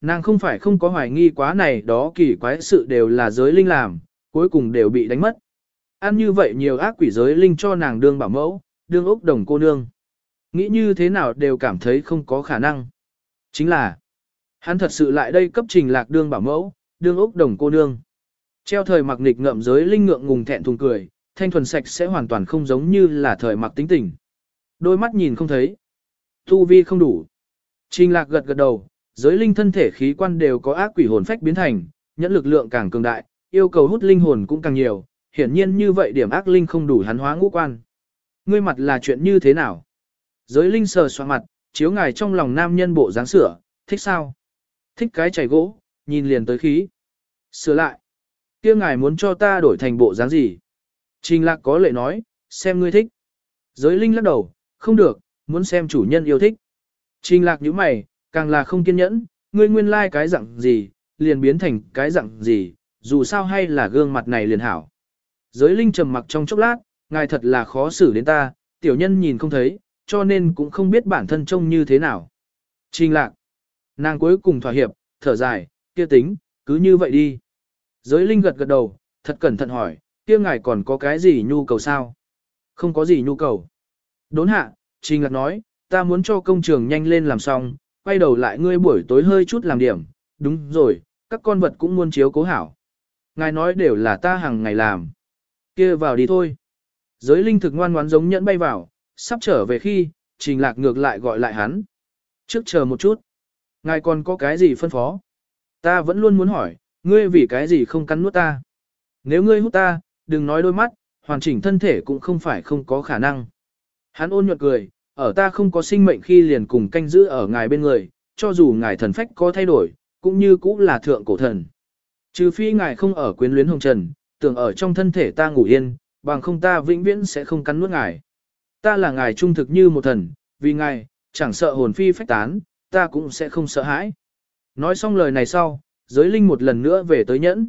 Nàng không phải không có hoài nghi quá này đó kỳ quái sự đều là giới linh làm, cuối cùng đều bị đánh mất. Ăn như vậy nhiều ác quỷ giới linh cho nàng đương bảo mẫu, đương ốc đồng cô nương. Nghĩ như thế nào đều cảm thấy không có khả năng. Chính là, hắn thật sự lại đây cấp trình lạc đương bảo mẫu, đương ốc đồng cô nương. Treo thời mặc nịch ngậm giới linh ngượng ngùng thẹn thùng cười, thanh thuần sạch sẽ hoàn toàn không giống như là thời mặc tính tình. Đôi mắt nhìn không thấy. Tu vi không đủ. Trình lạc gật gật đầu, giới linh thân thể khí quan đều có ác quỷ hồn phách biến thành, nhẫn lực lượng càng cường đại, yêu cầu hút linh hồn cũng càng nhiều, hiển nhiên như vậy điểm ác linh không đủ hắn hóa ngũ quan. Ngươi mặt là chuyện như thế nào? Giới linh sờ soạn mặt, chiếu ngài trong lòng nam nhân bộ dáng sửa, thích sao? Thích cái chảy gỗ, nhìn liền tới khí. Sửa lại. kia ngài muốn cho ta đổi thành bộ dáng gì? Trình lạc có lệ nói, xem ngươi thích. Giới linh lắc đầu, không được, muốn xem chủ nhân yêu thích. Trình lạc như mày, càng là không kiên nhẫn, ngươi nguyên lai like cái dạng gì, liền biến thành cái dạng gì, dù sao hay là gương mặt này liền hảo. Giới linh trầm mặc trong chốc lát, ngài thật là khó xử đến ta, tiểu nhân nhìn không thấy, cho nên cũng không biết bản thân trông như thế nào. Trình lạc. Nàng cuối cùng thỏa hiệp, thở dài, kia tính, cứ như vậy đi. Giới linh gật gật đầu, thật cẩn thận hỏi, kia ngài còn có cái gì nhu cầu sao? Không có gì nhu cầu. Đốn hạ, trình lạc nói, ta muốn cho công trường nhanh lên làm xong, quay đầu lại ngươi buổi tối hơi chút làm điểm, đúng rồi, các con vật cũng muốn chiếu cố hảo. Ngài nói đều là ta hàng ngày làm. kia vào đi thôi. Giới linh thực ngoan ngoãn giống nhẫn bay vào, sắp trở về khi, trình lạc ngược lại gọi lại hắn. Trước chờ một chút. Ngài còn có cái gì phân phó? Ta vẫn luôn muốn hỏi, ngươi vì cái gì không cắn nuốt ta? Nếu ngươi hút ta, đừng nói đôi mắt, hoàn chỉnh thân thể cũng không phải không có khả năng. Hắn ôn nhuận cười, ở ta không có sinh mệnh khi liền cùng canh giữ ở ngài bên người, cho dù ngài thần phách có thay đổi, cũng như cũng là thượng cổ thần. Trừ phi ngài không ở quyến luyến hồng trần, tưởng ở trong thân thể ta ngủ yên, bằng không ta vĩnh viễn sẽ không cắn nuốt ngài. Ta là ngài trung thực như một thần, vì ngài, chẳng sợ hồn phi phách tán, ta cũng sẽ không sợ hãi. Nói xong lời này sau, giới linh một lần nữa về tới nhẫn.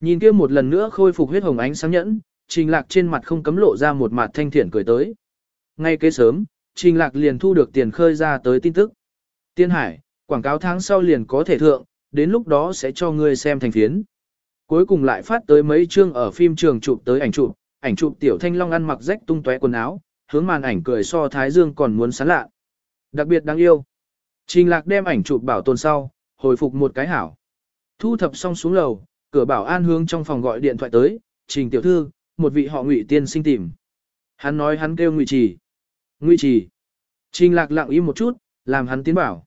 Nhìn kia một lần nữa khôi phục huyết hồng ánh sáng nhẫn, trình lạc trên mặt không cấm lộ ra một mặt thanh thiện cười tới. Ngay kế sớm, trình lạc liền thu được tiền khơi ra tới tin tức. Tiên hải, quảng cáo tháng sau liền có thể thượng, đến lúc đó sẽ cho ngươi xem thành phiến. Cuối cùng lại phát tới mấy chương ở phim trường chụp tới ảnh chụp, ảnh chụp tiểu thanh long ăn mặc rách tung tóe quần áo, hướng màn ảnh cười so thái dương còn muốn sán lạ. Đặc biệt đáng yêu. Trình lạc đem ảnh chụp bảo tồn sau, hồi phục một cái hảo. Thu thập xong xuống lầu, cửa bảo an hướng trong phòng gọi điện thoại tới, trình tiểu thư, một vị họ ngụy tiên sinh tìm. Hắn nói hắn kêu ngụy trì. Ngụy trì. Trình lạc lặng im một chút, làm hắn tiến bảo.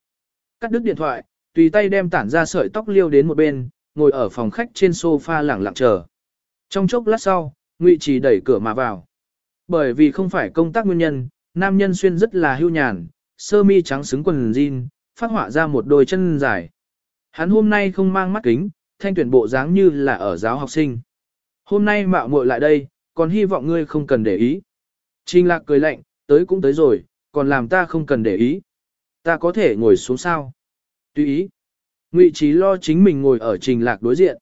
Cắt đứt điện thoại, tùy tay đem tản ra sợi tóc liêu đến một bên, ngồi ở phòng khách trên sofa lẳng lặng chờ. Trong chốc lát sau, Ngụy Trì đẩy cửa mà vào. Bởi vì không phải công tác nguyên nhân, nam nhân xuyên rất là hưu nhàn, sơ mi trắng xứng quần jean, phát họa ra một đôi chân dài. Hắn hôm nay không mang mắt kính, thanh tuyển bộ dáng như là ở giáo học sinh. Hôm nay mạo muội lại đây, còn hy vọng ngươi không cần để ý. Trình lạc cười lạnh, tới cũng tới rồi, còn làm ta không cần để ý. Ta có thể ngồi xuống sao? Tùy ý. Ngụy Trí lo chính mình ngồi ở trình lạc đối diện.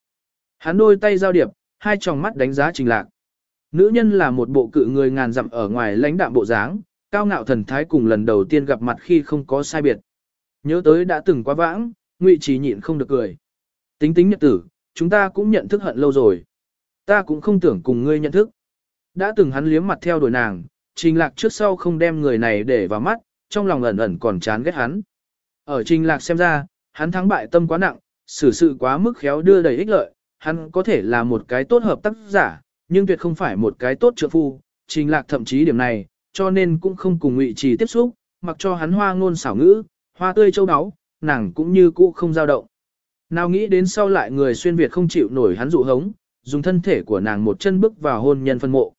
Hắn đôi tay giao điệp, hai tròng mắt đánh giá trình lạc. Nữ nhân là một bộ cự người ngàn dặm ở ngoài lãnh đạm bộ dáng, cao ngạo thần thái cùng lần đầu tiên gặp mặt khi không có sai biệt. Nhớ tới đã từng quá vãng, Ngụy Trí nhịn không được cười. Tính tính nhật tử, chúng ta cũng nhận thức hận lâu rồi. Ta cũng không tưởng cùng ngươi nhận thức. Đã từng hắn liếm mặt theo đuổi nàng, trình lạc trước sau không đem người này để vào mắt, trong lòng ẩn ẩn còn chán ghét hắn. Ở trình lạc xem ra, hắn thắng bại tâm quá nặng, xử sự quá mức khéo đưa đầy ích lợi, hắn có thể là một cái tốt hợp tác giả, nhưng tuyệt không phải một cái tốt trợ phu, trình lạc thậm chí điểm này, cho nên cũng không cùng ngụy trì tiếp xúc, mặc cho hắn hoa ngôn xảo ngữ, hoa tươi châu áo, nàng cũng như cũ không dao động. Nào nghĩ đến sau lại người xuyên Việt không chịu nổi hắn dụ hống, dùng thân thể của nàng một chân bước vào hôn nhân phân mộ.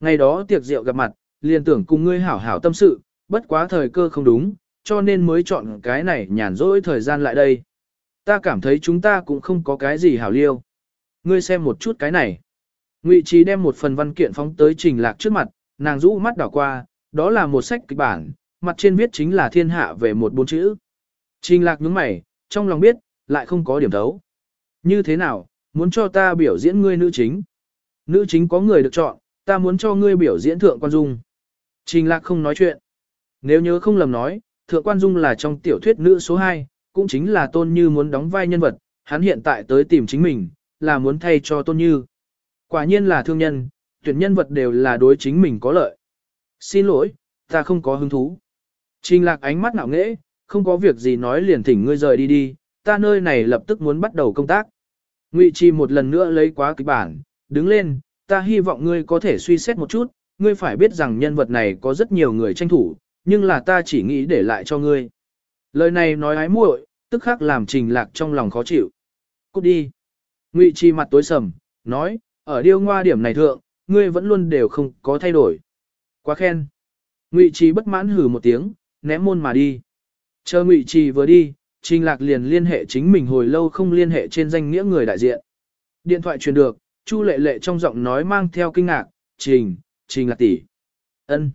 Ngày đó tiệc rượu gặp mặt, liền tưởng cùng ngươi hảo hảo tâm sự, bất quá thời cơ không đúng, cho nên mới chọn cái này nhàn rỗi thời gian lại đây. Ta cảm thấy chúng ta cũng không có cái gì hảo liêu. Ngươi xem một chút cái này. Ngụy Trí đem một phần văn kiện phóng tới Trình Lạc trước mặt, nàng rũ mắt đảo qua, đó là một sách kịch bản, mặt trên viết chính là thiên hạ về một bốn chữ. Trình Lạc nhướng mày, trong lòng biết, lại không có điểm thấu. Như thế nào, muốn cho ta biểu diễn ngươi nữ chính? Nữ chính có người được chọn, ta muốn cho ngươi biểu diễn thượng quan dung. Trình Lạc không nói chuyện. Nếu nhớ không lầm nói, thượng quan dung là trong tiểu thuyết nữ số 2, cũng chính là tôn như muốn đóng vai nhân vật, hắn hiện tại tới tìm chính mình, là muốn thay cho tôn như. Quả nhiên là thương nhân, tuyển nhân vật đều là đối chính mình có lợi. Xin lỗi, ta không có hứng thú. Trình lạc ánh mắt ngạo nghễ, không có việc gì nói liền thỉnh ngươi rời đi đi, ta nơi này lập tức muốn bắt đầu công tác. Ngụy Chi một lần nữa lấy quá kịch bản, đứng lên, ta hy vọng ngươi có thể suy xét một chút, ngươi phải biết rằng nhân vật này có rất nhiều người tranh thủ, nhưng là ta chỉ nghĩ để lại cho ngươi. Lời này nói ái muội, tức khắc làm trình lạc trong lòng khó chịu. Cút đi. Ngụy Chi mặt tối sầm, nói, ở điêu ngoa điểm này thượng, ngươi vẫn luôn đều không có thay đổi. Quá khen. Ngụy Chi bất mãn hử một tiếng, ném môn mà đi. Chờ Ngụy Chi vừa đi, Trình Lạc liền liên hệ chính mình hồi lâu không liên hệ trên danh nghĩa người đại diện. Điện thoại truyền được, Chu Lệ Lệ trong giọng nói mang theo kinh ngạc, "Trình, Trình Lạc tỷ." "Ân."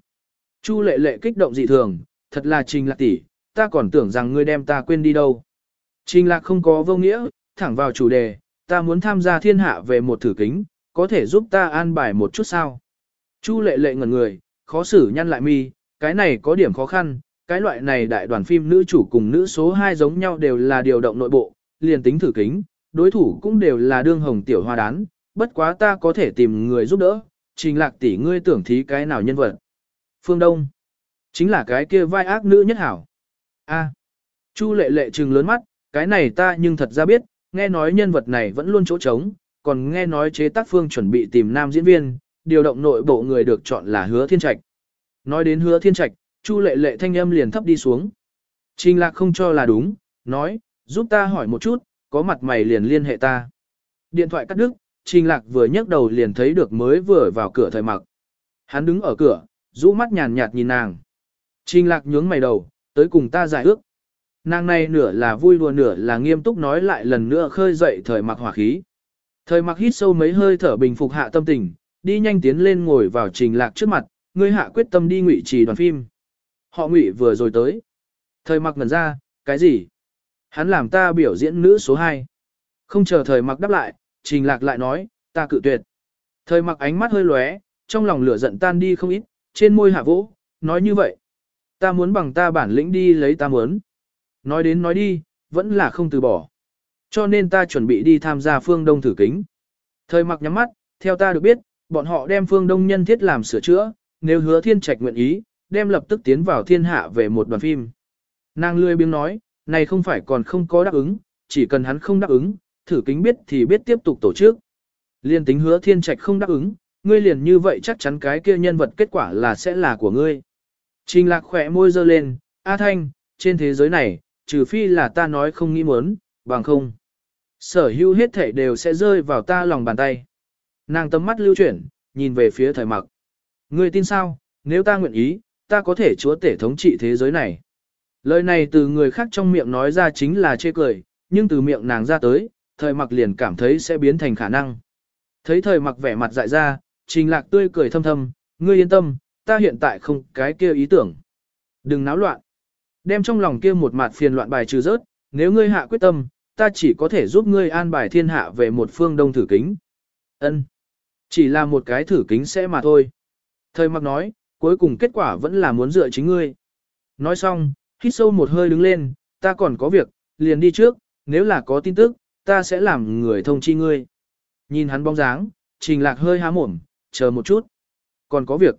Chu Lệ Lệ kích động dị thường, "Thật là Trình Lạc tỷ, ta còn tưởng rằng ngươi đem ta quên đi đâu." Trình Lạc không có vô nghĩa, thẳng vào chủ đề, "Ta muốn tham gia thiên hạ về một thử kính, có thể giúp ta an bài một chút sao?" Chu Lệ Lệ ngẩn người, khó xử nhăn lại mi, cái này có điểm khó khăn, cái loại này đại đoàn phim nữ chủ cùng nữ số 2 giống nhau đều là điều động nội bộ, liền tính thử kính, đối thủ cũng đều là đương hồng tiểu hoa đán, bất quá ta có thể tìm người giúp đỡ, trình lạc tỷ ngươi tưởng thí cái nào nhân vật. Phương Đông, chính là cái kia vai ác nữ nhất hảo. A, Chu lệ lệ trừng lớn mắt, cái này ta nhưng thật ra biết, nghe nói nhân vật này vẫn luôn chỗ trống, còn nghe nói chế tác phương chuẩn bị tìm nam diễn viên, điều động nội bộ người được chọn là hứa thiên trạch. Nói đến hứa thiên trạch, Chu lệ lệ thanh âm liền thấp đi xuống. Trình lạc không cho là đúng, nói, giúp ta hỏi một chút, có mặt mày liền liên hệ ta. Điện thoại cắt đứt, trình lạc vừa nhấc đầu liền thấy được mới vừa vào cửa thời mặc. Hắn đứng ở cửa, rũ mắt nhàn nhạt nhìn nàng. Trình lạc nhướng mày đầu, tới cùng ta giải ước. Nàng này nửa là vui đùa nửa là nghiêm túc nói lại lần nữa khơi dậy thời mặc hỏa khí. Thời mặc hít sâu mấy hơi thở bình phục hạ tâm tình, đi nhanh tiến lên ngồi vào trình lạc trước mặt, ngươi hạ quyết tâm đi ngụy trì đoàn phim. Họ ngụy vừa rồi tới. Thời mặc ngẩn ra, cái gì? Hắn làm ta biểu diễn nữ số 2. Không chờ thời mặc đáp lại, trình lạc lại nói, ta cự tuyệt. Thời mặc ánh mắt hơi lóe, trong lòng lửa giận tan đi không ít, trên môi hạ vỗ, nói như vậy. Ta muốn bằng ta bản lĩnh đi lấy ta muốn. Nói đến nói đi, vẫn là không từ bỏ. Cho nên ta chuẩn bị đi tham gia phương đông thử kính. Thời mặc nhắm mắt, theo ta được biết, bọn họ đem phương đông nhân thiết làm sửa chữa, nếu hứa thiên trạch nguyện ý, đem lập tức tiến vào thiên hạ về một đoàn phim. Nàng lười biếng nói, này không phải còn không có đáp ứng, chỉ cần hắn không đáp ứng, thử kính biết thì biết tiếp tục tổ chức. Liên tính hứa thiên trạch không đáp ứng, ngươi liền như vậy chắc chắn cái kia nhân vật kết quả là sẽ là của ngươi. Trình lạc khỏe môi dơ lên, A Thanh, trên thế giới này, trừ phi là ta nói không nghĩ muốn, bằng không. Sở hữu hết thể đều sẽ rơi vào ta lòng bàn tay. Nàng tầm mắt lưu chuyển, nhìn về phía thời mặc. Ngươi tin sao, nếu ta nguyện ý, ta có thể chúa tể thống trị thế giới này. Lời này từ người khác trong miệng nói ra chính là chê cười, nhưng từ miệng nàng ra tới, thời mặc liền cảm thấy sẽ biến thành khả năng. Thấy thời mặc vẻ mặt dại ra, trình lạc tươi cười thâm thâm, ngươi yên tâm, ta hiện tại không cái kia ý tưởng. Đừng náo loạn. Đem trong lòng kia một mặt phiền loạn bài trừ rớt, nếu ngươi hạ quyết tâm, ta chỉ có thể giúp ngươi an bài thiên hạ về một phương đông thử kính. Ân, Chỉ là một cái thử kính sẽ mà thôi. Thời mặc nói, cuối cùng kết quả vẫn là muốn dựa chính ngươi. Nói xong, hít sâu một hơi đứng lên, ta còn có việc, liền đi trước, nếu là có tin tức, ta sẽ làm người thông chi ngươi. Nhìn hắn bóng dáng, trình lạc hơi há mồm, chờ một chút. Còn có việc.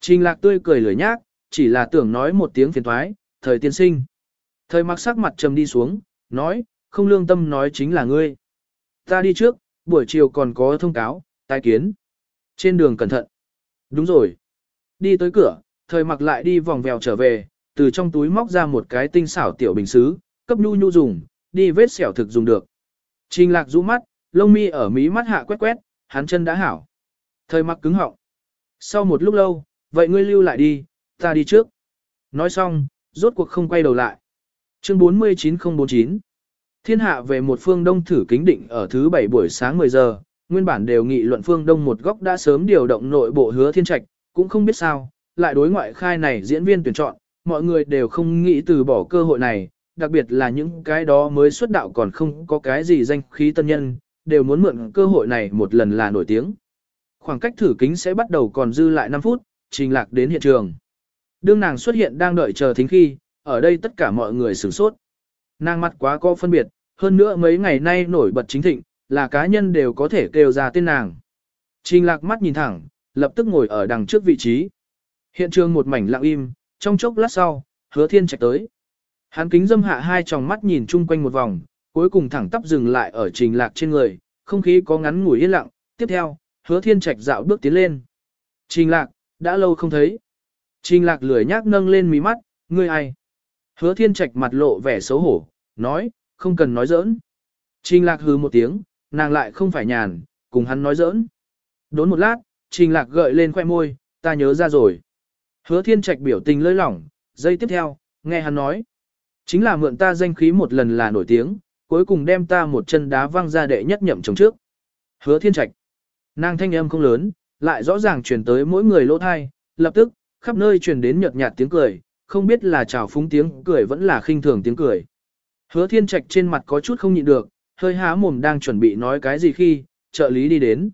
Trình lạc tươi cười lười nhác, chỉ là tưởng nói một tiếng phiền thoái, thời tiên sinh. Thời mặc sắc mặt trầm đi xuống, nói, không lương tâm nói chính là ngươi. Ta đi trước, buổi chiều còn có thông cáo, tai kiến. Trên đường cẩn thận. Đúng rồi. Đi tới cửa, thời mặc lại đi vòng vèo trở về, từ trong túi móc ra một cái tinh xảo tiểu bình xứ, cấp nhu nhu dùng, đi vết xẻo thực dùng được. Trình lạc rũ mắt, lông mi ở mí mắt hạ quét quét, hắn chân đã hảo. Thời mặc cứng họng. Sau một lúc lâu, vậy ngươi lưu lại đi, ta đi trước. Nói xong, rốt cuộc không quay đầu lại. Chương 49049 Thiên hạ về một phương đông thử kính định ở thứ bảy buổi sáng 10 giờ, nguyên bản đều nghị luận phương đông một góc đã sớm điều động nội bộ hứa thiên trạch, cũng không biết sao, lại đối ngoại khai này diễn viên tuyển chọn, mọi người đều không nghĩ từ bỏ cơ hội này, đặc biệt là những cái đó mới xuất đạo còn không có cái gì danh khí tân nhân, đều muốn mượn cơ hội này một lần là nổi tiếng. Khoảng cách thử kính sẽ bắt đầu còn dư lại 5 phút, trình lạc đến hiện trường. Đương nàng xuất hiện đang đợi chờ thính khi, ở đây tất cả mọi người sửng sốt. Nàng mặt quá có phân biệt, hơn nữa mấy ngày nay nổi bật chính thịnh, là cá nhân đều có thể kêu ra tên nàng. Trình lạc mắt nhìn thẳng, lập tức ngồi ở đằng trước vị trí. Hiện trường một mảnh lặng im, trong chốc lát sau, hứa thiên trạch tới. Hắn kính dâm hạ hai tròng mắt nhìn chung quanh một vòng, cuối cùng thẳng tắp dừng lại ở trình lạc trên người, không khí có ngắn ngủi yên lặng, tiếp theo, hứa thiên trạch dạo bước tiến lên. Trình lạc, đã lâu không thấy. Trình lạc lười nhác nâng lên mí mắt, ngươi ai? Hứa thiên trạch mặt lộ vẻ xấu hổ, nói, không cần nói giỡn. Trình lạc hừ một tiếng, nàng lại không phải nhàn, cùng hắn nói giỡn. Đốn một lát, trình lạc gợi lên khoe môi, ta nhớ ra rồi. Hứa thiên trạch biểu tình lơi lỏng, giây tiếp theo, nghe hắn nói. Chính là mượn ta danh khí một lần là nổi tiếng, cuối cùng đem ta một chân đá văng ra đệ nhất nhậm chồng trước. Hứa thiên trạch. Nàng thanh âm không lớn, lại rõ ràng truyền tới mỗi người lỗ thai, lập tức, khắp nơi truyền đến nhợt nhạt tiếng cười, không biết là trào phúng tiếng cười vẫn là khinh thường tiếng cười. Hứa thiên trạch trên mặt có chút không nhịn được, hơi há mồm đang chuẩn bị nói cái gì khi, trợ lý đi đến.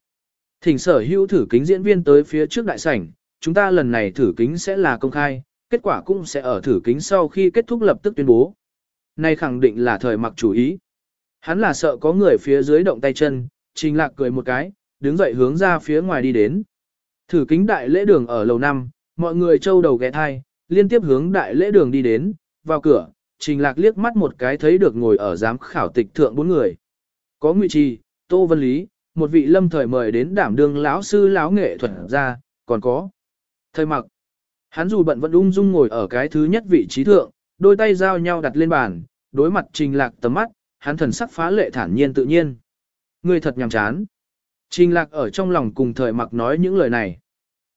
Thỉnh sở hữu thử kính diễn viên tới phía trước đại sảnh, chúng ta lần này thử kính sẽ là công khai, kết quả cũng sẽ ở thử kính sau khi kết thúc lập tức tuyên bố. Này khẳng định là thời mặc chủ ý. Hắn là sợ có người phía dưới động tay chân, trình lạc cười một cái, đứng dậy hướng ra phía ngoài đi đến. Thử kính đại lễ đường ở lầu 5, mọi người trâu đầu ghé thai, liên tiếp hướng đại lễ đường đi đến, vào cửa, trình lạc liếc mắt một cái thấy được ngồi ở giám khảo tịch thượng bốn người. Có Ngụy Trì, Tô Vân Lý, một vị lâm thời mời đến đảm đương lão sư lão nghệ thuật ra, còn có thời mặc. Hắn dù bận vẫn ung dung ngồi ở cái thứ nhất vị trí thượng, đôi tay giao nhau đặt lên bàn, đối mặt trình lạc tầm mắt, hắn thần sắc phá lệ thản nhiên tự nhiên. Người thật nhàm chán. Trình lạc ở trong lòng cùng thời mặc nói những lời này.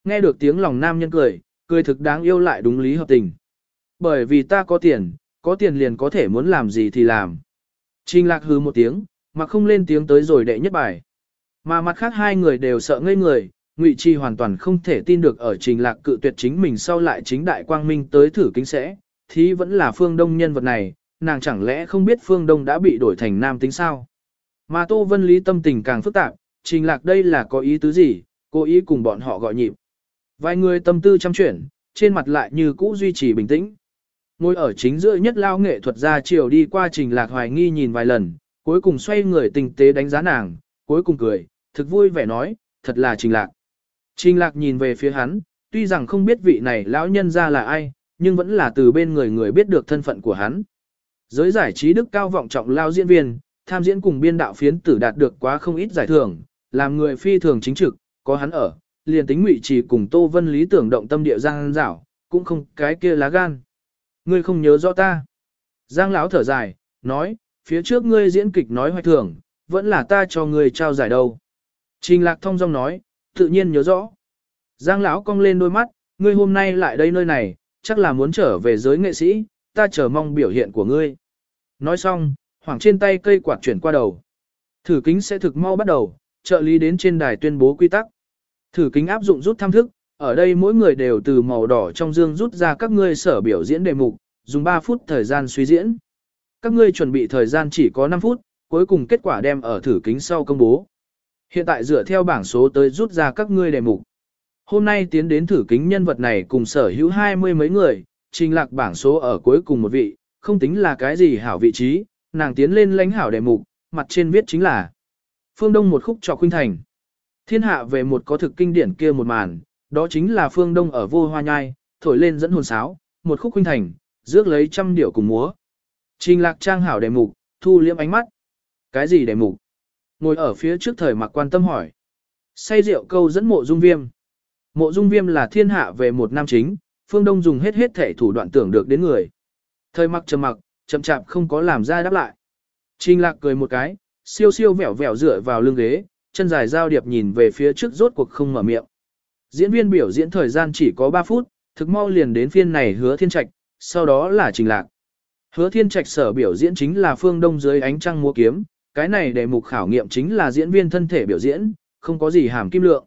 Nghe được tiếng lòng nam nhân cười, cười thực đáng yêu lại đúng lý hợp tình. Bởi vì ta có tiền, có tiền liền có thể muốn làm gì thì làm. Trình lạc hừ một tiếng, mà không lên tiếng tới rồi đệ nhất bài. Mà mặt khác hai người đều sợ ngây người, Ngụy Chi hoàn toàn không thể tin được ở trình lạc cự tuyệt chính mình sau lại chính đại quang minh tới thử kính sẽ, thì vẫn là phương đông nhân vật này, nàng chẳng lẽ không biết phương đông đã bị đổi thành nam tính sao. Mà Tô Vân Lý tâm tình càng phức tạp, trình lạc đây là có ý tứ gì, cố ý cùng bọn họ gọi nhịp. Vài người tâm tư chăm chuyển, trên mặt lại như cũ duy trì bình tĩnh. Ngồi ở chính giữa nhất lao nghệ thuật ra chiều đi qua trình lạc hoài nghi nhìn vài lần, cuối cùng xoay người tinh tế đánh giá nàng, cuối cùng cười, thực vui vẻ nói, thật là trình lạc. Trình lạc nhìn về phía hắn, tuy rằng không biết vị này lão nhân ra là ai, nhưng vẫn là từ bên người người biết được thân phận của hắn. Giới giải trí đức cao vọng trọng lao diễn viên, tham diễn cùng biên đạo phiến tử đạt được quá không ít giải thưởng, làm người phi thường chính trực, có hắn ở, liền tính ngụy trì cùng Tô Vân Lý tưởng động tâm địa giang dảo, cũng không cái kia lá gan. Ngươi không nhớ rõ ta. Giang lão thở dài, nói, phía trước ngươi diễn kịch nói hoài thưởng, vẫn là ta cho ngươi trao giải đâu. Trình lạc thông dong nói, tự nhiên nhớ rõ. Giang lão cong lên đôi mắt, ngươi hôm nay lại đây nơi này, chắc là muốn trở về giới nghệ sĩ, ta chờ mong biểu hiện của ngươi. Nói xong, hoảng trên tay cây quạt chuyển qua đầu. Thử kính sẽ thực mau bắt đầu, trợ lý đến trên đài tuyên bố quy tắc. Thử kính áp dụng rút tham thức, ở đây mỗi người đều từ màu đỏ trong dương rút ra các ngươi sở biểu diễn đề mục, dùng 3 phút thời gian suy diễn. Các ngươi chuẩn bị thời gian chỉ có 5 phút, cuối cùng kết quả đem ở thử kính sau công bố. Hiện tại dựa theo bảng số tới rút ra các ngươi đề mục. Hôm nay tiến đến thử kính nhân vật này cùng sở hữu hai mươi mấy người, trình lạc bảng số ở cuối cùng một vị, không tính là cái gì hảo vị trí, nàng tiến lên lãnh hảo đề mục, mặt trên viết chính là Phương Đông một khúc trò khuynh thành. Thiên hạ về một có thực kinh điển kia một màn, đó chính là Phương Đông ở vô hoa nhai, thổi lên dẫn hồn sáo, một khúc khuynh thành, rước lấy trăm điệu cùng múa. Trình lạc trang hảo đề mục, thu liễm ánh mắt. Cái gì đề mục? Ngồi ở phía trước thời mặc quan tâm hỏi. Say rượu câu dẫn mộ dung viêm. Mộ dung viêm là thiên hạ về một nam chính, phương đông dùng hết hết thể thủ đoạn tưởng được đến người. Thời mặc trầm mặc, chậm chạp không có làm ra đáp lại. Trình lạc cười một cái, siêu siêu vẻo vẻo dựa vào lưng ghế, chân dài giao điệp nhìn về phía trước rốt cuộc không mở miệng. Diễn viên biểu diễn thời gian chỉ có 3 phút, thực mau liền đến phiên này hứa thiên trạch, sau đó là trình lạc. Hứa thiên trạch sở biểu diễn chính là phương đông dưới ánh trăng múa kiếm, cái này đề mục khảo nghiệm chính là diễn viên thân thể biểu diễn, không có gì hàm kim lượng.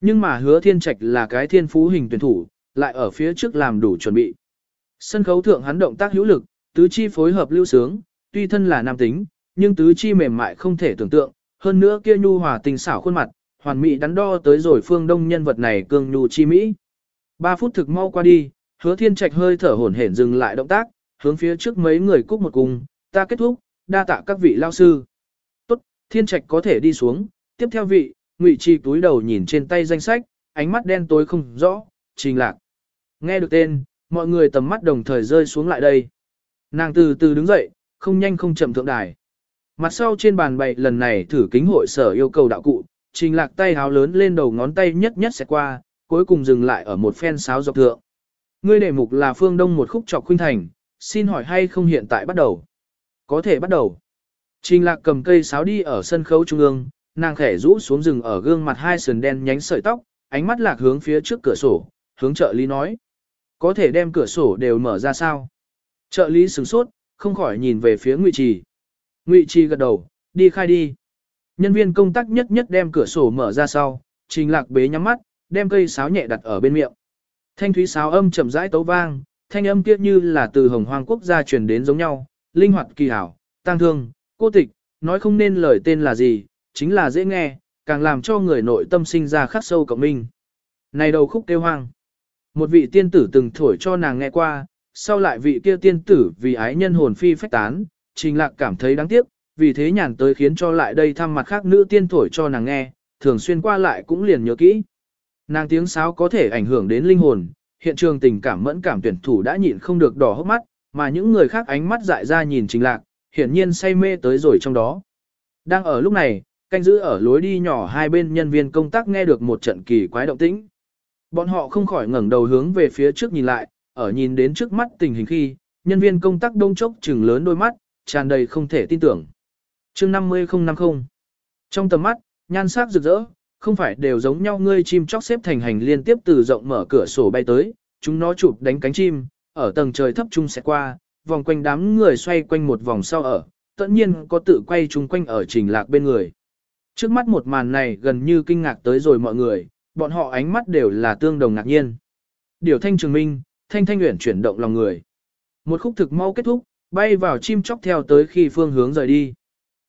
Nhưng mà hứa thiên trạch là cái thiên phú hình tuyển thủ, lại ở phía trước làm đủ chuẩn bị. Sân khấu thượng hắn động tác hữu lực, tứ chi phối hợp lưu sướng, tuy thân là nam tính, nhưng tứ chi mềm mại không thể tưởng tượng, hơn nữa kia nhu hòa tình xảo khuôn mặt, hoàn mỹ đắn đo tới rồi phương đông nhân vật này cương nhu chi mỹ. Ba phút thực mau qua đi, hứa thiên trạch hơi thở hổn hển dừng lại động tác, hướng phía trước mấy người cúc một cùng. ta kết thúc, đa tạ các vị lao sư. Thiên trạch có thể đi xuống, tiếp theo vị, ngụy trì túi đầu nhìn trên tay danh sách, ánh mắt đen tối không rõ, trình lạc. Nghe được tên, mọi người tầm mắt đồng thời rơi xuống lại đây. Nàng từ từ đứng dậy, không nhanh không chậm thượng đài. Mặt sau trên bàn bày lần này thử kính hội sở yêu cầu đạo cụ, trình lạc tay háo lớn lên đầu ngón tay nhất nhất sẽ qua, cuối cùng dừng lại ở một phen sáo dọc thượng. Ngươi đề mục là phương đông một khúc trọc khuynh thành, xin hỏi hay không hiện tại bắt đầu? Có thể bắt đầu. Trình lạc cầm cây sáo đi ở sân khấu trung ương, nàng khẽ rũ xuống rừng ở gương mặt hai sườn đen nhánh sợi tóc, ánh mắt lạc hướng phía trước cửa sổ, hướng trợ lý nói. Có thể đem cửa sổ đều mở ra sao? Trợ lý sửng sốt, không khỏi nhìn về phía Ngụy Trì. Ngụy Trì gật đầu, đi khai đi. Nhân viên công tác nhất nhất đem cửa sổ mở ra sau, trình lạc bế nhắm mắt, đem cây sáo nhẹ đặt ở bên miệng. Thanh thúy sáo âm chậm rãi tấu vang, thanh âm kia như là từ hồng hoang quốc gia truyền đến giống nhau, linh hoạt kỳ hảo, tăng thương, cô tịch, nói không nên lời tên là gì, chính là dễ nghe, càng làm cho người nội tâm sinh ra khắc sâu cộng minh. Này đầu khúc kêu hoang. Một vị tiên tử từng thổi cho nàng nghe qua, sau lại vị kia tiên tử vì ái nhân hồn phi phách tán, trình lạc cảm thấy đáng tiếc, vì thế nhàn tới khiến cho lại đây thăm mặt khác nữ tiên thổi cho nàng nghe, thường xuyên qua lại cũng liền nhớ kỹ. Nàng tiếng sáo có thể ảnh hưởng đến linh hồn, hiện trường tình cảm mẫn cảm tuyển thủ đã nhịn không được đỏ hốc mắt, mà những người khác ánh mắt dại ra nhìn trình lạc, hiển nhiên say mê tới rồi trong đó. Đang ở lúc này, canh giữ ở lối đi nhỏ hai bên nhân viên công tác nghe được một trận kỳ quái động tĩnh. Bọn họ không khỏi ngẩng đầu hướng về phía trước nhìn lại, ở nhìn đến trước mắt tình hình khi, nhân viên công tác đông chốc trừng lớn đôi mắt, tràn đầy không thể tin tưởng. chương 50050 Trong tầm mắt, nhan sắc rực rỡ, không phải đều giống nhau ngươi chim chóc xếp thành hành liên tiếp từ rộng mở cửa sổ bay tới, chúng nó chụp đánh cánh chim, ở tầng trời thấp trung sẽ qua, vòng quanh đám người xoay quanh một vòng sau ở, tất nhiên có tự quay chung quanh ở trình lạc bên người. Trước mắt một màn này gần như kinh ngạc tới rồi mọi người, bọn họ ánh mắt đều là tương đồng ngạc nhiên. Điều thanh trường minh, thanh thanh nguyện chuyển động lòng người. Một khúc thực mau kết thúc, bay vào chim chóc theo tới khi phương hướng rời đi.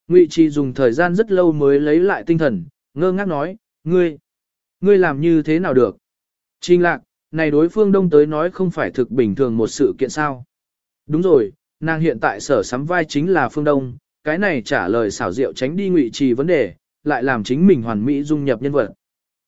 Ngụy Trì dùng thời gian rất lâu mới lấy lại tinh thần, ngơ ngác nói, ngươi, ngươi làm như thế nào được? Trình lạc, này đối phương đông tới nói không phải thực bình thường một sự kiện sao. Đúng rồi, nàng hiện tại sở sắm vai chính là phương đông, cái này trả lời xảo diệu tránh đi ngụy trì vấn đề, lại làm chính mình hoàn mỹ dung nhập nhân vật.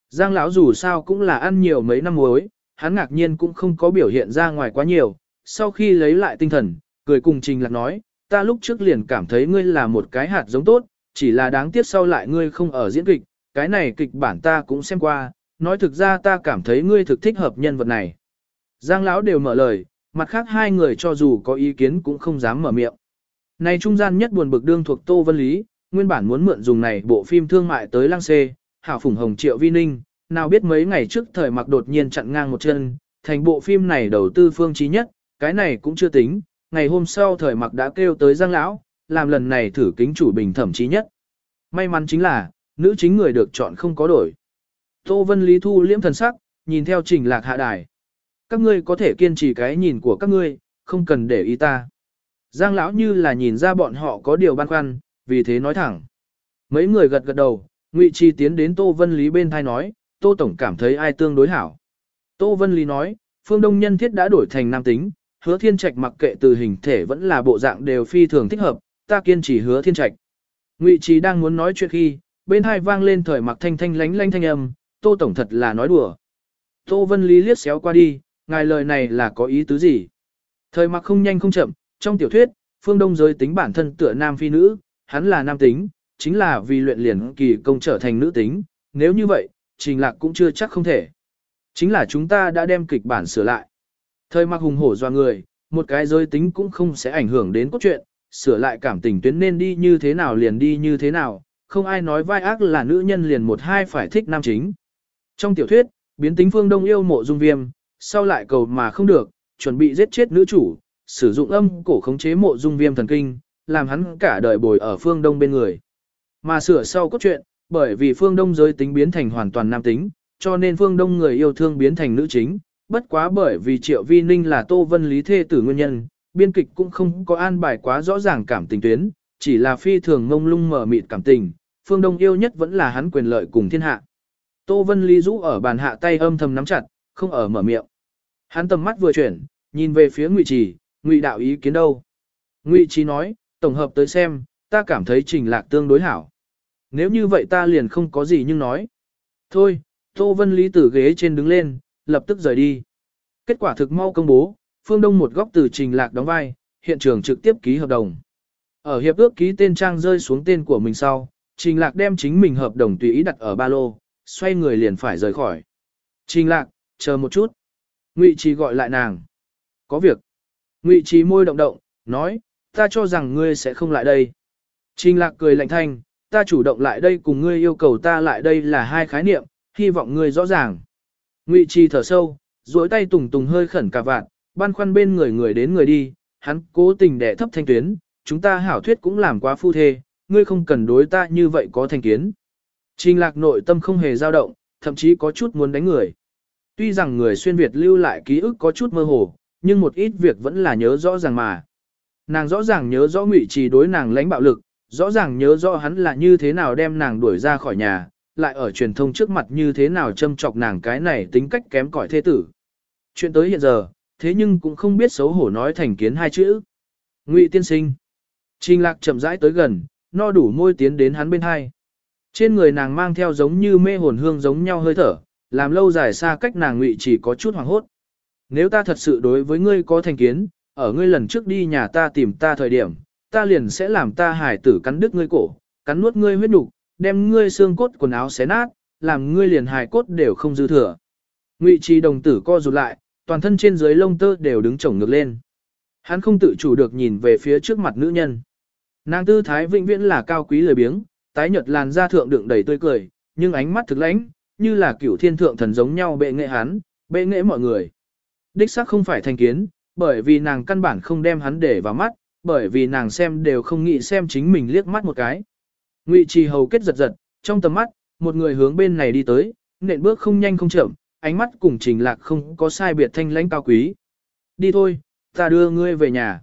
Giang lão dù sao cũng là ăn nhiều mấy năm muối, hắn ngạc nhiên cũng không có biểu hiện ra ngoài quá nhiều, sau khi lấy lại tinh thần, cười cùng Trình Lạc nói, ta lúc trước liền cảm thấy ngươi là một cái hạt giống tốt, chỉ là đáng tiếc sau lại ngươi không ở diễn kịch, cái này kịch bản ta cũng xem qua, nói thực ra ta cảm thấy ngươi thực thích hợp nhân vật này. Giang lão đều mở lời, mặt khác hai người cho dù có ý kiến cũng không dám mở miệng. Này trung gian nhất buồn bực đương thuộc Tô Vân Lý, nguyên bản muốn mượn dùng này bộ phim thương mại tới lăng xê, hảo phủng hồng triệu vi ninh, nào biết mấy ngày trước thời mặc đột nhiên chặn ngang một chân, thành bộ phim này đầu tư phương trí nhất, cái này cũng chưa tính, ngày hôm sau thời mặc đã kêu tới Giang Lão, làm lần này thử kính chủ bình thẩm trí nhất. May mắn chính là, nữ chính người được chọn không có đổi. Tô Vân Lý thu liễm thần sắc, nhìn theo trình lạc hạ đài. Các ngươi có thể kiên trì cái nhìn của các ngươi, không cần để ý ta. Giang lão như là nhìn ra bọn họ có điều băn khoăn, vì thế nói thẳng. Mấy người gật gật đầu, Ngụy Chi tiến đến Tô Vân Lý bên thai nói, Tô Tổng cảm thấy ai tương đối hảo. Tô Vân Lý nói, phương đông nhân thiết đã đổi thành nam tính, hứa thiên trạch mặc kệ từ hình thể vẫn là bộ dạng đều phi thường thích hợp, ta kiên trì hứa thiên trạch. Ngụy Chi đang muốn nói chuyện khi, bên hai vang lên thời mặc thanh thanh lánh lánh thanh âm, Tô Tổng thật là nói đùa. Tô Vân Lý liếc xéo qua đi, ngài lời này là có ý tứ gì? Thời mặc không nhanh không chậm, trong tiểu thuyết, phương đông giới tính bản thân tựa nam phi nữ, hắn là nam tính, chính là vì luyện liền kỳ công trở thành nữ tính, nếu như vậy, trình lạc cũng chưa chắc không thể. Chính là chúng ta đã đem kịch bản sửa lại. Thời mặc hùng hổ doa người, một cái giới tính cũng không sẽ ảnh hưởng đến cốt truyện, sửa lại cảm tình tuyến nên đi như thế nào liền đi như thế nào, không ai nói vai ác là nữ nhân liền một hai phải thích nam chính. Trong tiểu thuyết, biến tính phương đông yêu mộ dung viêm, sau lại cầu mà không được, chuẩn bị giết chết nữ chủ, sử dụng âm cổ khống chế mộ dung viêm thần kinh, làm hắn cả đời bồi ở phương đông bên người. Mà sửa sau cốt truyện, bởi vì phương đông giới tính biến thành hoàn toàn nam tính, cho nên phương đông người yêu thương biến thành nữ chính, bất quá bởi vì triệu vi ninh là tô vân lý thê tử nguyên nhân, biên kịch cũng không có an bài quá rõ ràng cảm tình tuyến, chỉ là phi thường ngông lung mở mịt cảm tình, phương đông yêu nhất vẫn là hắn quyền lợi cùng thiên hạ. Tô Vân Lý rũ ở bàn hạ tay âm thầm nắm chặt, không ở mở miệng. Hắn tầm mắt vừa chuyển, nhìn về phía Ngụy Trì, Ngụy đạo ý kiến đâu? Ngụy Trì nói, tổng hợp tới xem, ta cảm thấy trình lạc tương đối hảo. Nếu như vậy ta liền không có gì nhưng nói. Thôi, Tô Vân Lý từ ghế trên đứng lên, lập tức rời đi. Kết quả thực mau công bố, phương đông một góc từ trình lạc đóng vai, hiện trường trực tiếp ký hợp đồng. Ở hiệp ước ký tên trang rơi xuống tên của mình sau, trình lạc đem chính mình hợp đồng tùy ý đặt ở ba lô, xoay người liền phải rời khỏi. Trình lạc, chờ một chút. Ngụy Trì gọi lại nàng. Có việc. Ngụy Trì môi động động, nói, ta cho rằng ngươi sẽ không lại đây. Trình lạc cười lạnh thanh, ta chủ động lại đây cùng ngươi yêu cầu ta lại đây là hai khái niệm, hy vọng ngươi rõ ràng. Ngụy Trì thở sâu, duỗi tay tùng tùng hơi khẩn cả vạn, băn khoăn bên người người đến người đi, hắn cố tình đẻ thấp thanh tuyến, chúng ta hảo thuyết cũng làm quá phu thê, ngươi không cần đối ta như vậy có thành kiến. Trình lạc nội tâm không hề dao động, thậm chí có chút muốn đánh người. Tuy rằng người xuyên Việt lưu lại ký ức có chút mơ hồ, nhưng một ít việc vẫn là nhớ rõ ràng mà. Nàng rõ ràng nhớ rõ ngụy trì đối nàng lãnh bạo lực, rõ ràng nhớ rõ hắn là như thế nào đem nàng đuổi ra khỏi nhà, lại ở truyền thông trước mặt như thế nào châm chọc nàng cái này tính cách kém cỏi thế tử. Chuyện tới hiện giờ, thế nhưng cũng không biết xấu hổ nói thành kiến hai chữ. Ngụy tiên sinh. Trình lạc chậm rãi tới gần, no đủ môi tiến đến hắn bên hai. Trên người nàng mang theo giống như mê hồn hương giống nhau hơi thở, làm lâu dài xa cách nàng ngụy chỉ có chút hoàng hốt. Nếu ta thật sự đối với ngươi có thành kiến, ở ngươi lần trước đi nhà ta tìm ta thời điểm, ta liền sẽ làm ta hải tử cắn đứt ngươi cổ, cắn nuốt ngươi huyết nục, đem ngươi xương cốt quần áo xé nát, làm ngươi liền hài cốt đều không dư thừa. Ngụy Trì đồng tử co rụt lại, toàn thân trên dưới lông tơ đều đứng chổng ngược lên. Hắn không tự chủ được nhìn về phía trước mặt nữ nhân. Nàng tư thái vĩnh viễn là cao quý lười biếng, tái nhợt làn da thượng đựng đầy tươi cười, nhưng ánh mắt thực lãnh, như là cửu thiên thượng thần giống nhau bệ nghệ hắn, bệ nghệ mọi người. Đích xác không phải thành kiến, bởi vì nàng căn bản không đem hắn để vào mắt, bởi vì nàng xem đều không nghĩ xem chính mình liếc mắt một cái. Ngụy Trì hầu kết giật giật, trong tầm mắt, một người hướng bên này đi tới, nện bước không nhanh không chậm, ánh mắt cùng Trình Lạc không có sai biệt thanh lãnh cao quý. Đi thôi, ta đưa ngươi về nhà.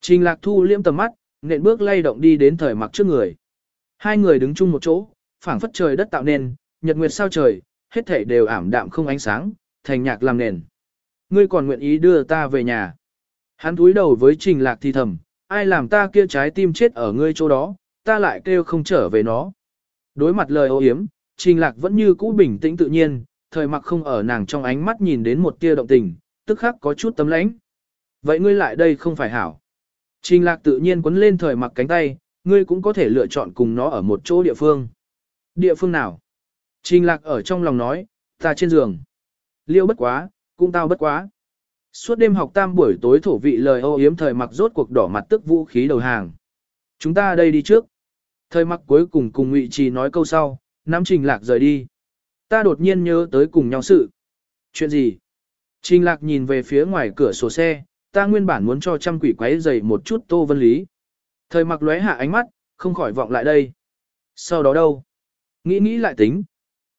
Trình Lạc thu liêm tầm mắt, nện bước lay động đi đến thời mặc trước người. Hai người đứng chung một chỗ, phảng phất trời đất tạo nên, nhật nguyệt sao trời, hết thảy đều ảm đạm không ánh sáng, thành nhạc làm nền. Ngươi còn nguyện ý đưa ta về nhà. Hắn túi đầu với Trình Lạc thì thầm, ai làm ta kia trái tim chết ở ngươi chỗ đó, ta lại kêu không trở về nó. Đối mặt lời ô hiếm, Trình Lạc vẫn như cũ bình tĩnh tự nhiên, thời mặc không ở nàng trong ánh mắt nhìn đến một tia động tình, tức khắc có chút tấm lãnh. Vậy ngươi lại đây không phải hảo. Trình Lạc tự nhiên quấn lên thời mặc cánh tay, ngươi cũng có thể lựa chọn cùng nó ở một chỗ địa phương. Địa phương nào? Trình Lạc ở trong lòng nói, ta trên giường. Liêu bất quá, cũng tao bất quá. Suốt đêm học tam buổi tối thổ vị lời ô yếm thời mặc rốt cuộc đỏ mặt tức vũ khí đầu hàng. Chúng ta đây đi trước. Thời mặc cuối cùng cùng Ngụy Trì nói câu sau, nắm Trình Lạc rời đi. Ta đột nhiên nhớ tới cùng nhau sự. Chuyện gì? Trình Lạc nhìn về phía ngoài cửa sổ xe, ta nguyên bản muốn cho trăm quỷ quấy dày một chút Tô Vân Lý. Thời mặc lóe hạ ánh mắt, không khỏi vọng lại đây. Sau đó đâu? Nghĩ nghĩ lại tính.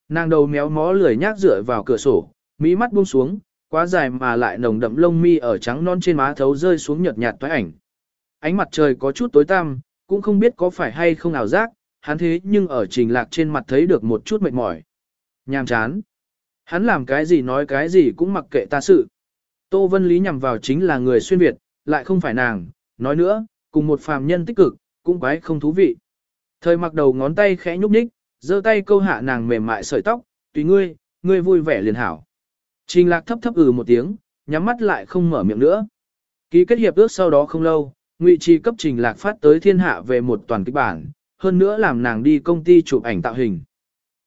Nàng đầu méo mó lười nhác dựa vào cửa sổ, mỹ mắt buông xuống, quá dài mà lại nồng đậm lông mi ở trắng non trên má thấu rơi xuống nhợt nhạt toái ảnh. Ánh mặt trời có chút tối tăm, cũng không biết có phải hay không ảo giác, hắn thế nhưng ở trình lạc trên mặt thấy được một chút mệt mỏi. Nhàm chán. Hắn làm cái gì nói cái gì cũng mặc kệ ta sự. Tô Vân Lý nhằm vào chính là người xuyên Việt, lại không phải nàng, nói nữa, cùng một phàm nhân tích cực, cũng quái không thú vị. Thời mặc đầu ngón tay khẽ nhúc nhích, giơ tay câu hạ nàng mềm mại sợi tóc, tùy ngươi, ngươi vui vẻ liền hảo. Trình lạc thấp thấp ừ một tiếng, nhắm mắt lại không mở miệng nữa. Ký kết hiệp ước sau đó không lâu, Ngụy Trì cấp trình lạc phát tới thiên hạ về một toàn kịch bản, hơn nữa làm nàng đi công ty chụp ảnh tạo hình.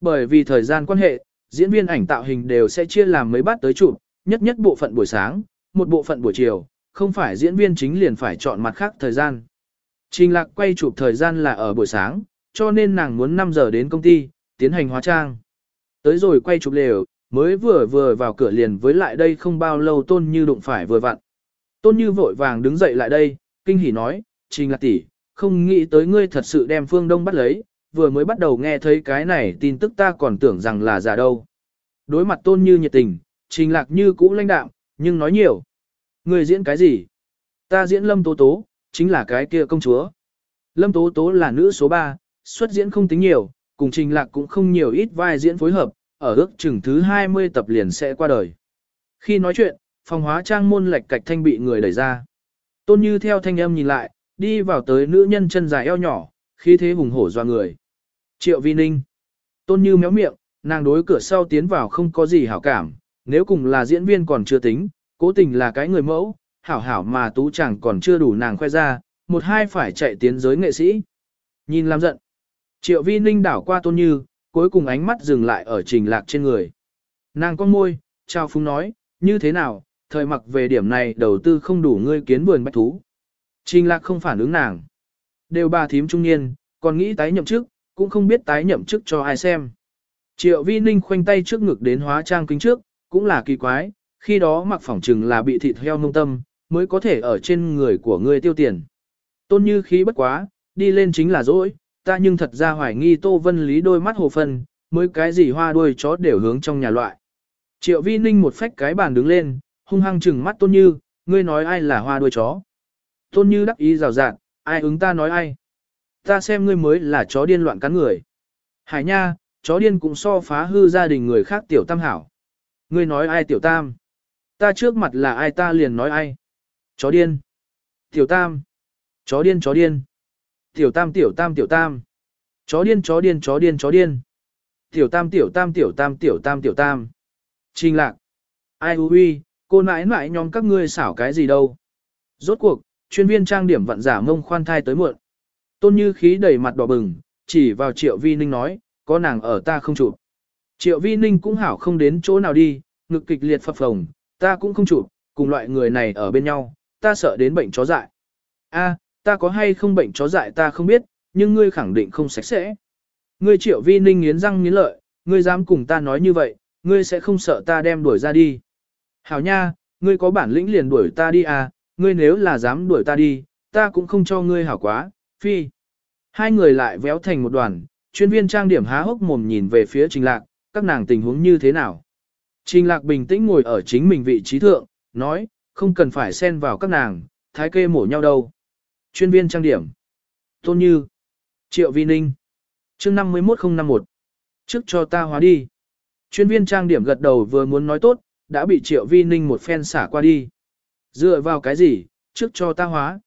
Bởi vì thời gian quan hệ, diễn viên ảnh tạo hình đều sẽ chia làm mấy bát tới chụp, nhất nhất bộ phận buổi sáng, một bộ phận buổi chiều, không phải diễn viên chính liền phải chọn mặt khác thời gian. Trình lạc quay chụp thời gian là ở buổi sáng, cho nên nàng muốn 5 giờ đến công ty, tiến hành hóa trang. Tới rồi quay chụp lều, mới vừa vừa vào cửa liền với lại đây không bao lâu tôn như đụng phải vừa vặn. Tôn như vội vàng đứng dậy lại đây, kinh hỉ nói, trình lạc tỷ, không nghĩ tới ngươi thật sự đem phương đông bắt lấy, vừa mới bắt đầu nghe thấy cái này tin tức ta còn tưởng rằng là giả đâu. Đối mặt tôn như nhiệt tình, trình lạc như cũ lãnh đạm, nhưng nói nhiều. Ngươi diễn cái gì? Ta diễn lâm tố tố, chính là cái kia công chúa. Lâm tố tố là nữ số 3, xuất diễn không tính nhiều, cùng trình lạc cũng không nhiều ít vai diễn phối hợp, ở ước chừng thứ 20 tập liền sẽ qua đời. Khi nói chuyện, phòng hóa trang môn lệch cạch thanh bị người đẩy ra. Tôn Như theo thanh âm nhìn lại, đi vào tới nữ nhân chân dài eo nhỏ, khí thế hùng hổ doa người. Triệu Vi Ninh. Tôn Như méo miệng, nàng đối cửa sau tiến vào không có gì hảo cảm, nếu cùng là diễn viên còn chưa tính, cố tình là cái người mẫu, hảo hảo mà tú chẳng còn chưa đủ nàng khoe ra, một hai phải chạy tiến giới nghệ sĩ. Nhìn làm giận. Triệu Vi Ninh đảo qua Tôn Như, cuối cùng ánh mắt dừng lại ở trình lạc trên người. Nàng con môi, trao phúng nói, như thế nào, thời mặc về điểm này đầu tư không đủ ngươi kiến vườn bách thú. Trình lạc không phản ứng nàng. Đều bà thím trung niên, còn nghĩ tái nhậm chức, cũng không biết tái nhậm chức cho ai xem. Triệu vi ninh khoanh tay trước ngực đến hóa trang kính trước, cũng là kỳ quái, khi đó mặc phỏng trừng là bị thịt heo nông tâm, mới có thể ở trên người của ngươi tiêu tiền. Tôn như khí bất quá, đi lên chính là dỗi, ta nhưng thật ra hoài nghi Tô Vân Lý đôi mắt hồ phân, mới cái gì hoa đuôi chó đều hướng trong nhà loại. Triệu vi ninh một phách cái bàn đứng lên, hung hăng chừng mắt tôn như, ngươi nói ai là hoa đuôi chó. Tôn như đắc ý rào rạt, ai ứng ta nói ai. Ta xem ngươi mới là chó điên loạn cắn người. Hải nha, chó điên cũng so phá hư gia đình người khác tiểu tam hảo. Ngươi nói ai tiểu tam? Ta trước mặt là ai ta liền nói ai? Chó điên. Tiểu tam. Chó điên chó điên. Tiểu tam tiểu tam tiểu tam. Chó điên chó điên chó điên chó điên. Tiểu tam tiểu tam tiểu tam tiểu tam tiểu tam. Trình lạc. Ai hư huy, cô nãi nãi nhóm các ngươi xảo cái gì đâu. Rốt cuộc, chuyên viên trang điểm vận giả mông khoan thai tới muộn. Tôn như khí đầy mặt đỏ bừng, chỉ vào triệu vi ninh nói, có nàng ở ta không chụp. Triệu vi ninh cũng hảo không đến chỗ nào đi, ngực kịch liệt phập phồng, ta cũng không chụp, cùng loại người này ở bên nhau, ta sợ đến bệnh chó dại. A, ta có hay không bệnh chó dại ta không biết, nhưng ngươi khẳng định không sạch sẽ. Ngươi triệu vi ninh nghiến răng nghiến lợi, ngươi dám cùng ta nói như vậy, ngươi sẽ không sợ ta đem đuổi ra đi. Hảo nha, ngươi có bản lĩnh liền đuổi ta đi à, ngươi nếu là dám đuổi ta đi, ta cũng không cho ngươi hảo quá, phi. Hai người lại véo thành một đoàn, chuyên viên trang điểm há hốc mồm nhìn về phía trình lạc, các nàng tình huống như thế nào. Trình lạc bình tĩnh ngồi ở chính mình vị trí thượng, nói, không cần phải xen vào các nàng, thái kê mổ nhau đâu. Chuyên viên trang điểm. Tôn Như. Triệu Vi Ninh. chương 51051. Trước cho ta hóa đi. Chuyên viên trang điểm gật đầu vừa muốn nói tốt, đã bị Triệu Vi Ninh một phen xả qua đi. Dựa vào cái gì, trước cho ta hóa.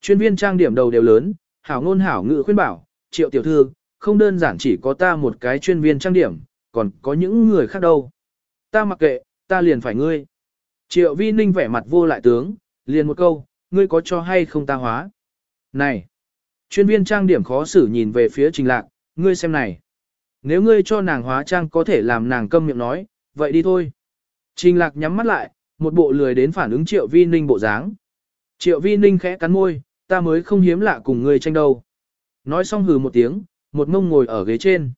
Chuyên viên trang điểm đầu đều lớn, hảo ngôn hảo ngữ khuyên bảo, Triệu tiểu thư, không đơn giản chỉ có ta một cái chuyên viên trang điểm, còn có những người khác đâu. Ta mặc kệ, ta liền phải ngươi. Triệu Vi Ninh vẻ mặt vô lại tướng, liền một câu, ngươi có cho hay không ta hóa. Này! Chuyên viên trang điểm khó xử nhìn về phía trình lạc, ngươi xem này. Nếu ngươi cho nàng hóa trang có thể làm nàng câm miệng nói, vậy đi thôi. Trình lạc nhắm mắt lại, một bộ lười đến phản ứng triệu vi ninh bộ dáng. Triệu vi ninh khẽ cắn môi, ta mới không hiếm lạ cùng ngươi tranh đâu. Nói xong hừ một tiếng, một mông ngồi ở ghế trên.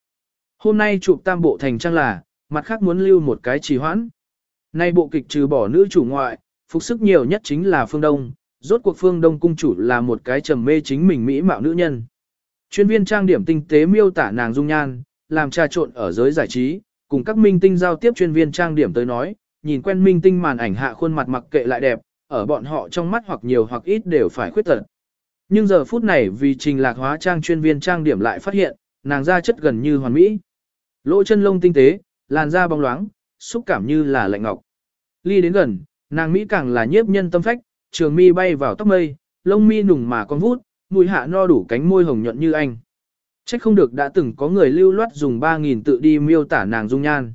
Hôm nay chụp tam bộ thành trang là, mặt khác muốn lưu một cái trì hoãn. Nay bộ kịch trừ bỏ nữ chủ ngoại, phục sức nhiều nhất chính là Phương Đông, rốt cuộc Phương Đông cung chủ là một cái trầm mê chính mình mỹ mạo nữ nhân. Chuyên viên trang điểm tinh tế miêu tả nàng dung nhan, làm trà trộn ở giới giải trí, cùng các minh tinh giao tiếp chuyên viên trang điểm tới nói, nhìn quen minh tinh màn ảnh hạ khuôn mặt mặc kệ lại đẹp, ở bọn họ trong mắt hoặc nhiều hoặc ít đều phải khuyết tật. Nhưng giờ phút này vì trình lạc hóa trang chuyên viên trang điểm lại phát hiện, nàng da chất gần như hoàn mỹ. Lỗ chân lông tinh tế, làn da bóng loáng, xúc cảm như là lạnh ngọc. Ly đến gần, nàng mỹ càng là nhiếp nhân tâm phách, trường mi bay vào tóc mây, lông mi nùng mà con vút, mùi hạ no đủ cánh môi hồng nhuận như anh. Chắc không được đã từng có người lưu loát dùng 3.000 tự đi miêu tả nàng dung nhan.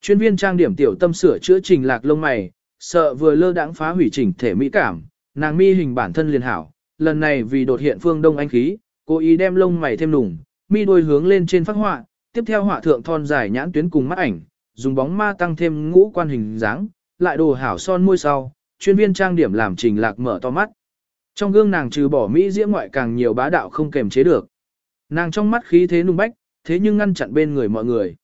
Chuyên viên trang điểm tiểu tâm sửa chữa trình lạc lông mày, sợ vừa lơ đãng phá hủy chỉnh thể mỹ cảm, nàng mi hình bản thân liền hảo, lần này vì đột hiện phương đông anh khí, cố ý đem lông mày thêm nùng, mi đôi hướng lên trên phát họa, tiếp theo họa thượng thon dài nhãn tuyến cùng mắt ảnh, dùng bóng ma tăng thêm ngũ quan hình dáng, lại đồ hảo son môi sau, chuyên viên trang điểm làm trình lạc mở to mắt. Trong gương nàng trừ bỏ mỹ diễm ngoại càng nhiều bá đạo không kềm chế được. Nàng trong mắt khí thế nung bách, thế nhưng ngăn chặn bên người mọi người.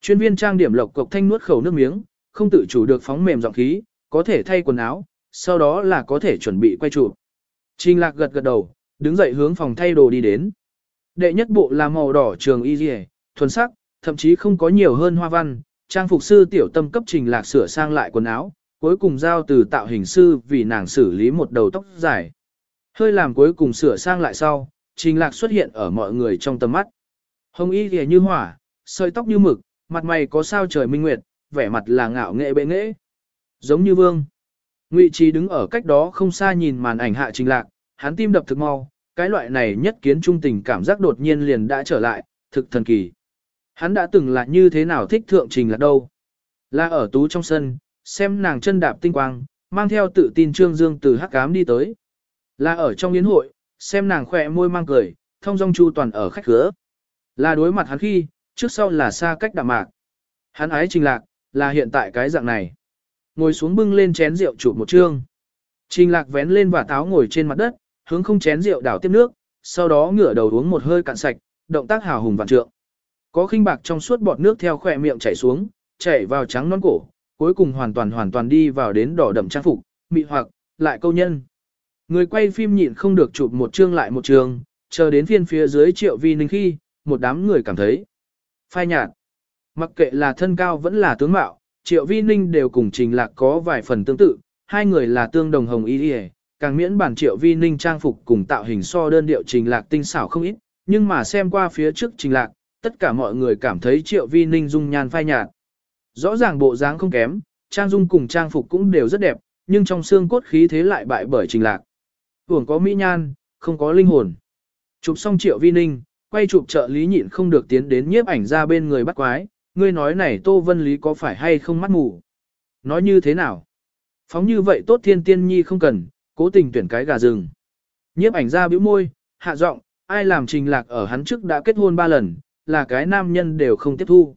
Chuyên viên trang điểm lộc cộc thanh nuốt khẩu nước miếng, không tự chủ được phóng mềm giọng khí, có thể thay quần áo, sau đó là có thể chuẩn bị quay chụp. Trình lạc gật gật đầu, đứng dậy hướng phòng thay đồ đi đến. Đệ nhất bộ là màu đỏ trường y dì thuần sắc, thậm chí không có nhiều hơn hoa văn, trang phục sư tiểu tâm cấp trình lạc sửa sang lại quần áo, cuối cùng giao từ tạo hình sư vì nàng xử lý một đầu tóc dài. Hơi làm cuối cùng sửa sang lại sau, trình lạc xuất hiện ở mọi người trong tầm mắt. Hồng y ghề như hỏa, sợi tóc như mực, mặt mày có sao trời minh nguyệt, vẻ mặt là ngạo nghệ bệ nghệ. Giống như vương. Ngụy Trí đứng ở cách đó không xa nhìn màn ảnh hạ trình lạc, hắn tim đập thực mau, cái loại này nhất kiến trung tình cảm giác đột nhiên liền đã trở lại, thực thần kỳ. Hắn đã từng là như thế nào thích thượng trình là đâu. Là ở tú trong sân, xem nàng chân đạp tinh quang, mang theo tự tin trương dương từ hắc cám đi tới. Là ở trong yến hội, xem nàng khỏe môi mang cười, thông dong chu toàn ở khách khứa. Là đối mặt hắn khi, trước sau là xa cách đạm mạc. Hắn ái trình lạc, là hiện tại cái dạng này. Ngồi xuống bưng lên chén rượu chụp một chương. Trình lạc vén lên và táo ngồi trên mặt đất, hướng không chén rượu đảo tiếp nước, sau đó ngửa đầu uống một hơi cạn sạch, động tác hào hùng vạn trượng. Có khinh bạc trong suốt bọt nước theo khỏe miệng chảy xuống, chảy vào trắng non cổ, cuối cùng hoàn toàn hoàn toàn đi vào đến đỏ đậm trang phục, mị hoặc, lại câu nhân. Người quay phim nhịn không được chụp một chương lại một chương, chờ đến phiên phía dưới triệu vi ninh khi, một đám người cảm thấy phai nhạt. Mặc kệ là thân cao vẫn là tướng mạo, triệu vi ninh đều cùng trình lạc có vài phần tương tự, hai người là tương đồng hồng y đi càng miễn bản triệu vi ninh trang phục cùng tạo hình so đơn điệu trình lạc tinh xảo không ít, nhưng mà xem qua phía trước trình lạc, tất cả mọi người cảm thấy triệu vi ninh dung nhan phai nhạt. Rõ ràng bộ dáng không kém, trang dung cùng trang phục cũng đều rất đẹp, nhưng trong xương cốt khí thế lại bại bởi trình lạc. Hưởng có mỹ nhan, không có linh hồn. Chụp xong triệu vi ninh, quay chụp trợ lý nhịn không được tiến đến nhiếp ảnh ra bên người bắt quái, ngươi nói này Tô Vân Lý có phải hay không mắt mù? Nói như thế nào? Phóng như vậy tốt thiên tiên nhi không cần, cố tình tuyển cái gà rừng. Nhiếp ảnh ra bĩu môi, hạ giọng, ai làm trình lạc ở hắn trước đã kết hôn ba lần, là cái nam nhân đều không tiếp thu.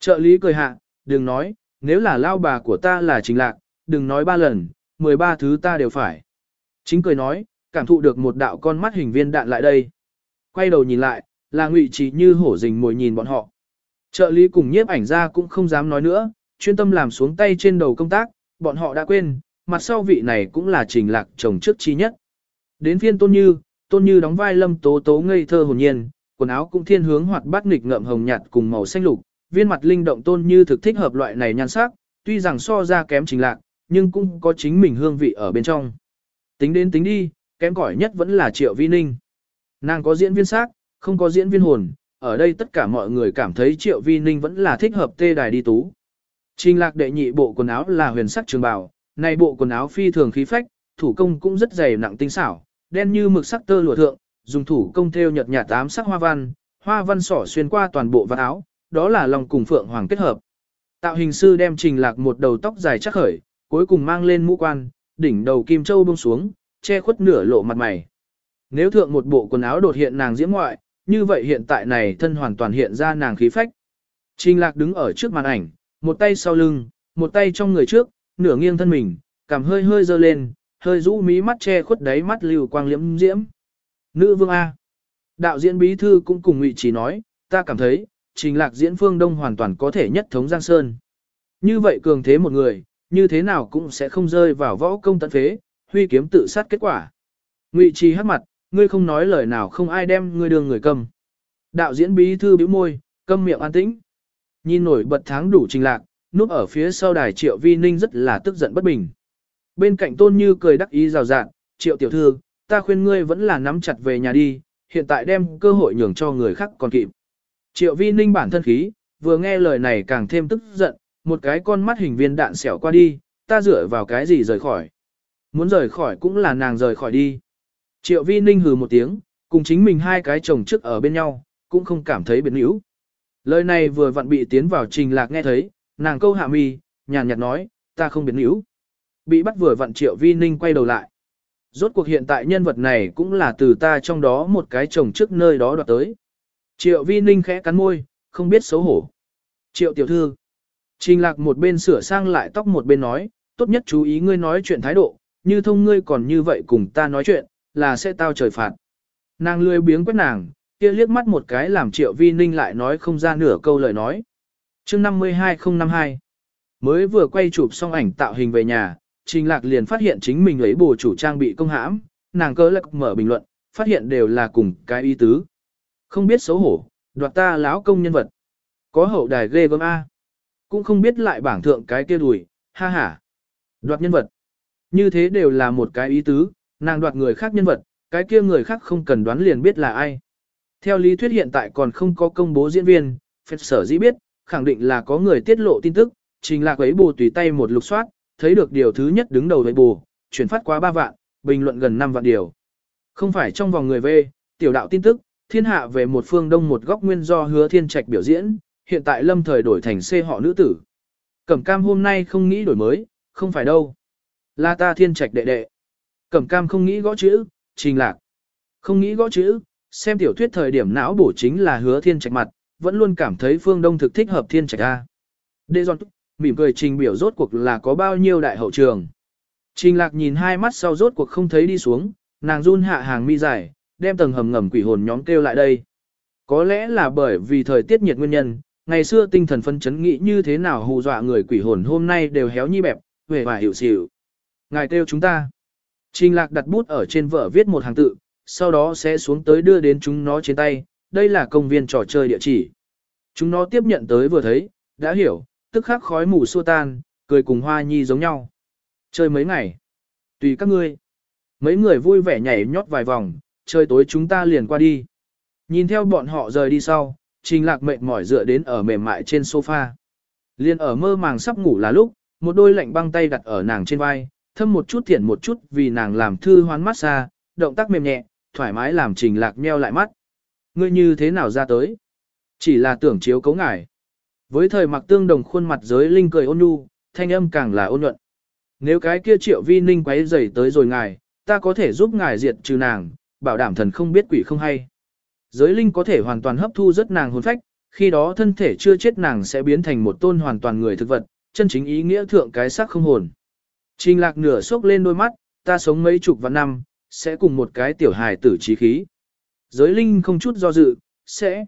Trợ lý cười hạ, đừng nói, nếu là lao bà của ta là trình lạc, đừng nói ba lần, mười ba thứ ta đều phải. Chính cười nói, cảm thụ được một đạo con mắt hình viên đạn lại đây. Quay đầu nhìn lại, là ngụy trí như hổ rình mồi nhìn bọn họ. Trợ lý cùng nhiếp ảnh ra cũng không dám nói nữa, chuyên tâm làm xuống tay trên đầu công tác, bọn họ đã quên, mặt sau vị này cũng là trình lạc chồng trước chi nhất. Đến phiên tôn như, tôn như đóng vai lâm tố tố ngây thơ hồn nhiên, quần áo cũng thiên hướng hoặc bát nghịch ngậm hồng nhạt cùng màu xanh lục, viên mặt linh động tôn như thực thích hợp loại này nhan sắc, tuy rằng so ra kém trình lạc, nhưng cũng có chính mình hương vị ở bên trong. Tính đến tính đi, kém cỏi nhất vẫn là triệu vi ninh. Nàng có diễn viên sắc, không có diễn viên hồn, ở đây tất cả mọi người cảm thấy triệu vi ninh vẫn là thích hợp tê đài đi tú. Trình lạc đệ nhị bộ quần áo là huyền sắc trường bào, này bộ quần áo phi thường khí phách, thủ công cũng rất dày nặng tinh xảo, đen như mực sắc tơ lụa thượng, dùng thủ công thêu nhợt nhạt tám sắc hoa văn, hoa văn sỏ xuyên qua toàn bộ vạt áo, đó là lòng cùng phượng hoàng kết hợp. Tạo hình sư đem trình lạc một đầu tóc dài chắc khởi, cuối cùng mang lên mũ quan, đỉnh đầu kim châu buông xuống, che khuất nửa lộ mặt mày. Nếu thượng một bộ quần áo đột hiện nàng diễm ngoại, như vậy hiện tại này thân hoàn toàn hiện ra nàng khí phách. Trình lạc đứng ở trước màn ảnh, một tay sau lưng, một tay trong người trước, nửa nghiêng thân mình, cảm hơi hơi dơ lên, hơi rũ mí mắt che khuất đáy mắt lưu quang liễm diễm. Nữ vương A. Đạo diễn bí thư cũng cùng ngụy chỉ nói, ta cảm thấy, trình lạc diễn phương đông hoàn toàn có thể nhất thống Giang Sơn. Như vậy cường thế một người, như thế nào cũng sẽ không rơi vào võ công tận phế, huy kiếm tự sát kết quả. Ngụy trì hát mặt, ngươi không nói lời nào không ai đem ngươi đường người cầm. Đạo diễn bí thư bĩu môi, câm miệng an tĩnh. Nhìn nổi bật tháng đủ trình lạc, núp ở phía sau đài triệu vi ninh rất là tức giận bất bình. Bên cạnh tôn như cười đắc ý rào rạng, triệu tiểu thư, ta khuyên ngươi vẫn là nắm chặt về nhà đi, hiện tại đem cơ hội nhường cho người khác còn kịp. Triệu vi ninh bản thân khí, vừa nghe lời này càng thêm tức giận, một cái con mắt hình viên đạn xẻo qua đi, ta dựa vào cái gì rời khỏi. Muốn rời khỏi cũng là nàng rời khỏi đi. Triệu vi ninh hừ một tiếng, cùng chính mình hai cái chồng trước ở bên nhau, cũng không cảm thấy biệt níu. Lời này vừa vặn bị tiến vào trình lạc nghe thấy, nàng câu hạ mi, nhàn nhạt nói, ta không biệt níu. Bị bắt vừa vặn triệu vi ninh quay đầu lại. Rốt cuộc hiện tại nhân vật này cũng là từ ta trong đó một cái chồng trước nơi đó đoạt tới. Triệu vi ninh khẽ cắn môi, không biết xấu hổ. Triệu tiểu thư. Trình lạc một bên sửa sang lại tóc một bên nói, tốt nhất chú ý ngươi nói chuyện thái độ, như thông ngươi còn như vậy cùng ta nói chuyện, là sẽ tao trời phạt. Nàng lười biếng quét nàng, kia liếc mắt một cái làm triệu vi ninh lại nói không ra nửa câu lời nói. chương 52052 Mới vừa quay chụp xong ảnh tạo hình về nhà, Trình Lạc liền phát hiện chính mình lấy bổ chủ trang bị công hãm, nàng cơ lạc mở bình luận, phát hiện đều là cùng cái ý tứ. Không biết xấu hổ, đoạt ta lão công nhân vật. Có hậu đài ghê gớm A. Cũng không biết lại bảng thượng cái kia đùi, ha ha. Đoạt nhân vật. Như thế đều là một cái ý tứ, nàng đoạt người khác nhân vật, cái kia người khác không cần đoán liền biết là ai. Theo lý thuyết hiện tại còn không có công bố diễn viên, phép sở dĩ biết, khẳng định là có người tiết lộ tin tức, trình lạc ấy bù tùy tay một lục soát, thấy được điều thứ nhất đứng đầu với bù, chuyển phát quá 3 vạn, bình luận gần 5 vạn điều. Không phải trong vòng người về, tiểu đạo tin tức, thiên hạ về một phương đông một góc nguyên do hứa thiên trạch biểu diễn, hiện tại lâm thời đổi thành C họ nữ tử. Cẩm cam hôm nay không nghĩ đổi mới, không phải đâu. Là ta thiên trạch đệ đệ. Cẩm cam không nghĩ gõ chữ, trình lạc. Không nghĩ gõ chữ, xem tiểu thuyết thời điểm não bổ chính là hứa thiên trạch mặt, vẫn luôn cảm thấy phương đông thực thích hợp thiên trạch A. Đệ giòn mỉm cười trình biểu rốt cuộc là có bao nhiêu đại hậu trường. Trình lạc nhìn hai mắt sau rốt cuộc không thấy đi xuống, nàng run hạ hàng mi dài, đem tầng hầm ngầm quỷ hồn nhóm kêu lại đây. Có lẽ là bởi vì thời tiết nhiệt nguyên nhân, ngày xưa tinh thần phân chấn nghĩ như thế nào hù dọa người quỷ hồn hôm nay đều héo nhi bẹp, về và hiểu xỉu. Ngài kêu chúng ta. Trình lạc đặt bút ở trên vở viết một hàng tự, sau đó sẽ xuống tới đưa đến chúng nó trên tay, đây là công viên trò chơi địa chỉ. Chúng nó tiếp nhận tới vừa thấy, đã hiểu, tức khắc khói mù xua tan, cười cùng hoa nhi giống nhau. Chơi mấy ngày. Tùy các ngươi. Mấy người vui vẻ nhảy nhót vài vòng, chơi tối chúng ta liền qua đi. Nhìn theo bọn họ rời đi sau, trình lạc mệt mỏi dựa đến ở mềm mại trên sofa. Liên ở mơ màng sắp ngủ là lúc, một đôi lạnh băng tay đặt ở nàng trên vai, thâm một chút thiện một chút vì nàng làm thư hoán massage, động tác mềm nhẹ, thoải mái làm trình lạc meo lại mắt. Ngươi như thế nào ra tới? Chỉ là tưởng chiếu cấu ngải. Với thời mặc tương đồng khuôn mặt giới linh cười ôn nhu, thanh âm càng là ôn nhuận. Nếu cái kia triệu vi ninh quấy rầy tới rồi ngài, ta có thể giúp ngài diệt trừ nàng, bảo đảm thần không biết quỷ không hay. Giới linh có thể hoàn toàn hấp thu rất nàng hồn phách, khi đó thân thể chưa chết nàng sẽ biến thành một tôn hoàn toàn người thực vật, chân chính ý nghĩa thượng cái xác không hồn. Trình lạc nửa sốc lên đôi mắt, ta sống mấy chục vạn năm, sẽ cùng một cái tiểu hài tử trí khí. Giới linh không chút do dự, sẽ.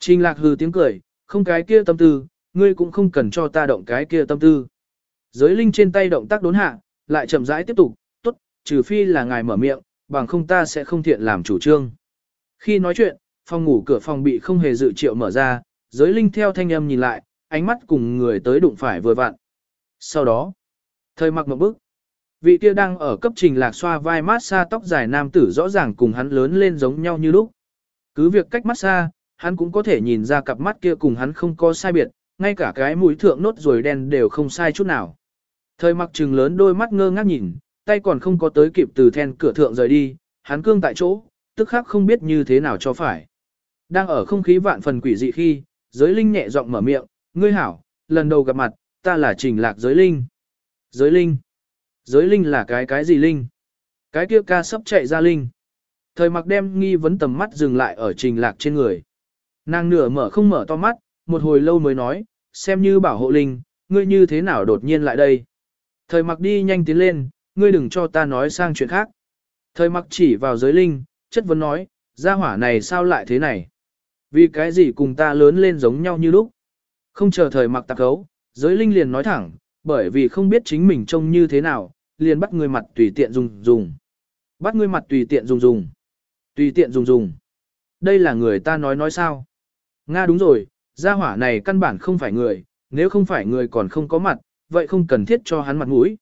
Trình lạc hừ tiếng cười, không cái kia tâm tư, ngươi cũng không cần cho ta động cái kia tâm tư. Giới linh trên tay động tác đốn hạ, lại chậm rãi tiếp tục, tốt, trừ phi là ngài mở miệng, bằng không ta sẽ không thiện làm chủ trương. Khi nói chuyện, phòng ngủ cửa phòng bị không hề dự triệu mở ra, giới linh theo thanh âm nhìn lại, ánh mắt cùng người tới đụng phải vừa vặn. Sau đó, thời mặc một bước, vị kia đang ở cấp trình lạc xoa vai mát xa tóc dài nam tử rõ ràng cùng hắn lớn lên giống nhau như lúc. Cứ việc cách mát xa, hắn cũng có thể nhìn ra cặp mắt kia cùng hắn không có sai biệt, ngay cả cái mũi thượng nốt rồi đen đều không sai chút nào. Thời mặc trừng lớn đôi mắt ngơ ngác nhìn, tay còn không có tới kịp từ then cửa thượng rời đi, hắn cương tại chỗ, tức khắc không biết như thế nào cho phải. Đang ở không khí vạn phần quỷ dị khi, giới linh nhẹ giọng mở miệng, ngươi hảo, lần đầu gặp mặt, ta là trình lạc giới linh. Giới linh. Giới linh là cái cái gì linh? Cái kia ca sắp chạy ra linh. Thời mặc đem nghi vấn tầm mắt dừng lại ở trình lạc trên người. Nàng nửa mở không mở to mắt, một hồi lâu mới nói, xem như bảo hộ linh, ngươi như thế nào đột nhiên lại đây. Thời mặc đi nhanh tiến lên, ngươi đừng cho ta nói sang chuyện khác. Thời mặc chỉ vào giới linh, chất vấn nói, gia hỏa này sao lại thế này? Vì cái gì cùng ta lớn lên giống nhau như lúc? Không chờ thời mặc tạc gấu, giới linh liền nói thẳng, bởi vì không biết chính mình trông như thế nào, liền bắt người mặt tùy tiện dùng dùng. Bắt người mặt tùy tiện dùng dùng. Tùy tiện dùng dùng. Đây là người ta nói nói sao? Nga đúng rồi, gia hỏa này căn bản không phải người, nếu không phải người còn không có mặt, vậy không cần thiết cho hắn mặt mũi.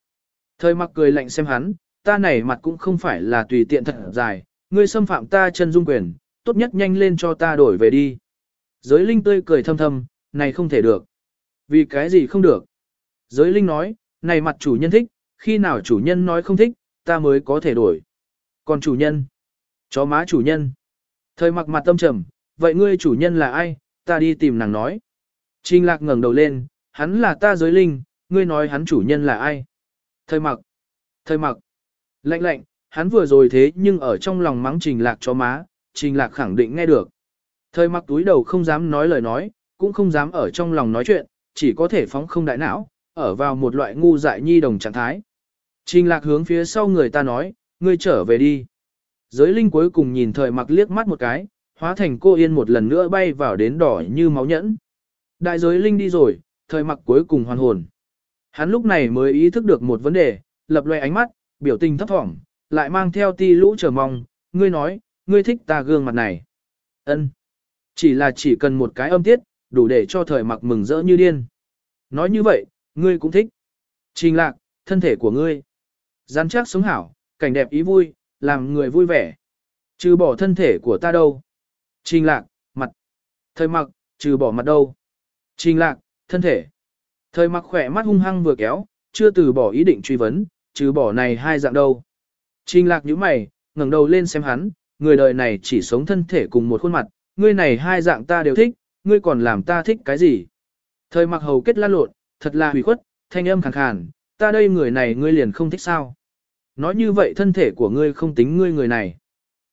Thời mặc cười lạnh xem hắn, ta này mặt cũng không phải là tùy tiện thật dài, ngươi xâm phạm ta chân dung quyền, tốt nhất nhanh lên cho ta đổi về đi. Giới linh tươi cười thâm thâm, này không thể được. Vì cái gì không được? Giới linh nói, này mặt chủ nhân thích, khi nào chủ nhân nói không thích, ta mới có thể đổi. Còn chủ nhân? Chó má chủ nhân. Thời mặc mặt tâm trầm, vậy ngươi chủ nhân là ai, ta đi tìm nàng nói. Trình lạc ngẩng đầu lên, hắn là ta giới linh, ngươi nói hắn chủ nhân là ai. Thời mặc. Thời mặc. Lạnh lạnh, hắn vừa rồi thế nhưng ở trong lòng mắng trình lạc cho má, trình lạc khẳng định nghe được. Thời mặc túi đầu không dám nói lời nói, cũng không dám ở trong lòng nói chuyện, chỉ có thể phóng không đại não, ở vào một loại ngu dại nhi đồng trạng thái. Trình lạc hướng phía sau người ta nói, ngươi trở về đi. Giới linh cuối cùng nhìn thời mặc liếc mắt một cái, hóa thành cô yên một lần nữa bay vào đến đỏ như máu nhẫn. Đại giới linh đi rồi, thời mặc cuối cùng hoàn hồn. Hắn lúc này mới ý thức được một vấn đề, lập loe ánh mắt, biểu tình thấp thỏm, lại mang theo ti lũ chờ mong, ngươi nói, ngươi thích ta gương mặt này. ân Chỉ là chỉ cần một cái âm tiết, đủ để cho thời mặc mừng rỡ như điên. Nói như vậy, ngươi cũng thích. Trình lạc, thân thể của ngươi. Gián chắc sống hảo, cảnh đẹp ý vui, làm người vui vẻ. Trừ bỏ thân thể của ta đâu. Trình lạc, mặt. Thời mặc, trừ bỏ mặt đâu. Trình lạc, thân thể. Thời mặc khỏe mắt hung hăng vừa kéo, chưa từ bỏ ý định truy vấn, trừ bỏ này hai dạng đâu. Trình lạc như mày, ngẩng đầu lên xem hắn, người đời này chỉ sống thân thể cùng một khuôn mặt, ngươi này hai dạng ta đều thích, ngươi còn làm ta thích cái gì? Thời mặc hầu kết lan lộn, thật là hủy khuất, thanh âm khàn khàn, ta đây người này ngươi liền không thích sao? Nói như vậy thân thể của ngươi không tính ngươi người này.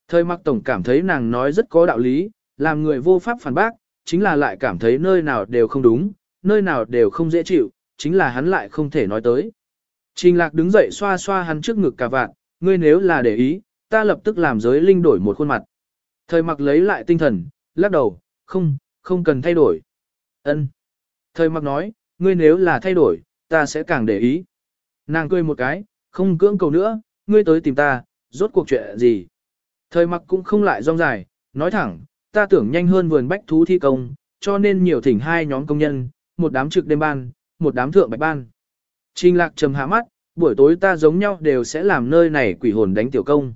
Thời mặc tổng cảm thấy nàng nói rất có đạo lý, làm người vô pháp phản bác, chính là lại cảm thấy nơi nào đều không đúng, nơi nào đều không dễ chịu, chính là hắn lại không thể nói tới. Trình lạc đứng dậy xoa xoa hắn trước ngực cả vạn, ngươi nếu là để ý, ta lập tức làm giới linh đổi một khuôn mặt. Thời mặc lấy lại tinh thần, lắc đầu, không, không cần thay đổi. Ân. Thời mặc nói, ngươi nếu là thay đổi, ta sẽ càng để ý. Nàng cười một cái, không cưỡng cầu nữa, ngươi tới tìm ta, rốt cuộc chuyện gì. Thời mặc cũng không lại rong dài, nói thẳng, ta tưởng nhanh hơn vườn bách thú thi công, cho nên nhiều thỉnh hai nhóm công nhân, một đám trực đêm ban, một đám thượng bạch ban. Trình lạc trầm hạ mắt, buổi tối ta giống nhau đều sẽ làm nơi này quỷ hồn đánh tiểu công.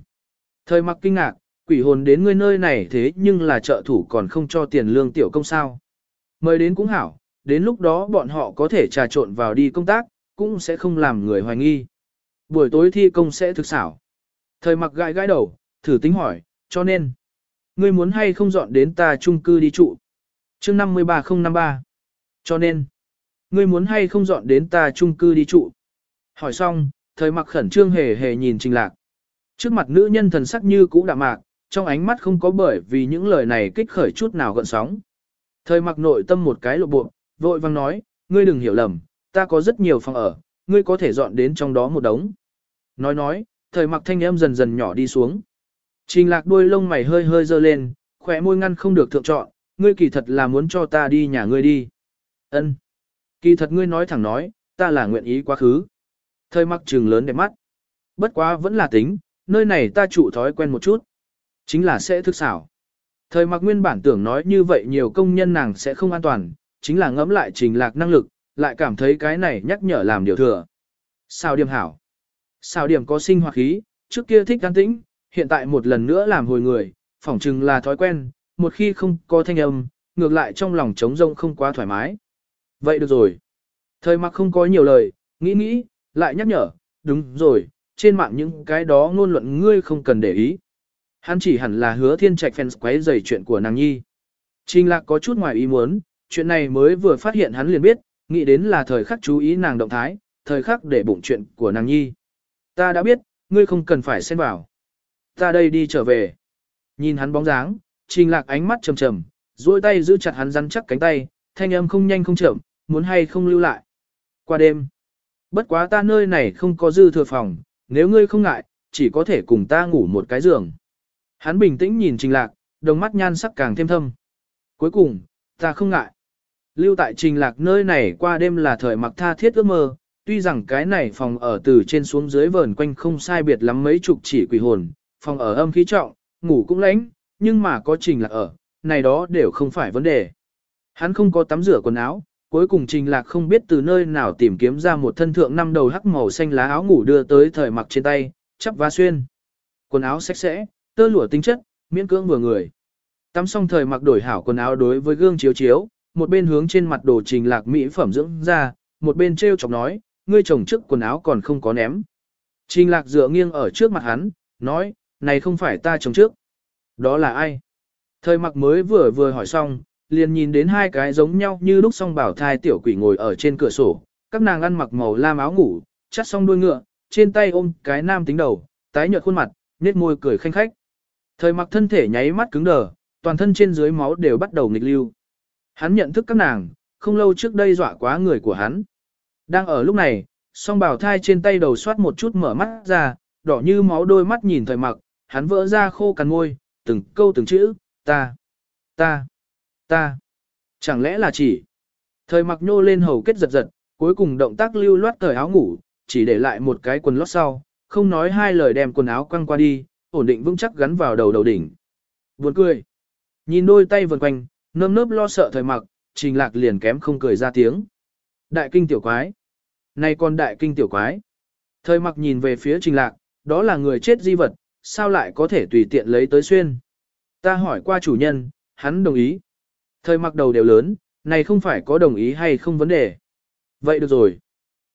Thời mặc kinh ngạc, quỷ hồn đến ngươi nơi này thế nhưng là trợ thủ còn không cho tiền lương tiểu công sao. Mời đến cũng hảo, đến lúc đó bọn họ có thể trà trộn vào đi công tác, cũng sẽ không làm người hoài nghi. Buổi tối thi công sẽ thực xảo. Thời mặc gãi gãi đầu, thử tính hỏi, cho nên, ngươi muốn hay không dọn đến ta chung cư đi trụ. chương 53053. Cho nên, ngươi muốn hay không dọn đến ta chung cư đi trụ. Hỏi xong, thời mặc khẩn trương hề hề nhìn trình lạc. Trước mặt nữ nhân thần sắc như cũ đạm mạc, trong ánh mắt không có bởi vì những lời này kích khởi chút nào gợn sóng. Thời mặc nội tâm một cái lộ bộ, vội vang nói, ngươi đừng hiểu lầm, ta có rất nhiều phòng ở, ngươi có thể dọn đến trong đó một đống. Nói nói, thời mặc thanh âm dần dần nhỏ đi xuống. Trình lạc đuôi lông mày hơi hơi dơ lên, khỏe môi ngăn không được thượng chọn, ngươi kỳ thật là muốn cho ta đi nhà ngươi đi. Ân, Kỳ thật ngươi nói thẳng nói, ta là nguyện ý quá khứ. Thời mặc trường lớn đẹp mắt. Bất quá vẫn là tính, nơi này ta trụ thói quen một chút. Chính là sẽ thức xảo. Thời mặc nguyên bản tưởng nói như vậy nhiều công nhân nàng sẽ không an toàn, chính là ngẫm lại trình lạc năng lực, lại cảm thấy cái này nhắc nhở làm điều thừa. Sao điểm hảo? Sao điểm có sinh hoạt khí, trước kia thích an tĩnh, hiện tại một lần nữa làm hồi người, phỏng chừng là thói quen, một khi không có thanh âm, ngược lại trong lòng trống rông không quá thoải mái. Vậy được rồi. Thời mặc không có nhiều lời, nghĩ nghĩ, lại nhắc nhở, đúng rồi, trên mạng những cái đó ngôn luận ngươi không cần để ý. Hắn chỉ hẳn là hứa thiên trạch fans quấy dày chuyện của nàng nhi. Trình lạc có chút ngoài ý muốn, chuyện này mới vừa phát hiện hắn liền biết, nghĩ đến là thời khắc chú ý nàng động thái, thời khắc để bụng chuyện của nàng nhi. Ta đã biết, ngươi không cần phải xen vào. Ta đây đi trở về. Nhìn hắn bóng dáng, trình lạc ánh mắt trầm trầm, duỗi tay giữ chặt hắn rắn chắc cánh tay, thanh âm không nhanh không chậm, muốn hay không lưu lại. Qua đêm, bất quá ta nơi này không có dư thừa phòng, nếu ngươi không ngại, chỉ có thể cùng ta ngủ một cái giường. Hắn bình tĩnh nhìn trình lạc, đồng mắt nhan sắc càng thêm thâm. Cuối cùng, ta không ngại. Lưu tại trình lạc nơi này qua đêm là thời mặc tha thiết ước mơ, tuy rằng cái này phòng ở từ trên xuống dưới vờn quanh không sai biệt lắm mấy chục chỉ quỷ hồn, phòng ở âm khí trọng, ngủ cũng lánh, nhưng mà có trình lạc ở, này đó đều không phải vấn đề. Hắn không có tắm rửa quần áo, cuối cùng trình lạc không biết từ nơi nào tìm kiếm ra một thân thượng năm đầu hắc màu xanh lá áo ngủ đưa tới thời mặc trên tay, chắp và xuyên. Quần áo sạch sẽ, tơ lụa tính chất, miễn cưỡng vừa người. Tắm xong thời mặc đổi hảo quần áo đối với gương chiếu chiếu, một bên hướng trên mặt đồ trình lạc mỹ phẩm dưỡng ra, một bên treo chọc nói, ngươi chồng trước quần áo còn không có ném. Trình lạc dựa nghiêng ở trước mặt hắn, nói, này không phải ta chồng trước. Đó là ai? Thời mặc mới vừa vừa hỏi xong, liền nhìn đến hai cái giống nhau như lúc song bảo thai tiểu quỷ ngồi ở trên cửa sổ, các nàng ăn mặc màu lam áo ngủ, chắt xong đuôi ngựa, trên tay ôm cái nam tính đầu, tái nhợt khuôn mặt, nét môi cười khanh khách. Thời mặc thân thể nháy mắt cứng đờ, toàn thân trên dưới máu đều bắt đầu nghịch lưu. Hắn nhận thức các nàng, không lâu trước đây dọa quá người của hắn. Đang ở lúc này, song bảo thai trên tay đầu soát một chút mở mắt ra, đỏ như máu đôi mắt nhìn thời mặc, hắn vỡ ra khô cằn môi, từng câu từng chữ, ta, ta, ta. Chẳng lẽ là chỉ. Thời mặc nhô lên hầu kết giật giật, cuối cùng động tác lưu loát thời áo ngủ, chỉ để lại một cái quần lót sau, không nói hai lời đem quần áo quăng qua đi, ổn định vững chắc gắn vào đầu đầu đỉnh. Buồn cười. Nhìn đôi tay vần quanh, nơm nớp lo sợ thời mặc, trình lạc liền kém không cười ra tiếng. Đại kinh tiểu quái. Này còn đại kinh tiểu quái. Thời mặc nhìn về phía trình lạc, đó là người chết di vật, sao lại có thể tùy tiện lấy tới xuyên. Ta hỏi qua chủ nhân, hắn đồng ý. Thời mặc đầu đều lớn, này không phải có đồng ý hay không vấn đề. Vậy được rồi.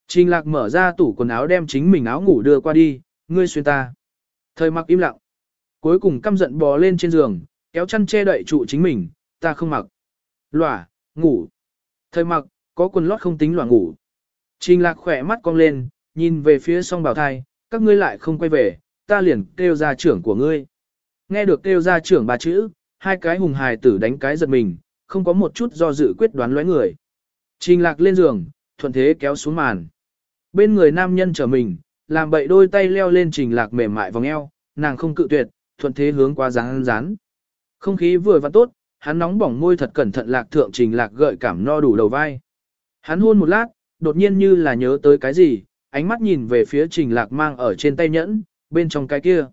Trình lạc mở ra tủ quần áo đem chính mình áo ngủ đưa qua đi, ngươi xuyên ta. Thời mặc im lặng. Cuối cùng căm giận bò lên trên giường, kéo chăn che đậy trụ chính mình, ta không mặc. Lỏa, ngủ. Thời mặc, có quần lót không tính lỏa ngủ. Trình lạc khỏe mắt cong lên, nhìn về phía song Bảo thai, các ngươi lại không quay về, ta liền kêu ra trưởng của ngươi. Nghe được kêu ra trưởng ba chữ, hai cái hùng hài tử đánh cái giật mình, không có một chút do dự quyết đoán lóe người. Trình lạc lên giường, thuận thế kéo xuống màn. Bên người nam nhân trở mình, làm bậy đôi tay leo lên trình lạc mềm mại vòng eo, nàng không cự tuyệt, thuận thế hướng qua rán rán. Không khí vừa và tốt, hắn nóng bỏng môi thật cẩn thận lạc thượng trình lạc gợi cảm no đủ đầu vai. Hắn hôn một lát, đột nhiên như là nhớ tới cái gì, ánh mắt nhìn về phía trình lạc mang ở trên tay nhẫn, bên trong cái kia.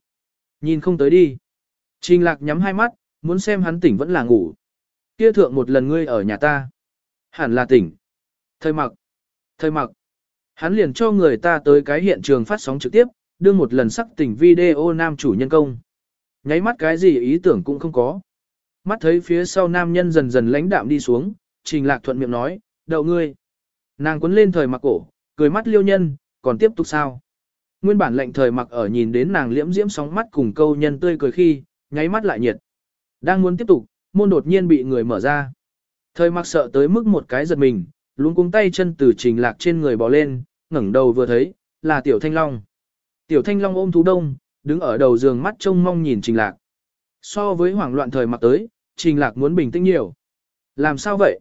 Nhìn không tới đi. Trình lạc nhắm hai mắt, muốn xem hắn tỉnh vẫn là ngủ. Kia thượng một lần ngươi ở nhà ta. Hẳn là tỉnh. Thời mặc. Thời mặc. Hắn liền cho người ta tới cái hiện trường phát sóng trực tiếp, đưa một lần sắc tỉnh video nam chủ nhân công. Nháy mắt cái gì ý tưởng cũng không có. Mắt thấy phía sau nam nhân dần dần lãnh đạm đi xuống, trình lạc thuận miệng nói, đậu ngươi. Nàng quấn lên thời mặc cổ, cười mắt liêu nhân, còn tiếp tục sao? Nguyên bản lệnh thời mặc ở nhìn đến nàng liễm diễm sóng mắt cùng câu nhân tươi cười khi, nháy mắt lại nhiệt. Đang muốn tiếp tục, môn đột nhiên bị người mở ra. Thời mặc sợ tới mức một cái giật mình, luôn cuống tay chân từ trình lạc trên người bò lên, ngẩng đầu vừa thấy, là tiểu thanh long. Tiểu thanh long ôm thú đông, đứng ở đầu giường mắt trông mong nhìn trình lạc. So với hoảng loạn thời mặc tới, trình lạc muốn bình tĩnh nhiều. Làm sao vậy?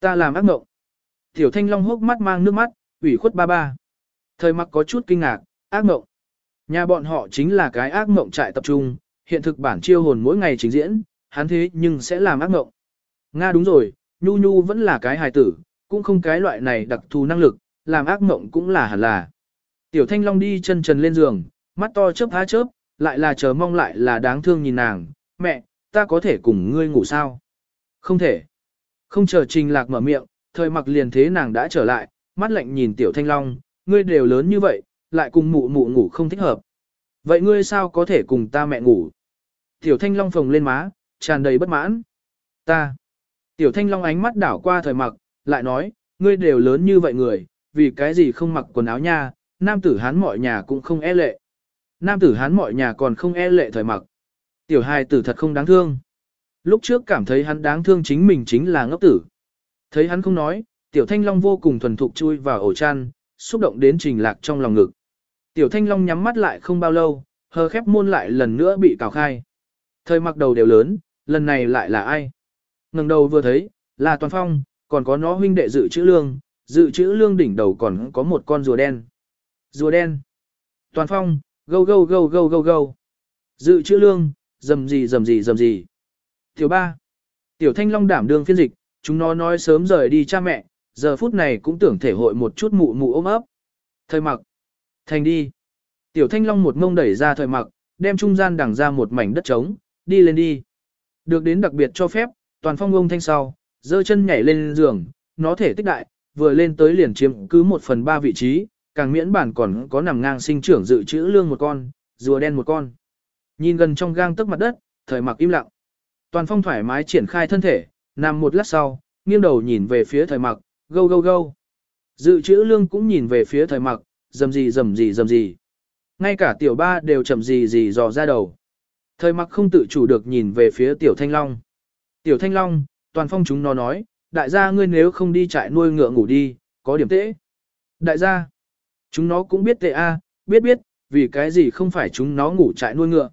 Ta làm ác mộng. Tiểu thanh long hốc mắt mang nước mắt, ủy khuất ba ba. Thời mặc có chút kinh ngạc, ác mộng. Nhà bọn họ chính là cái ác mộng trại tập trung, hiện thực bản chiêu hồn mỗi ngày trình diễn, hắn thế nhưng sẽ làm ác mộng. Nga đúng rồi, Nhu Nhu vẫn là cái hài tử, cũng không cái loại này đặc thù năng lực, làm ác mộng cũng là hẳn là. Tiểu Thanh Long đi chân trần lên giường, mắt to chớp há chớp, lại là chờ mong lại là đáng thương nhìn nàng, mẹ, ta có thể cùng ngươi ngủ sao? Không thể. Không chờ Trình Lạc mở miệng, thời mặc liền thế nàng đã trở lại, mắt lạnh nhìn Tiểu Thanh Long, ngươi đều lớn như vậy, lại cùng mụ mụ ngủ không thích hợp. Vậy ngươi sao có thể cùng ta mẹ ngủ? Tiểu Thanh Long phồng lên má, tràn đầy bất mãn. Ta. Tiểu Thanh Long ánh mắt đảo qua thời mặc, lại nói, ngươi đều lớn như vậy người, vì cái gì không mặc quần áo nha, nam tử hán mọi nhà cũng không e lệ. Nam tử hán mọi nhà còn không e lệ thời mặc. Tiểu hài tử thật không đáng thương. Lúc trước cảm thấy hắn đáng thương chính mình chính là ngốc tử. Thấy hắn không nói, tiểu thanh long vô cùng thuần thục chui vào ổ chăn, xúc động đến trình lạc trong lòng ngực. Tiểu thanh long nhắm mắt lại không bao lâu, hờ khép môn lại lần nữa bị cào khai. Thời mặc đầu đều lớn, lần này lại là ai? ngẩng đầu vừa thấy, là toàn phong, còn có nó huynh đệ dự trữ lương, dự trữ lương đỉnh đầu còn có một con rùa đen. Rùa đen. Toàn phong, gâu gâu gâu gâu gâu gâu. Dự trữ lương, dầm gì dầm gì dầm gì. Tiểu ba. Tiểu thanh long đảm đương phiên dịch, chúng nó nói sớm rời đi cha mẹ, giờ phút này cũng tưởng thể hội một chút mụ mụ ôm ấp. Thời mặc. Thành đi. Tiểu thanh long một mông đẩy ra thời mặc, đem trung gian đằng ra một mảnh đất trống, đi lên đi. Được đến đặc biệt cho phép, toàn phong ông thanh sau, dơ chân nhảy lên giường, nó thể tích đại, vừa lên tới liền chiếm cứ một phần ba vị trí, càng miễn bản còn có nằm ngang sinh trưởng dự trữ lương một con, rùa đen một con. Nhìn gần trong gang tức mặt đất, thời mặc im lặng. Toàn phong thoải mái triển khai thân thể, nằm một lát sau, nghiêng đầu nhìn về phía thời mặc, gâu gâu gâu. Dự trữ lương cũng nhìn về phía thời mặc, dầm gì dầm gì dầm gì. Ngay cả tiểu ba đều chậm gì gì dò ra đầu. Thời mặc không tự chủ được nhìn về phía tiểu thanh long. Tiểu thanh long, toàn phong chúng nó nói, đại gia ngươi nếu không đi trại nuôi ngựa ngủ đi, có điểm tễ. Đại gia, chúng nó cũng biết tệ a, biết biết, vì cái gì không phải chúng nó ngủ trại nuôi ngựa.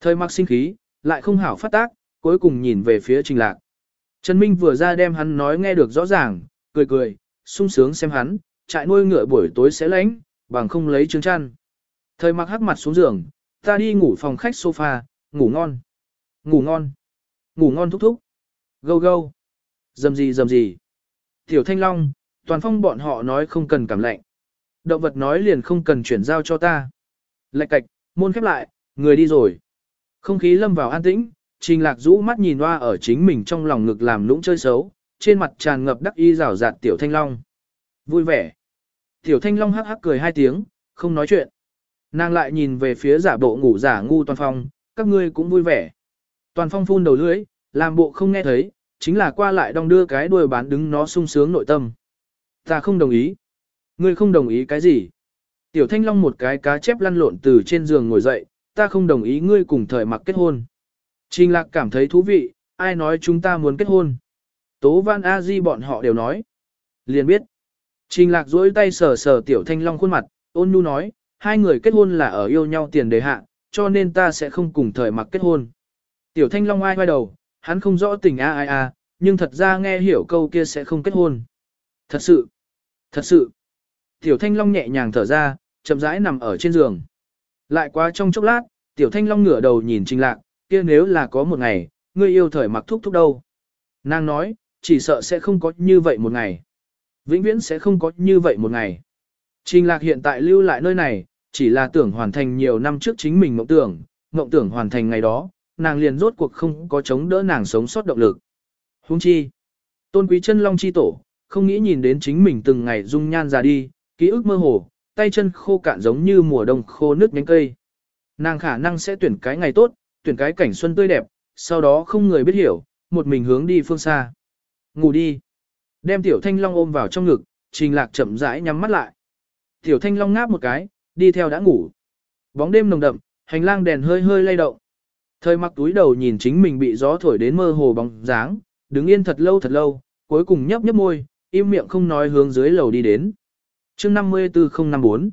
Thời mặc sinh khí, lại không hảo phát tác, cuối cùng nhìn về phía trình lạc. Trần Minh vừa ra đem hắn nói nghe được rõ ràng, cười cười, sung sướng xem hắn, trại nuôi ngựa buổi tối sẽ lánh, bằng không lấy trứng chăn. Thời mặc hắc mặt xuống giường, ta đi ngủ phòng khách sofa, ngủ ngon. Ngủ ngon. Ngủ ngon thúc thúc. Gâu gâu. Dầm gì dầm gì. Tiểu Thanh Long, toàn phong bọn họ nói không cần cảm lạnh. Động vật nói liền không cần chuyển giao cho ta. Lạch cạch, môn khép lại, người đi rồi. Không khí lâm vào an tĩnh, Trình Lạc rũ mắt nhìn hoa ở chính mình trong lòng ngực làm lũng chơi xấu, trên mặt tràn ngập đắc y rào rạt Tiểu Thanh Long. Vui vẻ. Tiểu Thanh Long hắc hắc cười hai tiếng, không nói chuyện. Nàng lại nhìn về phía giả bộ ngủ giả ngu toàn phong, các ngươi cũng vui vẻ. Toàn phong phun đầu lưỡi, làm bộ không nghe thấy, chính là qua lại đong đưa cái đuôi bán đứng nó sung sướng nội tâm. Ta không đồng ý. Ngươi không đồng ý cái gì? Tiểu thanh long một cái cá chép lăn lộn từ trên giường ngồi dậy, ta không đồng ý ngươi cùng thời mặc kết hôn. Trình lạc cảm thấy thú vị, ai nói chúng ta muốn kết hôn. Tố Văn A Di bọn họ đều nói. Liền biết. Trình lạc duỗi tay sờ sờ tiểu thanh long khuôn mặt, ôn nhu nói, hai người kết hôn là ở yêu nhau tiền đề hạ, cho nên ta sẽ không cùng thời mặc kết hôn. Tiểu thanh long ai quay đầu, hắn không rõ tình a ai a, nhưng thật ra nghe hiểu câu kia sẽ không kết hôn. Thật sự, thật sự. Tiểu thanh long nhẹ nhàng thở ra, chậm rãi nằm ở trên giường. Lại quá trong chốc lát, tiểu thanh long ngửa đầu nhìn trình lạc, kia nếu là có một ngày, ngươi yêu thời mặc thúc thúc đâu. Nàng nói, chỉ sợ sẽ không có như vậy một ngày. Vĩnh viễn sẽ không có như vậy một ngày. Trình lạc hiện tại lưu lại nơi này, chỉ là tưởng hoàn thành nhiều năm trước chính mình mộng tưởng, mộng tưởng hoàn thành ngày đó, nàng liền rốt cuộc không có chống đỡ nàng sống sót động lực. Huống chi, tôn quý chân long chi tổ, không nghĩ nhìn đến chính mình từng ngày dung nhan già đi, ký ức mơ hồ, tay chân khô cạn giống như mùa đông khô nước nhánh cây. Nàng khả năng sẽ tuyển cái ngày tốt, tuyển cái cảnh xuân tươi đẹp, sau đó không người biết hiểu, một mình hướng đi phương xa. Ngủ đi. Đem tiểu thanh long ôm vào trong ngực, trình lạc chậm rãi nhắm mắt lại. Tiểu thanh long ngáp một cái, đi theo đã ngủ. Bóng đêm nồng đậm, hành lang đèn hơi hơi lay động. Thời mặc túi đầu nhìn chính mình bị gió thổi đến mơ hồ bóng dáng, đứng yên thật lâu thật lâu, cuối cùng nhấp nhấp môi, im miệng không nói hướng dưới lầu đi đến. chương 54054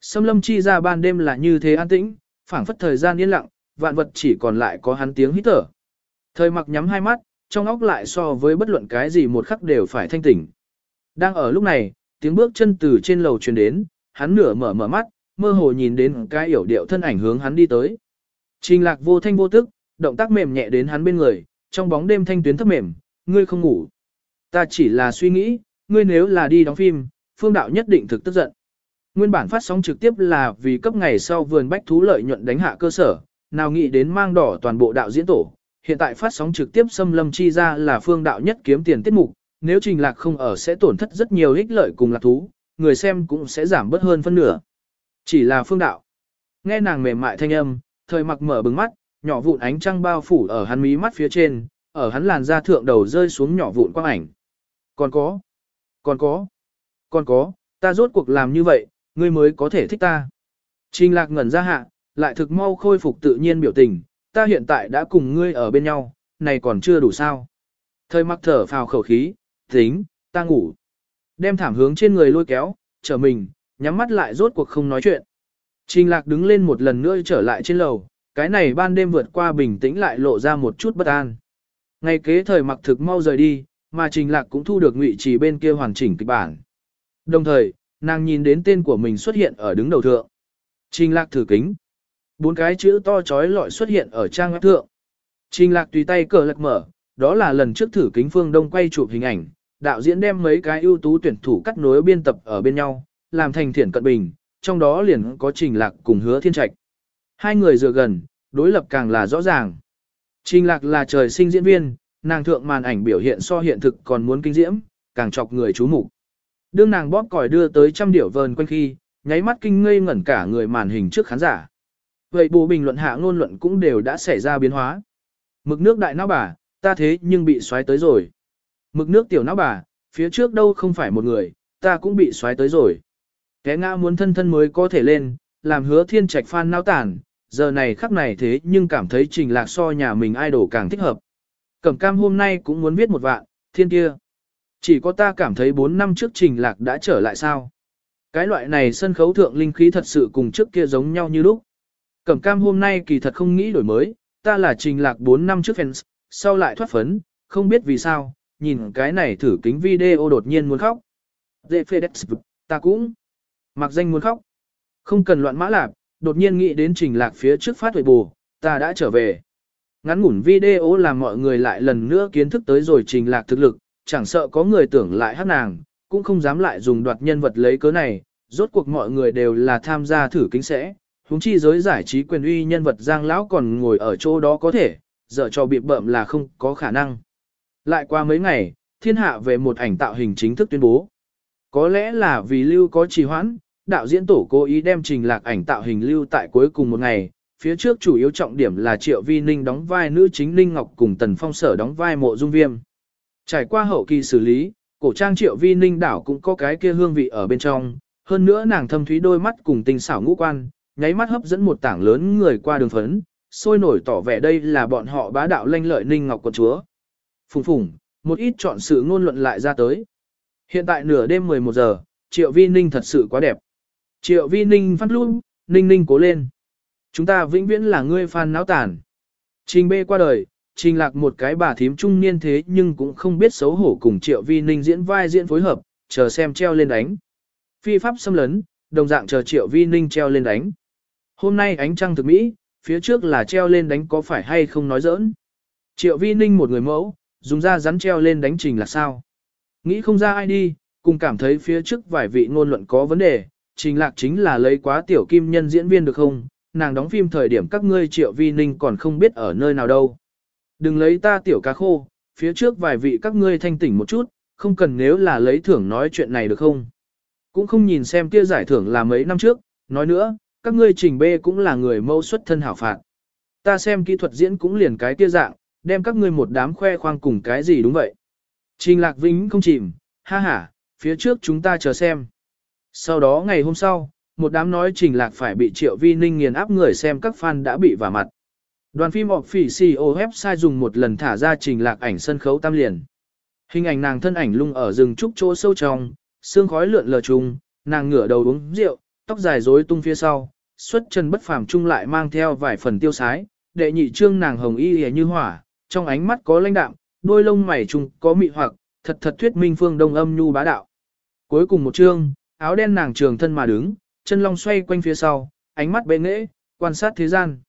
Sâm lâm chi ra ban đêm là như thế an tĩnh, phảng phất thời gian yên lặng, vạn vật chỉ còn lại có hắn tiếng hít thở. Thời mặc nhắm hai mắt, trong óc lại so với bất luận cái gì một khắc đều phải thanh tỉnh. Đang ở lúc này, tiếng bước chân từ trên lầu truyền đến, hắn nửa mở mở mắt, mơ hồ nhìn đến cái hiểu điệu thân ảnh hướng hắn đi tới. Trình lạc vô thanh vô tức, động tác mềm nhẹ đến hắn bên người, trong bóng đêm thanh tuyến thấp mềm, ngươi không ngủ. Ta chỉ là suy nghĩ, ngươi nếu là đi đóng phim, phương đạo nhất định thực tức giận. Nguyên bản phát sóng trực tiếp là vì cấp ngày sau vườn bách thú lợi nhuận đánh hạ cơ sở, nào nghĩ đến mang đỏ toàn bộ đạo diễn tổ. Hiện tại phát sóng trực tiếp xâm lâm chi ra là phương đạo nhất kiếm tiền tiết mục, nếu trình lạc không ở sẽ tổn thất rất nhiều ích lợi cùng lạc thú, người xem cũng sẽ giảm bớt hơn phân nửa. Chỉ là phương đạo. Nghe nàng mềm mại thanh âm, thời mặc mở bừng mắt, nhỏ vụn ánh trăng bao phủ ở hắn mí mắt phía trên, ở hắn làn da thượng đầu rơi xuống nhỏ vụn quang ảnh. Còn có, còn có, còn có, ta rốt cuộc làm như vậy, ngươi mới có thể thích ta. Trình lạc ngẩn ra hạ, lại thực mau khôi phục tự nhiên biểu tình, ta hiện tại đã cùng ngươi ở bên nhau, này còn chưa đủ sao. Thời mặc thở phào khẩu khí, tính, ta ngủ. Đem thảm hướng trên người lôi kéo, trở mình, nhắm mắt lại rốt cuộc không nói chuyện. Trình lạc đứng lên một lần nữa trở lại trên lầu, cái này ban đêm vượt qua bình tĩnh lại lộ ra một chút bất an. Ngay kế thời mặc thực mau rời đi, mà trình lạc cũng thu được ngụy trì bên kia hoàn chỉnh kịch bản. Đồng thời, nàng nhìn đến tên của mình xuất hiện ở đứng đầu thượng. Trình lạc thử kính. Bốn cái chữ to chói lọi xuất hiện ở trang web thượng. Trình lạc tùy tay cờ lật mở, đó là lần trước thử kính phương đông quay chụp hình ảnh, đạo diễn đem mấy cái ưu tú tuyển thủ cắt nối biên tập ở bên nhau, làm thành thiển cận bình, trong đó liền có trình lạc cùng hứa thiên trạch. Hai người dựa gần, đối lập càng là rõ ràng. Trình lạc là trời sinh diễn viên, nàng thượng màn ảnh biểu hiện so hiện thực còn muốn kinh diễm, càng chọc người chú mục. Đương nàng bóp còi đưa tới trăm điểu vờn quanh khi, nháy mắt kinh ngây ngẩn cả người màn hình trước khán giả. Vậy bù bình luận hạ ngôn luận cũng đều đã xảy ra biến hóa. Mực nước đại não bà, ta thế nhưng bị xoáy tới rồi. Mực nước tiểu não bà, phía trước đâu không phải một người, ta cũng bị xoáy tới rồi. Té ngã muốn thân thân mới có thể lên, làm hứa thiên trạch phan não tản, giờ này khắc này thế nhưng cảm thấy trình lạc so nhà mình idol càng thích hợp. Cẩm cam hôm nay cũng muốn viết một vạn, thiên kia. Chỉ có ta cảm thấy 4 năm trước trình lạc đã trở lại sao. Cái loại này sân khấu thượng linh khí thật sự cùng trước kia giống nhau như lúc. Cẩm cam hôm nay kỳ thật không nghĩ đổi mới, ta là trình lạc 4 năm trước fans, sau lại thoát phấn, không biết vì sao, nhìn cái này thử kính video đột nhiên muốn khóc. Dễ phê ta cũng. Mặc danh muốn khóc. Không cần loạn mã lạp, đột nhiên nghĩ đến trình lạc phía trước phát huệ bù, ta đã trở về. Ngắn ngủn video làm mọi người lại lần nữa kiến thức tới rồi trình lạc thực lực, chẳng sợ có người tưởng lại hát nàng, cũng không dám lại dùng đoạt nhân vật lấy cớ này, rốt cuộc mọi người đều là tham gia thử kính sẽ. Húng chi giới giải trí quyền uy nhân vật giang lão còn ngồi ở chỗ đó có thể, giờ cho bị bợm là không có khả năng. Lại qua mấy ngày, thiên hạ về một ảnh tạo hình chính thức tuyên bố. Có lẽ là vì lưu có trì hoãn, đạo diễn tổ cố ý đem trình lạc ảnh tạo hình lưu tại cuối cùng một ngày, phía trước chủ yếu trọng điểm là Triệu Vi Ninh đóng vai nữ chính Ninh Ngọc cùng Tần Phong Sở đóng vai mộ dung viêm. Trải qua hậu kỳ xử lý, cổ trang Triệu Vi Ninh đảo cũng có cái kia hương vị ở bên trong, hơn nữa nàng thâm thúy đôi mắt cùng tình xảo ngũ quan, nháy mắt hấp dẫn một tảng lớn người qua đường phấn, sôi nổi tỏ vẻ đây là bọn họ bá đạo lanh lợi ninh ngọc quận chúa. Phùng phùng, một ít chọn sự ngôn luận lại ra tới. Hiện tại nửa đêm 11 giờ, Triệu Vi Ninh thật sự quá đẹp. Triệu Vi Ninh phát luôn, Ninh Ninh cố lên. Chúng ta vĩnh viễn là ngươi fan náo tàn. Trình bê qua đời, trình lạc một cái bà thím trung niên thế nhưng cũng không biết xấu hổ cùng Triệu Vi Ninh diễn vai diễn phối hợp, chờ xem treo lên đánh. Phi pháp xâm lấn, đồng dạng chờ Triệu Vi Ninh treo lên đánh. Hôm nay ánh trăng thực mỹ, phía trước là treo lên đánh có phải hay không nói giỡn. Triệu Vi Ninh một người mẫu, dùng ra rắn treo lên đánh trình là sao? Nghĩ không ra ai đi, cùng cảm thấy phía trước vài vị ngôn luận có vấn đề, trình lạc chính là lấy quá tiểu kim nhân diễn viên được không? Nàng đóng phim thời điểm các ngươi Triệu Vi Ninh còn không biết ở nơi nào đâu. Đừng lấy ta tiểu cá khô, phía trước vài vị các ngươi thanh tỉnh một chút, không cần nếu là lấy thưởng nói chuyện này được không? Cũng không nhìn xem kia giải thưởng là mấy năm trước, nói nữa, các ngươi trình bê cũng là người mâu xuất thân hảo phạt. Ta xem kỹ thuật diễn cũng liền cái kia dạng, đem các ngươi một đám khoe khoang cùng cái gì đúng vậy. Trình lạc vĩnh không chìm, ha ha, phía trước chúng ta chờ xem. Sau đó ngày hôm sau, một đám nói trình lạc phải bị triệu vi ninh nghiền áp người xem các fan đã bị vả mặt. Đoàn phim Officio website dùng một lần thả ra trình lạc ảnh sân khấu tam liền. Hình ảnh nàng thân ảnh lung ở rừng trúc chỗ sâu trong, xương khói lượn lờ trùng, nàng ngửa đầu uống rượu, tóc dài rối tung phía sau, xuất chân bất phàm chung lại mang theo vài phần tiêu sái, đệ nhị trương nàng hồng y hề như hỏa, trong ánh mắt có lãnh đạm, đôi lông mày trùng có mị hoặc, thật thật thuyết minh phương đông âm nhu bá đạo. Cuối cùng một chương, áo đen nàng trường thân mà đứng, chân long xoay quanh phía sau, ánh mắt bệ nghệ, quan sát thế gian.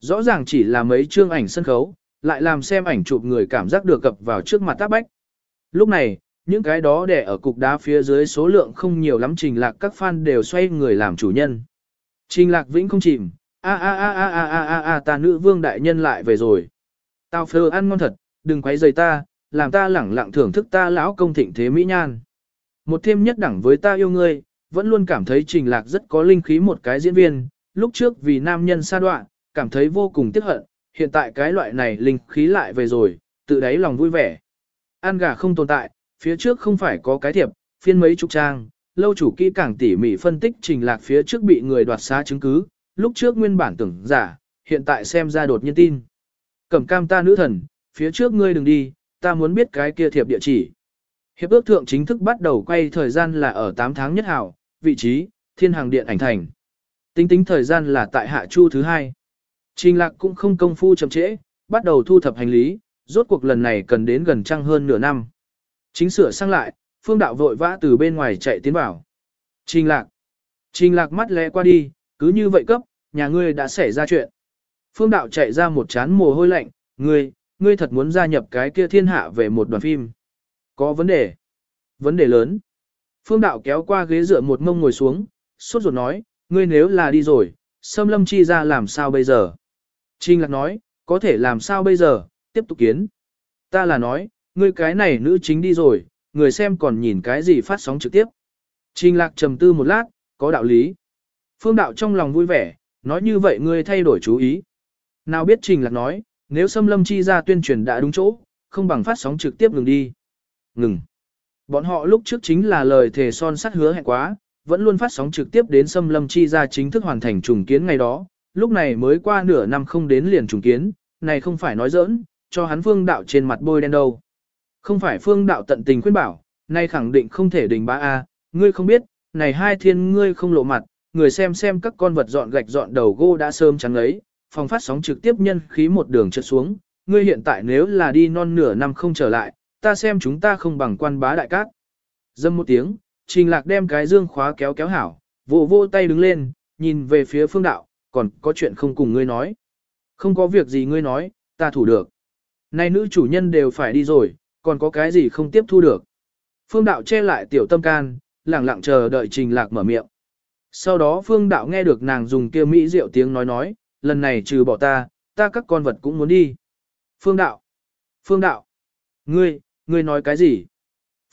Rõ ràng chỉ là mấy chương ảnh sân khấu, lại làm xem ảnh chụp người cảm giác được cập vào trước mặt tác bách. Lúc này, những cái đó để ở cục đá phía dưới số lượng không nhiều lắm trình lạc các fan đều xoay người làm chủ nhân. Trình lạc vĩnh không chìm, a a a a a a a ta nữ vương đại nhân lại về rồi. Tao phơ ăn ngon thật, đừng quấy rầy ta, làm ta lẳng lặng thưởng thức ta lão công thịnh thế mỹ nhan. Một thêm nhất đẳng với ta yêu ngươi, vẫn luôn cảm thấy trình lạc rất có linh khí một cái diễn viên, lúc trước vì nam nhân xa đoạn, cảm thấy vô cùng tiếc hận, hiện tại cái loại này linh khí lại về rồi, tự đáy lòng vui vẻ. Ăn gà không tồn tại, phía trước không phải có cái thiệp, phiên mấy chục trang, lâu chủ kỹ càng tỉ mỉ phân tích trình lạc phía trước bị người đoạt xá chứng cứ, lúc trước nguyên bản tưởng giả, hiện tại xem ra đột nhiên tin. Cẩm cam ta nữ thần, phía trước ngươi đừng đi, ta muốn biết cái kia thiệp địa chỉ. Hiệp ước thượng chính thức bắt đầu quay thời gian là ở 8 tháng nhất hảo, vị trí, thiên hàng điện ảnh thành. Tính tính thời gian là tại hạ chu thứ hai. Trình lạc cũng không công phu chậm trễ, bắt đầu thu thập hành lý, rốt cuộc lần này cần đến gần trăng hơn nửa năm. Chính sửa sang lại, phương đạo vội vã từ bên ngoài chạy tiến vào. Trình lạc. Trình lạc mắt lẽ qua đi, cứ như vậy cấp, nhà ngươi đã xảy ra chuyện. Phương đạo chạy ra một chán mồ hôi lạnh, ngươi, ngươi thật muốn gia nhập cái kia thiên hạ về một đoàn phim. Có vấn đề. Vấn đề lớn. Phương đạo kéo qua ghế dựa một mông ngồi xuống, suốt ruột nói, ngươi nếu là đi rồi, xâm lâm chi ra làm sao bây giờ? Trình lạc nói, có thể làm sao bây giờ, tiếp tục kiến. Ta là nói, ngươi cái này nữ chính đi rồi, người xem còn nhìn cái gì phát sóng trực tiếp. Trình lạc trầm tư một lát, có đạo lý. Phương đạo trong lòng vui vẻ, nói như vậy ngươi thay đổi chú ý. Nào biết trình lạc nói, nếu xâm lâm chi ra tuyên truyền đã đúng chỗ, không bằng phát sóng trực tiếp ngừng đi. Ngừng. Bọn họ lúc trước chính là lời thề son sắt hứa hẹn quá, vẫn luôn phát sóng trực tiếp đến xâm lâm chi ra chính thức hoàn thành trùng kiến ngày đó, lúc này mới qua nửa năm không đến liền trùng kiến, này không phải nói giỡn, cho hắn phương đạo trên mặt bôi đen đâu. Không phải phương đạo tận tình khuyên bảo, nay khẳng định không thể đình bá A, ngươi không biết, này hai thiên ngươi không lộ mặt, người xem xem các con vật dọn gạch dọn đầu gô đã sớm trắng ấy, phòng phát sóng trực tiếp nhân khí một đường trượt xuống, ngươi hiện tại nếu là đi non nửa năm không trở lại, ta xem chúng ta không bằng quan bá đại cát. Dâm một tiếng, trình lạc đem cái dương khóa kéo kéo hảo, vô vô tay đứng lên, nhìn về phía phương đạo, còn có chuyện không cùng ngươi nói. Không có việc gì ngươi nói, ta thủ được. Này nữ chủ nhân đều phải đi rồi, còn có cái gì không tiếp thu được. Phương đạo che lại tiểu tâm can, lặng lặng chờ đợi trình lạc mở miệng. Sau đó phương đạo nghe được nàng dùng kia mỹ rượu tiếng nói nói, lần này trừ bỏ ta, ta các con vật cũng muốn đi. Phương đạo. Phương đạo. Ngươi, ngươi nói cái gì?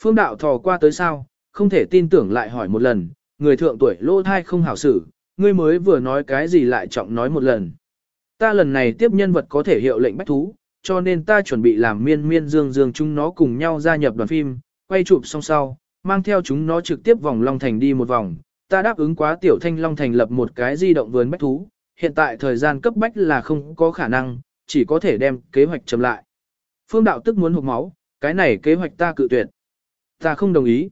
Phương đạo thò qua tới sao, không thể tin tưởng lại hỏi một lần, người thượng tuổi lô thai không hảo xử, ngươi mới vừa nói cái gì lại trọng nói một lần. Ta lần này tiếp nhân vật có thể hiệu lệnh bách thú, cho nên ta chuẩn bị làm miên miên dương dương chúng nó cùng nhau gia nhập đoàn phim, quay chụp xong sau, mang theo chúng nó trực tiếp vòng Long Thành đi một vòng, ta đáp ứng quá tiểu thanh long thành lập một cái di động vườn bách thú, hiện tại thời gian cấp bách là không có khả năng, chỉ có thể đem kế hoạch chậm lại. Phương đạo tức muốn hụt máu, cái này kế hoạch ta cự tuyệt. Ta không đồng ý.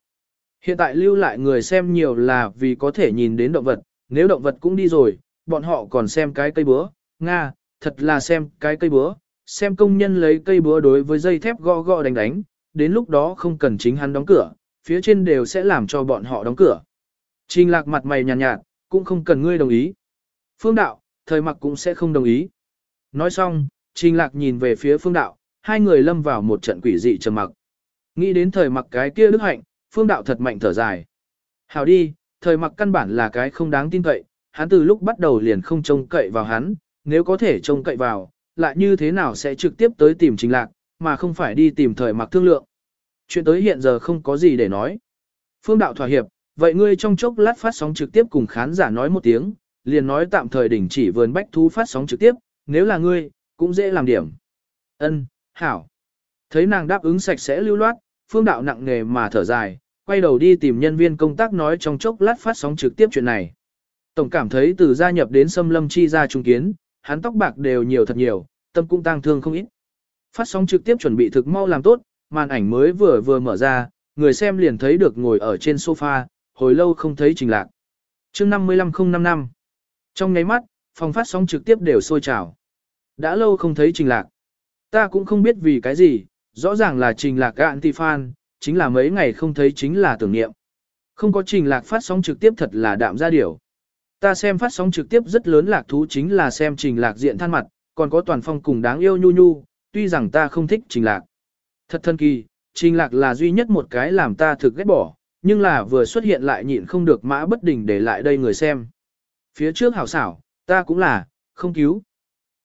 Hiện tại lưu lại người xem nhiều là vì có thể nhìn đến động vật, nếu động vật cũng đi rồi, bọn họ còn xem cái cây búa, Nga, thật là xem cái cây búa, xem công nhân lấy cây búa đối với dây thép gõ gõ đánh đánh, đến lúc đó không cần chính hắn đóng cửa, phía trên đều sẽ làm cho bọn họ đóng cửa. Trình lạc mặt mày nhàn nhạt, nhạt, cũng không cần ngươi đồng ý. Phương đạo, thời mặc cũng sẽ không đồng ý. Nói xong, trình lạc nhìn về phía phương đạo, hai người lâm vào một trận quỷ dị trầm mặc. Nghĩ đến thời mặc cái kia đức hạnh, phương đạo thật mạnh thở dài. Hảo đi, thời mặc căn bản là cái không đáng tin cậy, hắn từ lúc bắt đầu liền không trông cậy vào hắn, nếu có thể trông cậy vào, lại như thế nào sẽ trực tiếp tới tìm trình lạc, mà không phải đi tìm thời mặc thương lượng. Chuyện tới hiện giờ không có gì để nói. Phương đạo thỏa hiệp, vậy ngươi trong chốc lát phát sóng trực tiếp cùng khán giả nói một tiếng, liền nói tạm thời đình chỉ vườn bách thú phát sóng trực tiếp, nếu là ngươi, cũng dễ làm điểm. Ân, hảo. Thấy nàng đáp ứng sạch sẽ lưu loát, phương đạo nặng nghề mà thở dài, quay đầu đi tìm nhân viên công tác nói trong chốc lát phát sóng trực tiếp chuyện này. Tổng cảm thấy từ gia nhập đến xâm lâm chi ra trung kiến, hắn tóc bạc đều nhiều thật nhiều, tâm cũng tang thương không ít. Phát sóng trực tiếp chuẩn bị thực mau làm tốt, màn ảnh mới vừa vừa mở ra, người xem liền thấy được ngồi ở trên sofa, hồi lâu không thấy trình lạc. chương 55055 trong nháy mắt, phòng phát sóng trực tiếp đều sôi trào. Đã lâu không thấy trình lạc. Ta cũng không biết vì cái gì, rõ ràng là trình lạc anti-fan, chính là mấy ngày không thấy chính là tưởng niệm. Không có trình lạc phát sóng trực tiếp thật là đạm ra điều. Ta xem phát sóng trực tiếp rất lớn lạc thú chính là xem trình lạc diện than mặt, còn có toàn phong cùng đáng yêu nhu nhu, tuy rằng ta không thích trình lạc. Thật thân kỳ, trình lạc là duy nhất một cái làm ta thực ghét bỏ, nhưng là vừa xuất hiện lại nhịn không được mã bất đình để lại đây người xem. Phía trước hảo xảo, ta cũng là, không cứu.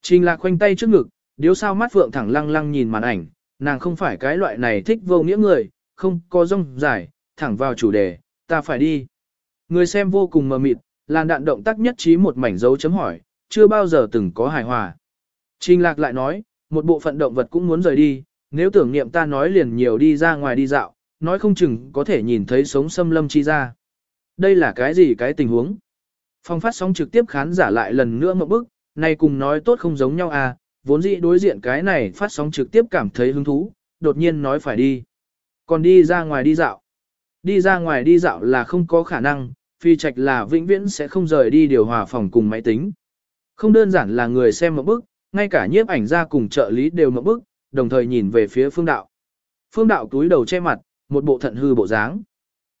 Trình lạc khoanh tay trước ngực, điếu sao mắt phượng thẳng lăng lăng nhìn màn ảnh, nàng không phải cái loại này thích vô nghĩa người, không có rong dài, thẳng vào chủ đề, ta phải đi. Người xem vô cùng mờ mịt, làn đạn động tác nhất trí một mảnh dấu chấm hỏi, chưa bao giờ từng có hài hòa. Trình lạc lại nói, một bộ phận động vật cũng muốn rời đi, nếu tưởng niệm ta nói liền nhiều đi ra ngoài đi dạo, nói không chừng có thể nhìn thấy sống xâm lâm chi ra. Đây là cái gì cái tình huống? Phong phát sóng trực tiếp khán giả lại lần nữa một bức, này cùng nói tốt không giống nhau à, vốn dĩ đối diện cái này phát sóng trực tiếp cảm thấy hứng thú, đột nhiên nói phải đi. Còn đi ra ngoài đi dạo. Đi ra ngoài đi dạo là không có khả năng, phi trạch là vĩnh viễn sẽ không rời đi điều hòa phòng cùng máy tính. Không đơn giản là người xem một bức, ngay cả nhiếp ảnh gia cùng trợ lý đều một bức, đồng thời nhìn về phía phương đạo. Phương đạo túi đầu che mặt, một bộ thận hư bộ dáng.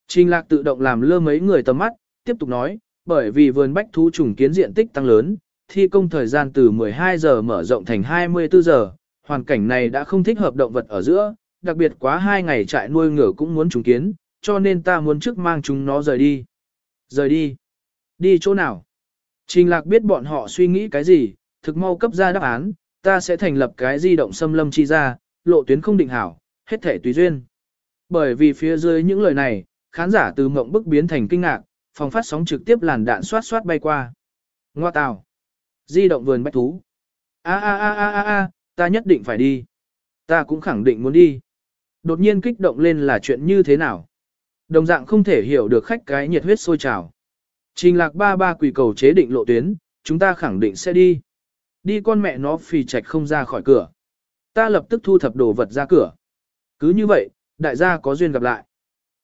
Trình lạc tự động làm lơ mấy người tầm mắt, tiếp tục nói, bởi vì vườn bách thú trùng kiến diện tích tăng lớn, thi công thời gian từ 12 giờ mở rộng thành 24 giờ, hoàn cảnh này đã không thích hợp động vật ở giữa, đặc biệt quá hai ngày trại nuôi ngựa cũng muốn trùng kiến, cho nên ta muốn trước mang chúng nó rời đi. Rời đi? Đi chỗ nào? Trình lạc biết bọn họ suy nghĩ cái gì, thực mau cấp ra đáp án, ta sẽ thành lập cái di động xâm lâm chi ra, lộ tuyến không định hảo, hết thể tùy duyên. Bởi vì phía dưới những lời này, khán giả từ mộng bức biến thành kinh ngạc, phòng phát sóng trực tiếp làn đạn xoát xoát bay qua. Ngoa tào. Di động vườn bách thú. A a a a a a, ta nhất định phải đi. Ta cũng khẳng định muốn đi. Đột nhiên kích động lên là chuyện như thế nào? Đồng dạng không thể hiểu được khách cái nhiệt huyết sôi trào. Trình lạc ba ba quỷ cầu chế định lộ tuyến, chúng ta khẳng định sẽ đi. Đi con mẹ nó phì trạch không ra khỏi cửa. Ta lập tức thu thập đồ vật ra cửa. Cứ như vậy, đại gia có duyên gặp lại.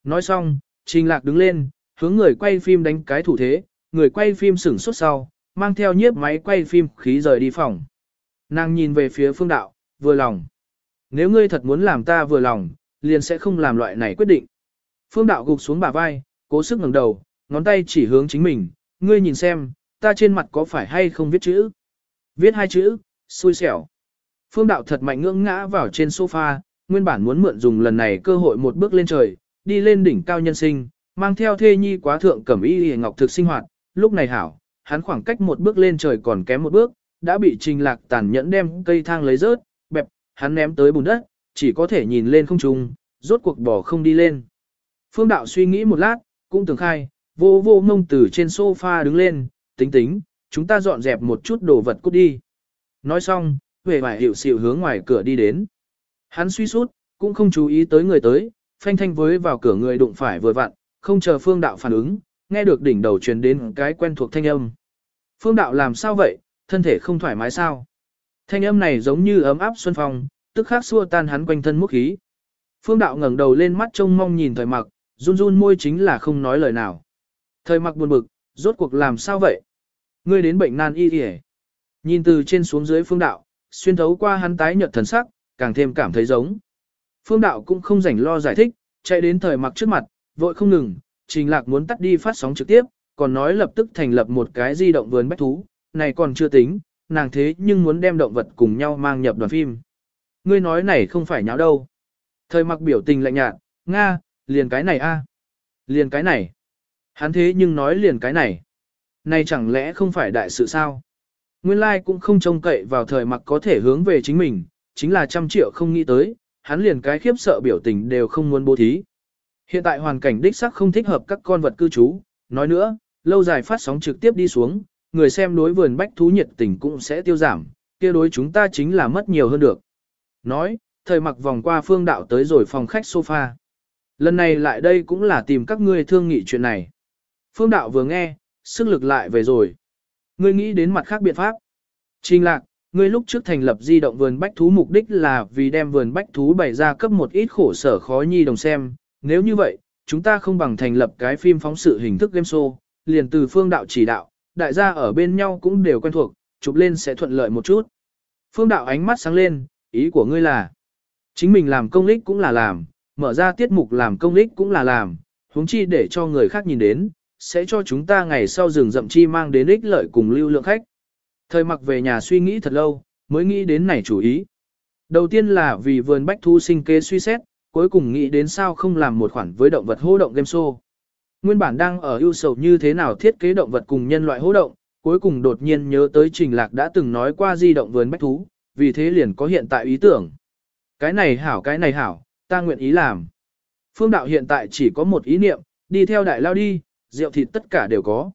Nói xong, trình lạc đứng lên, hướng người quay phim đánh cái thủ thế, người quay phim sửng sốt sau, mang theo nhiếp máy quay phim khí rời đi phòng. Nàng nhìn về phía phương đạo, vừa lòng. Nếu ngươi thật muốn làm ta vừa lòng, liền sẽ không làm loại này quyết định. Phương đạo gục xuống bả vai, cố sức ngẩng đầu, ngón tay chỉ hướng chính mình, ngươi nhìn xem, ta trên mặt có phải hay không viết chữ. Viết hai chữ, xui xẻo. Phương đạo thật mạnh ngưỡng ngã vào trên sofa, nguyên bản muốn mượn dùng lần này cơ hội một bước lên trời, đi lên đỉnh cao nhân sinh, mang theo thê nhi quá thượng cẩm y hề ngọc thực sinh hoạt, lúc này hảo, hắn khoảng cách một bước lên trời còn kém một bước, đã bị trình lạc tàn nhẫn đem cây thang lấy rớt, bẹp, hắn ném tới bùn đất, chỉ có thể nhìn lên không trung, rốt cuộc bỏ không đi lên. Phương đạo suy nghĩ một lát, cũng tưởng khai, vô vô mông từ trên sofa đứng lên, tính tính, chúng ta dọn dẹp một chút đồ vật cút đi. Nói xong, về vải hiệu xịu hướng ngoài cửa đi đến. Hắn suy sút, cũng không chú ý tới người tới, phanh thanh với vào cửa người đụng phải vừa vặn, không chờ phương đạo phản ứng, nghe được đỉnh đầu truyền đến cái quen thuộc thanh âm. Phương đạo làm sao vậy, thân thể không thoải mái sao? Thanh âm này giống như ấm áp xuân phong, tức khắc xua tan hắn quanh thân múc khí. Phương đạo ngẩng đầu lên mắt trông mong nhìn thời mặc, run run môi chính là không nói lời nào. Thời mặc buồn bực, rốt cuộc làm sao vậy? Ngươi đến bệnh nan y y Nhìn từ trên xuống dưới phương đạo, xuyên thấu qua hắn tái nhợt thần sắc, càng thêm cảm thấy giống. Phương đạo cũng không rảnh lo giải thích, chạy đến thời mặc trước mặt, vội không ngừng, trình lạc muốn tắt đi phát sóng trực tiếp, còn nói lập tức thành lập một cái di động vườn bách thú, này còn chưa tính, nàng thế nhưng muốn đem động vật cùng nhau mang nhập đoàn phim. Ngươi nói này không phải nháo đâu. Thời mặc biểu tình lạnh nhạt, Nga, liền cái này a, Liền cái này. Hắn thế nhưng nói liền cái này. Này chẳng lẽ không phải đại sự sao? Nguyên lai like cũng không trông cậy vào thời mặc có thể hướng về chính mình, chính là trăm triệu không nghĩ tới, hắn liền cái khiếp sợ biểu tình đều không muốn bố thí. Hiện tại hoàn cảnh đích sắc không thích hợp các con vật cư trú, nói nữa, lâu dài phát sóng trực tiếp đi xuống, người xem đối vườn bách thú nhiệt tình cũng sẽ tiêu giảm, kia đối chúng ta chính là mất nhiều hơn được. Nói, thời mặc vòng qua phương đạo tới rồi phòng khách sofa. Lần này lại đây cũng là tìm các ngươi thương nghị chuyện này. Phương đạo vừa nghe, sức lực lại về rồi. Ngươi nghĩ đến mặt khác biện pháp. Trình lạc, ngươi lúc trước thành lập di động vườn bách thú mục đích là vì đem vườn bách thú bày ra cấp một ít khổ sở khó nhi đồng xem. Nếu như vậy, chúng ta không bằng thành lập cái phim phóng sự hình thức game show, liền từ phương đạo chỉ đạo, đại gia ở bên nhau cũng đều quen thuộc, chụp lên sẽ thuận lợi một chút. Phương đạo ánh mắt sáng lên, ý của ngươi là, chính mình làm công lích cũng là làm, mở ra tiết mục làm công lích cũng là làm, huống chi để cho người khác nhìn đến, sẽ cho chúng ta ngày sau rừng rậm chi mang đến ích lợi cùng lưu lượng khách. Thời mặc về nhà suy nghĩ thật lâu, mới nghĩ đến này chủ ý. Đầu tiên là vì vườn bách thu sinh kế suy xét, cuối cùng nghĩ đến sao không làm một khoản với động vật hô động game show. Nguyên bản đang ở ưu sầu như thế nào thiết kế động vật cùng nhân loại hô động, cuối cùng đột nhiên nhớ tới Trình Lạc đã từng nói qua di động vườn bách thú, vì thế liền có hiện tại ý tưởng. Cái này hảo cái này hảo, ta nguyện ý làm. Phương đạo hiện tại chỉ có một ý niệm, đi theo đại lao đi, rượu thịt tất cả đều có.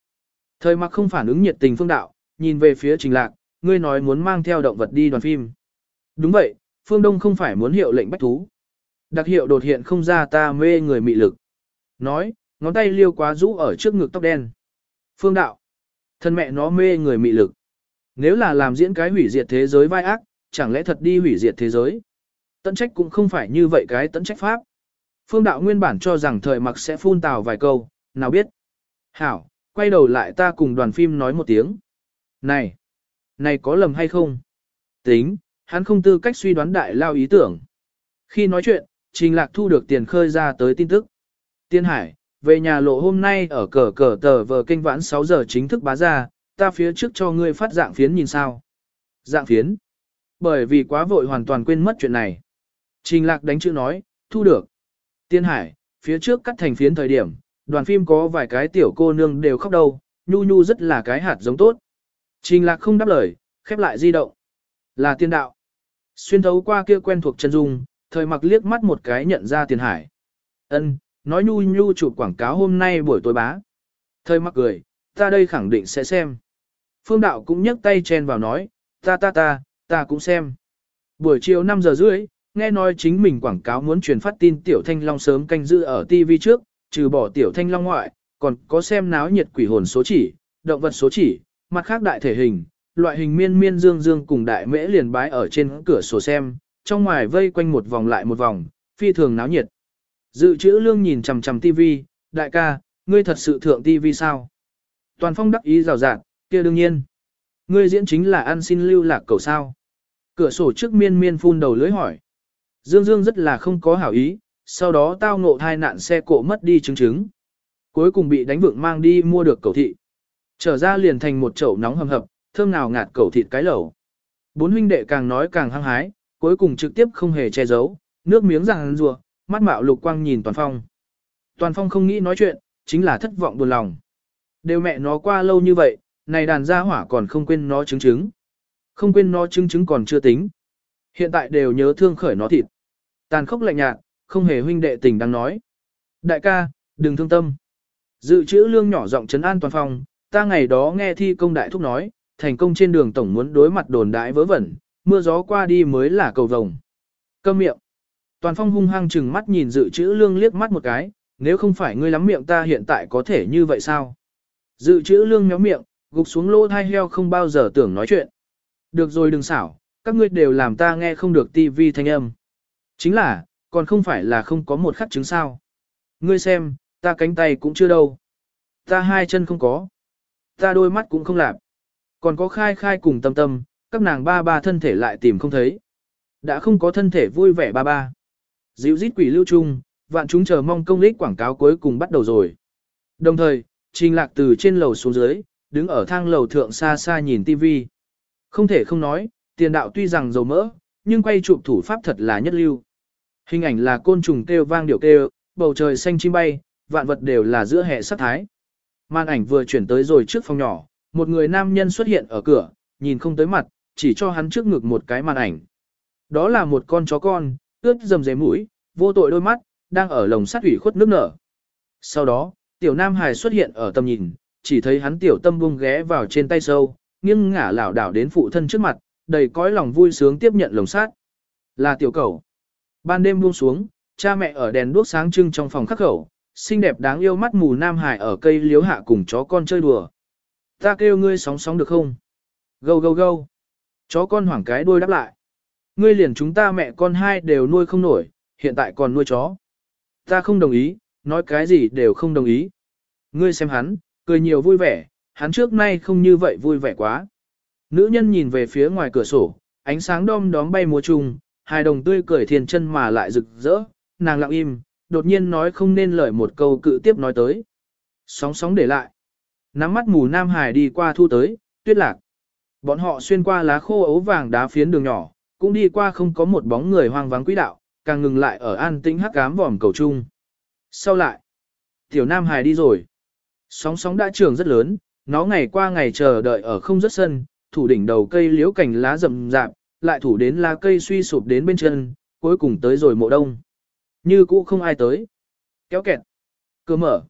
Thời mặc không phản ứng nhiệt tình phương đạo, nhìn về phía Trình Lạc, ngươi nói muốn mang theo động vật đi đoàn phim. Đúng vậy, Phương Đông không phải muốn hiệu lệnh bách thú. Đặc hiệu đột hiện không ra ta mê người mị lực. Nói, ngón tay liêu quá rũ ở trước ngực tóc đen. Phương đạo, thân mẹ nó mê người mị lực. Nếu là làm diễn cái hủy diệt thế giới vai ác, chẳng lẽ thật đi hủy diệt thế giới? Tận trách cũng không phải như vậy cái tận trách pháp. Phương đạo nguyên bản cho rằng thời mặc sẽ phun tào vài câu, nào biết. Hảo, quay đầu lại ta cùng đoàn phim nói một tiếng. Này, này có lầm hay không? Tính, hắn không tư cách suy đoán đại lao ý tưởng. Khi nói chuyện, Trình Lạc thu được tiền khơi ra tới tin tức. Tiên Hải, về nhà lộ hôm nay ở cờ cờ tờ vờ kinh vãn 6 giờ chính thức bá ra, ta phía trước cho ngươi phát dạng phiến nhìn sao. Dạng phiến. Bởi vì quá vội hoàn toàn quên mất chuyện này. Trình lạc đánh chữ nói, thu được. Tiên hải, phía trước cắt thành phiến thời điểm, đoàn phim có vài cái tiểu cô nương đều khóc đầu, nhu nhu rất là cái hạt giống tốt. Trình lạc không đáp lời, khép lại di động. Là tiên đạo. Xuyên thấu qua kia quen thuộc chân dung, thời mặc liếc mắt một cái nhận ra tiền hải. ân nói nhu nhu chụp quảng cáo hôm nay buổi tối bá. Thời mặc cười, ta đây khẳng định sẽ xem. Phương đạo cũng nhấc tay chen vào nói, ta ta ta, ta cũng xem. Buổi chiều 5 giờ rưỡi, nghe nói chính mình quảng cáo muốn truyền phát tin Tiểu Thanh Long sớm canh giữ ở TV trước, trừ bỏ Tiểu Thanh Long ngoại, còn có xem náo nhiệt quỷ hồn số chỉ, động vật số chỉ, mặt khác đại thể hình, loại hình miên miên dương dương cùng đại mễ liền bái ở trên cửa sổ xem, trong ngoài vây quanh một vòng lại một vòng, phi thường náo nhiệt. Dự trữ lương nhìn chằm chằm tivi, đại ca, ngươi thật sự thượng tivi sao? Toàn phong đắc ý rào rạt, kia đương nhiên. Ngươi diễn chính là ăn xin lưu lạc cầu sao. Cửa sổ trước miên miên phun đầu lưới hỏi. Dương Dương rất là không có hảo ý, sau đó tao ngộ thai nạn xe cộ mất đi chứng chứng. Cuối cùng bị đánh vượng mang đi mua được cầu thị. Trở ra liền thành một chậu nóng hầm hập, thơm nào ngạt cầu thịt cái lẩu. Bốn huynh đệ càng nói càng hăng hái, cuối cùng trực tiếp không hề che giấu, nước miếng ràng rùa, mắt mạo lục quang nhìn Toàn Phong. Toàn Phong không nghĩ nói chuyện, chính là thất vọng buồn lòng. Đều mẹ nó qua lâu như vậy, này đàn gia hỏa còn không quên nó chứng chứng. Không quên nó chứng chứng còn chưa tính. Hiện tại đều nhớ thương khởi nó thịt. Tàn khốc lạnh nhạt, không hề huynh đệ tình đang nói. Đại ca, đừng thương tâm. Dự trữ lương nhỏ giọng trấn an toàn phong, ta ngày đó nghe thi công đại thúc nói, thành công trên đường tổng muốn đối mặt đồn đại vớ vẩn, mưa gió qua đi mới là cầu vồng. Câm miệng. Toàn phong hung hăng chừng mắt nhìn dự trữ lương liếc mắt một cái, Nếu không phải ngươi lắm miệng ta hiện tại có thể như vậy sao? Dự trữ lương méo miệng, gục xuống lỗ thai heo không bao giờ tưởng nói chuyện. Được rồi đừng xảo, các ngươi đều làm ta nghe không được tivi thanh âm. Chính là, còn không phải là không có một khắc chứng sao. Ngươi xem, ta cánh tay cũng chưa đâu. Ta hai chân không có. Ta đôi mắt cũng không lạp. Còn có khai khai cùng tâm tâm, các nàng ba ba thân thể lại tìm không thấy. Đã không có thân thể vui vẻ ba ba. Dịu rít quỷ lưu trung, vạn chúng chờ mong công lích quảng cáo cuối cùng bắt đầu rồi. Đồng thời, Trình Lạc từ trên lầu xuống dưới, đứng ở thang lầu thượng xa xa nhìn TV. Không thể không nói, tiền đạo tuy rằng dầu mỡ, nhưng quay chụp thủ pháp thật là nhất lưu. Hình ảnh là côn trùng kêu vang điệu kêu, bầu trời xanh chim bay, vạn vật đều là giữa hệ sát thái. Màn ảnh vừa chuyển tới rồi trước phòng nhỏ, một người nam nhân xuất hiện ở cửa, nhìn không tới mặt, chỉ cho hắn trước ngực một cái màn ảnh. Đó là một con chó con, ướt dầm dề mũi, vô tội đôi mắt, đang ở lồng sắt ủy khuất nước nở. Sau đó, tiểu nam hài xuất hiện ở tầm nhìn, chỉ thấy hắn tiểu tâm bung ghé vào trên tay sâu, nghiêng ngả lảo đảo đến phụ thân trước mặt, đầy cõi lòng vui sướng tiếp nhận lồng sắt. Là tiểu cầu. Ban đêm buông xuống, cha mẹ ở đèn đuốc sáng trưng trong phòng khắc khẩu, xinh đẹp đáng yêu mắt mù nam hải ở cây liếu hạ cùng chó con chơi đùa. Ta kêu ngươi sóng sóng được không? Gâu gâu gâu. Chó con hoảng cái đuôi đáp lại. Ngươi liền chúng ta mẹ con hai đều nuôi không nổi, hiện tại còn nuôi chó. Ta không đồng ý, nói cái gì đều không đồng ý. Ngươi xem hắn, cười nhiều vui vẻ, hắn trước nay không như vậy vui vẻ quá. Nữ nhân nhìn về phía ngoài cửa sổ, ánh sáng đom đóm bay múa chung, hai đồng tươi cười thiền chân mà lại rực rỡ, nàng lặng im, đột nhiên nói không nên lời một câu cự tiếp nói tới. Sóng sóng để lại. Nắm mắt mù Nam Hải đi qua thu tới, tuyết lạc. Bọn họ xuyên qua lá khô ấu vàng đá phiến đường nhỏ, cũng đi qua không có một bóng người hoang vắng quỹ đạo, càng ngừng lại ở an tĩnh hắc cám vòm cầu chung. Sau lại, tiểu Nam Hải đi rồi. Sóng sóng đã trường rất lớn, nó ngày qua ngày chờ đợi ở không rất sân, thủ đỉnh đầu cây liễu cành lá rậm rạp, lại thủ đến lá cây suy sụp đến bên chân, cuối cùng tới rồi mộ đông. Như cũ không ai tới. Kéo kẹt. Cửa mở.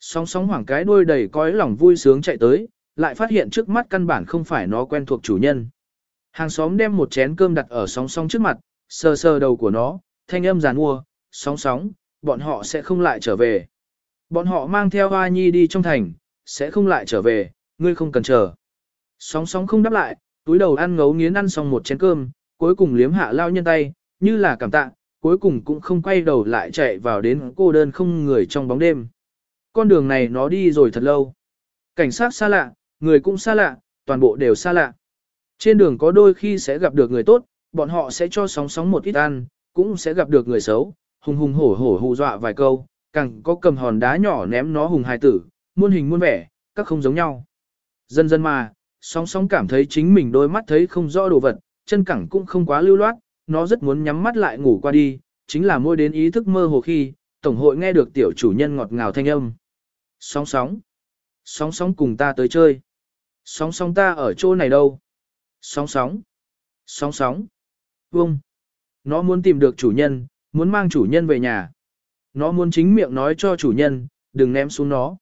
Sóng sóng hoảng cái đuôi đầy cõi lòng vui sướng chạy tới, lại phát hiện trước mắt căn bản không phải nó quen thuộc chủ nhân. Hàng xóm đem một chén cơm đặt ở sóng sóng trước mặt, sờ sờ đầu của nó, thanh âm giàn mua, sóng sóng, bọn họ sẽ không lại trở về. Bọn họ mang theo hoa nhi đi trong thành, sẽ không lại trở về, ngươi không cần chờ. Sóng sóng không đáp lại, túi đầu ăn ngấu nghiến ăn xong một chén cơm, cuối cùng liếm hạ lao nhân tay, như là cảm tạ, cuối cùng cũng không quay đầu lại chạy vào đến cô đơn không người trong bóng đêm. Con đường này nó đi rồi thật lâu. Cảnh sát xa lạ, người cũng xa lạ, toàn bộ đều xa lạ. Trên đường có đôi khi sẽ gặp được người tốt, bọn họ sẽ cho sóng sóng một ít ăn, cũng sẽ gặp được người xấu, hùng hùng hổ hổ hù dọa vài câu, càng có cầm hòn đá nhỏ ném nó hùng hài tử, muôn hình muôn vẻ, các không giống nhau. Dần dần mà, sóng sóng cảm thấy chính mình đôi mắt thấy không rõ đồ vật, chân cẳng cũng không quá lưu loát, nó rất muốn nhắm mắt lại ngủ qua đi, chính là môi đến ý thức mơ hồ khi, Tổng hội nghe được tiểu chủ nhân ngọt ngào thanh âm. Sóng sóng. Sóng sóng cùng ta tới chơi. Sóng sóng ta ở chỗ này đâu? Sóng sóng. Sóng sóng. Vông. Nó muốn tìm được chủ nhân, muốn mang chủ nhân về nhà. Nó muốn chính miệng nói cho chủ nhân, đừng ném xuống nó.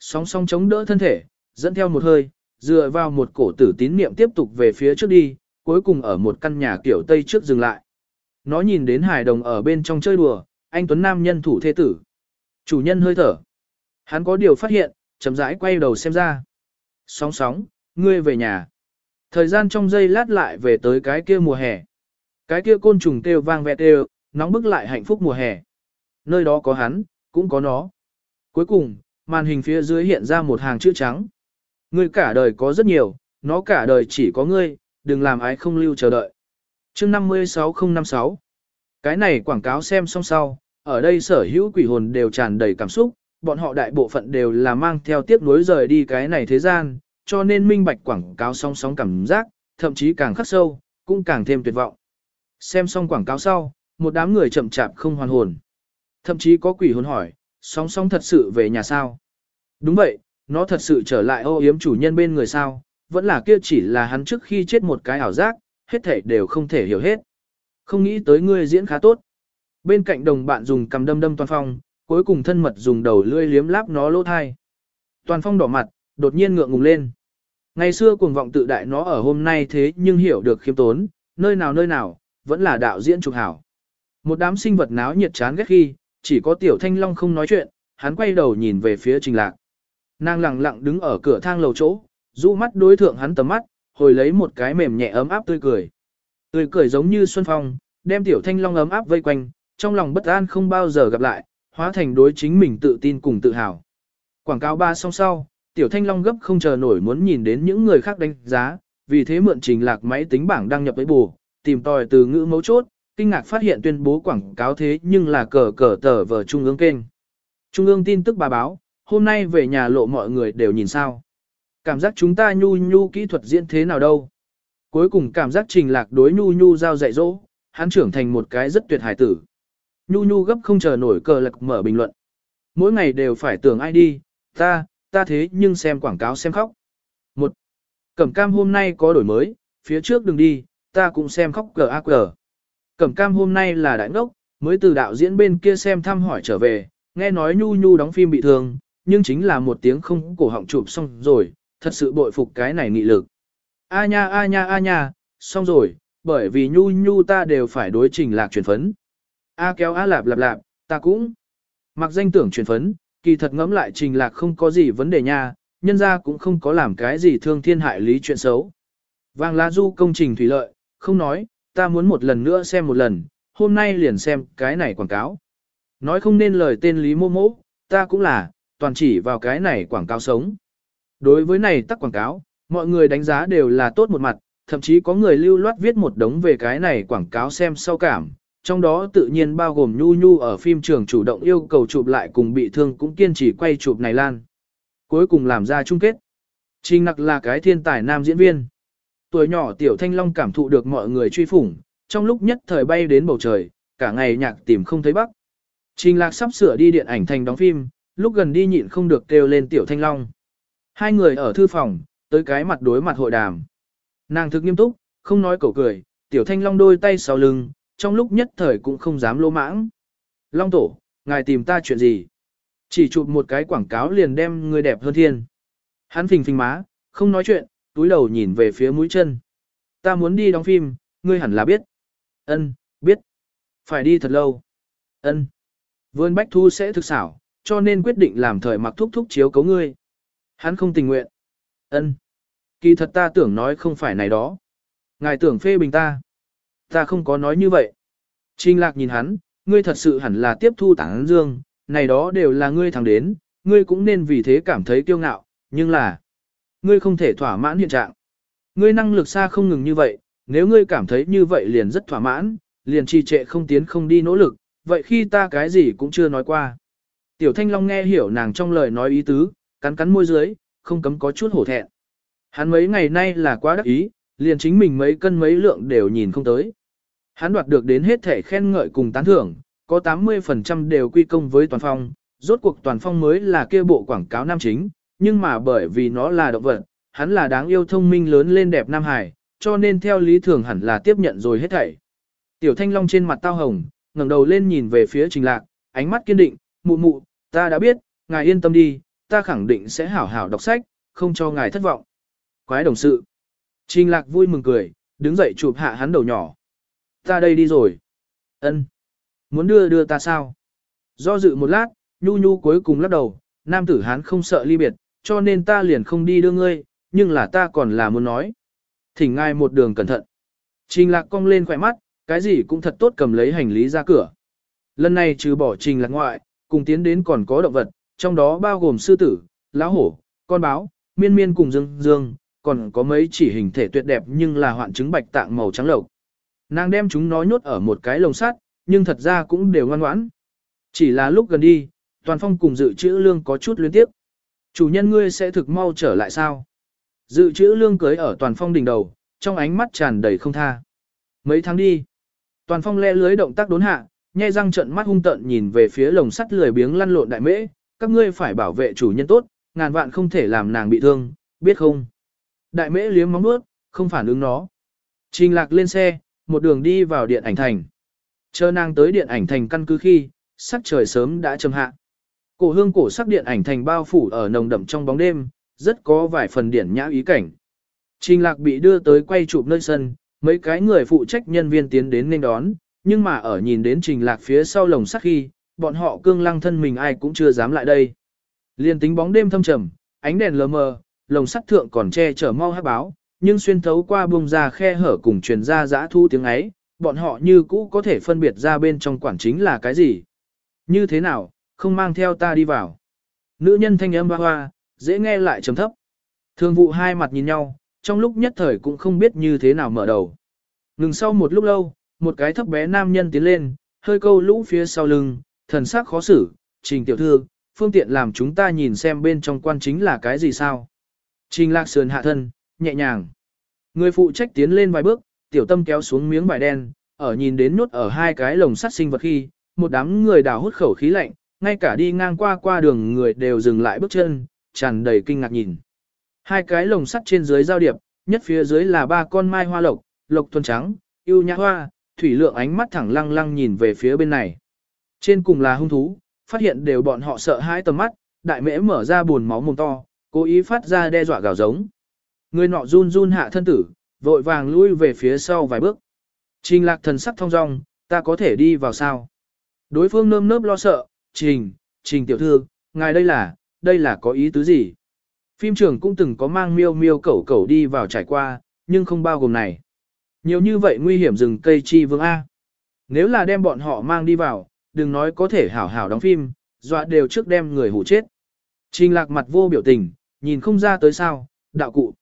Sóng sóng chống đỡ thân thể, dẫn theo một hơi, dựa vào một cổ tử tín niệm tiếp tục về phía trước đi, cuối cùng ở một căn nhà kiểu Tây trước dừng lại. Nó nhìn đến hải đồng ở bên trong chơi đùa, anh Tuấn Nam nhân thủ thế tử. Chủ nhân hơi thở. Hắn có điều phát hiện, chậm rãi quay đầu xem ra. Sóng sóng, ngươi về nhà. Thời gian trong giây lát lại về tới cái kia mùa hè. Cái kia côn trùng kêu vang vẹt đều, nóng bức lại hạnh phúc mùa hè. Nơi đó có hắn, cũng có nó. Cuối cùng, màn hình phía dưới hiện ra một hàng chữ trắng. Ngươi cả đời có rất nhiều, nó cả đời chỉ có ngươi, đừng làm ái không lưu chờ đợi. chương 56056 Cái này quảng cáo xem xong sau, ở đây sở hữu quỷ hồn đều tràn đầy cảm xúc, bọn họ đại bộ phận đều là mang theo tiếc nuối rời đi cái này thế gian, cho nên minh bạch quảng cáo song song cảm giác, thậm chí càng khắc sâu, cũng càng thêm tuyệt vọng. Xem xong quảng cáo sau, một đám người chậm chạp không hoàn hồn. Thậm chí có quỷ hồn hỏi, song song thật sự về nhà sao? Đúng vậy, nó thật sự trở lại ô yếm chủ nhân bên người sao, vẫn là kia chỉ là hắn trước khi chết một cái ảo giác, hết thảy đều không thể hiểu hết. Không nghĩ tới ngươi diễn khá tốt. Bên cạnh đồng bạn dùng cầm đâm đâm toàn phong, cuối cùng thân mật dùng đầu lưỡi liếm láp nó lỗ thai. Toàn phong đỏ mặt, đột nhiên ngượng ngùng lên. Ngày xưa cuồng vọng tự đại nó ở hôm nay thế nhưng hiểu được khiêm tốn, nơi nào nơi nào, vẫn là đạo diễn trục hảo. Một đám sinh vật náo nhiệt chán ghét khi, chỉ có tiểu thanh long không nói chuyện, hắn quay đầu nhìn về phía trình lạc. Nàng lặng lặng đứng ở cửa thang lầu chỗ, dụ mắt đối thượng hắn tầm mắt, hồi lấy một cái mềm nhẹ ấm áp tươi cười. Tươi cười giống như xuân phong, đem tiểu thanh long ấm áp vây quanh, trong lòng bất an không bao giờ gặp lại, hóa thành đối chính mình tự tin cùng tự hào. Quảng cáo ba song sau, tiểu thanh long gấp không chờ nổi muốn nhìn đến những người khác đánh giá, vì thế mượn trình lạc máy tính bảng đăng nhập với bù, tìm tòi từ ngữ mấu chốt, kinh ngạc phát hiện tuyên bố quảng cáo thế nhưng là cờ cờ tờ vở trung ương kênh. Trung ương tin tức bà báo, hôm nay về nhà lộ mọi người đều nhìn sao. Cảm giác chúng ta nhu nhu kỹ thuật diễn thế nào đâu. Cuối cùng cảm giác trình lạc đối nhu nhu giao dạy dỗ, hắn trưởng thành một cái rất tuyệt hải tử. Nhu nhu gấp không chờ nổi cờ lạc mở bình luận. Mỗi ngày đều phải tưởng ai đi, ta, ta thế nhưng xem quảng cáo xem khóc. Một, cẩm cam hôm nay có đổi mới, phía trước đừng đi, ta cũng xem khóc cờ ác cờ. Cẩm cam hôm nay là đại ngốc, mới từ đạo diễn bên kia xem thăm hỏi trở về, nghe nói nhu nhu đóng phim bị thương, nhưng chính là một tiếng không cổ họng chụp xong rồi, thật sự bội phục cái này nghị lực. A nha a nha a nha, xong rồi, bởi vì nhu nhu ta đều phải đối trình lạc chuyển phấn. A kéo a lạp lạp lạp, ta cũng. Mặc danh tưởng chuyển phấn, kỳ thật ngẫm lại trình lạc không có gì vấn đề nha, nhân ra cũng không có làm cái gì thương thiên hại lý chuyện xấu. Vàng lá du công trình thủy lợi, không nói, ta muốn một lần nữa xem một lần, hôm nay liền xem cái này quảng cáo. Nói không nên lời tên Lý Mô Mỗ, ta cũng là, toàn chỉ vào cái này quảng cáo sống. Đối với này tắc quảng cáo, mọi người đánh giá đều là tốt một mặt, thậm chí có người lưu loát viết một đống về cái này quảng cáo xem sau cảm. Trong đó tự nhiên bao gồm Nhu Nhu ở phim trường chủ động yêu cầu chụp lại cùng bị thương cũng kiên trì quay chụp này lan. Cuối cùng làm ra chung kết. Trình nặc là cái thiên tài nam diễn viên. Tuổi nhỏ Tiểu Thanh Long cảm thụ được mọi người truy phủng, trong lúc nhất thời bay đến bầu trời, cả ngày nhạc tìm không thấy bắc. Trình lạc sắp sửa đi điện ảnh thành đóng phim, lúc gần đi nhịn không được kêu lên Tiểu Thanh Long. Hai người ở thư phòng, tới cái mặt đối mặt hội đàm. Nàng thực nghiêm túc, không nói cầu cười, Tiểu Thanh Long đôi tay sau lưng, trong lúc nhất thời cũng không dám lô mãng. Long tổ, ngài tìm ta chuyện gì? Chỉ chụp một cái quảng cáo liền đem người đẹp hơn thiên. Hắn phình phình má, không nói chuyện, túi đầu nhìn về phía mũi chân. Ta muốn đi đóng phim, ngươi hẳn là biết. Ân, biết. Phải đi thật lâu. Ân. Vươn Bách Thu sẽ thực xảo, cho nên quyết định làm thời mặc thúc thúc chiếu cấu ngươi. Hắn không tình nguyện. Ân. Kỳ thật ta tưởng nói không phải này đó. Ngài tưởng phê bình ta. Ta không có nói như vậy. Trình lạc nhìn hắn, ngươi thật sự hẳn là tiếp thu tảng dương, này đó đều là ngươi thẳng đến, ngươi cũng nên vì thế cảm thấy kiêu ngạo, nhưng là, ngươi không thể thỏa mãn hiện trạng. Ngươi năng lực xa không ngừng như vậy, nếu ngươi cảm thấy như vậy liền rất thỏa mãn, liền trì trệ không tiến không đi nỗ lực, vậy khi ta cái gì cũng chưa nói qua. Tiểu Thanh Long nghe hiểu nàng trong lời nói ý tứ, cắn cắn môi dưới, không cấm có chút hổ thẹn. Hắn mấy ngày nay là quá đắc ý, liền chính mình mấy cân mấy lượng đều nhìn không tới. Hắn đoạt được đến hết thể khen ngợi cùng tán thưởng, có 80% đều quy công với toàn phong, rốt cuộc toàn phong mới là kia bộ quảng cáo nam chính, nhưng mà bởi vì nó là động vật, hắn là đáng yêu thông minh lớn lên đẹp nam hải, cho nên theo lý thường hẳn là tiếp nhận rồi hết thảy. Tiểu thanh long trên mặt tao hồng, ngẩng đầu lên nhìn về phía trình lạc, ánh mắt kiên định, mụ mụ, ta đã biết, ngài yên tâm đi, ta khẳng định sẽ hảo hảo đọc sách, không cho ngài thất vọng. Quái đồng sự. Trình lạc vui mừng cười, đứng dậy chụp hạ hắn đầu nhỏ. Ta đây đi rồi. Ân. Muốn đưa đưa ta sao? Do dự một lát, nhu nhu cuối cùng lắc đầu, nam tử hán không sợ ly biệt, cho nên ta liền không đi đưa ngươi, nhưng là ta còn là muốn nói. Thỉnh ngài một đường cẩn thận. Trình lạc cong lên khỏe mắt, cái gì cũng thật tốt cầm lấy hành lý ra cửa. Lần này trừ bỏ trình lạc ngoại, cùng tiến đến còn có động vật, trong đó bao gồm sư tử, lão hổ, con báo, miên miên cùng dương dương, còn có mấy chỉ hình thể tuyệt đẹp nhưng là hoạn chứng bạch tạng màu trắng lộc. Nàng đem chúng nó nhốt ở một cái lồng sắt, nhưng thật ra cũng đều ngoan ngoãn. Chỉ là lúc gần đi, Toàn Phong cùng dự trữ lương có chút luyến tiếp. Chủ nhân ngươi sẽ thực mau trở lại sao? Dự trữ lương cưới ở Toàn Phong đỉnh đầu, trong ánh mắt tràn đầy không tha. Mấy tháng đi. Toàn Phong le lưới động tác đốn hạ, nhai răng trận mắt hung tận nhìn về phía lồng sắt lười biếng lăn lộn đại mễ, các ngươi phải bảo vệ chủ nhân tốt, ngàn vạn không thể làm nàng bị thương, biết không? Đại mễ liếm móng nuốt, không phản ứng nó. Trình lạc lên xe, một đường đi vào điện ảnh thành. Chờ nàng tới điện ảnh thành căn cứ khi, sắc trời sớm đã trầm hạ. Cổ hương cổ sắc điện ảnh thành bao phủ ở nồng đậm trong bóng đêm, rất có vài phần điển nhã ý cảnh. Trình lạc bị đưa tới quay chụp nơi sân, mấy cái người phụ trách nhân viên tiến đến nên đón, nhưng mà ở nhìn đến trình lạc phía sau lồng sắt khi, bọn họ cương lăng thân mình ai cũng chưa dám lại đây. Liên tính bóng đêm thâm trầm, ánh đèn lờ mờ, lồng sắt thượng còn che chở mau hát báo, nhưng xuyên thấu qua bông ra khe hở cùng truyền ra giã thu tiếng ấy, bọn họ như cũ có thể phân biệt ra bên trong quản chính là cái gì. Như thế nào, không mang theo ta đi vào. Nữ nhân thanh âm hoa hoa, dễ nghe lại trầm thấp. Thường vụ hai mặt nhìn nhau, trong lúc nhất thời cũng không biết như thế nào mở đầu. Ngừng sau một lúc lâu, một cái thấp bé nam nhân tiến lên, hơi câu lũ phía sau lưng, thần sắc khó xử, trình tiểu thư, phương tiện làm chúng ta nhìn xem bên trong quan chính là cái gì sao. Trình lạc sườn hạ thân, nhẹ nhàng. Người phụ trách tiến lên vài bước, tiểu tâm kéo xuống miếng vải đen, ở nhìn đến nốt ở hai cái lồng sắt sinh vật khi, một đám người đào hút khẩu khí lạnh, ngay cả đi ngang qua qua đường người đều dừng lại bước chân, tràn đầy kinh ngạc nhìn. Hai cái lồng sắt trên dưới giao điệp, nhất phía dưới là ba con mai hoa lộc, lộc thuần trắng, yêu nhã hoa, thủy lượng ánh mắt thẳng lăng lăng nhìn về phía bên này. Trên cùng là hung thú, phát hiện đều bọn họ sợ hãi tầm mắt, đại mễ mở ra buồn máu mồm to, cố ý phát ra đe dọa gào giống. Người nọ run run hạ thân tử, vội vàng lui về phía sau vài bước. Trình lạc thần sắc thong dong, ta có thể đi vào sao? Đối phương nơm nớp lo sợ, trình, trình tiểu thư, ngài đây là, đây là có ý tứ gì? Phim trường cũng từng có mang miêu miêu cẩu cẩu đi vào trải qua, nhưng không bao gồm này. Nhiều như vậy nguy hiểm rừng cây chi vương A. Nếu là đem bọn họ mang đi vào, đừng nói có thể hảo hảo đóng phim, dọa đều trước đem người hủ chết. Trình lạc mặt vô biểu tình, nhìn không ra tới sao, đạo cụ.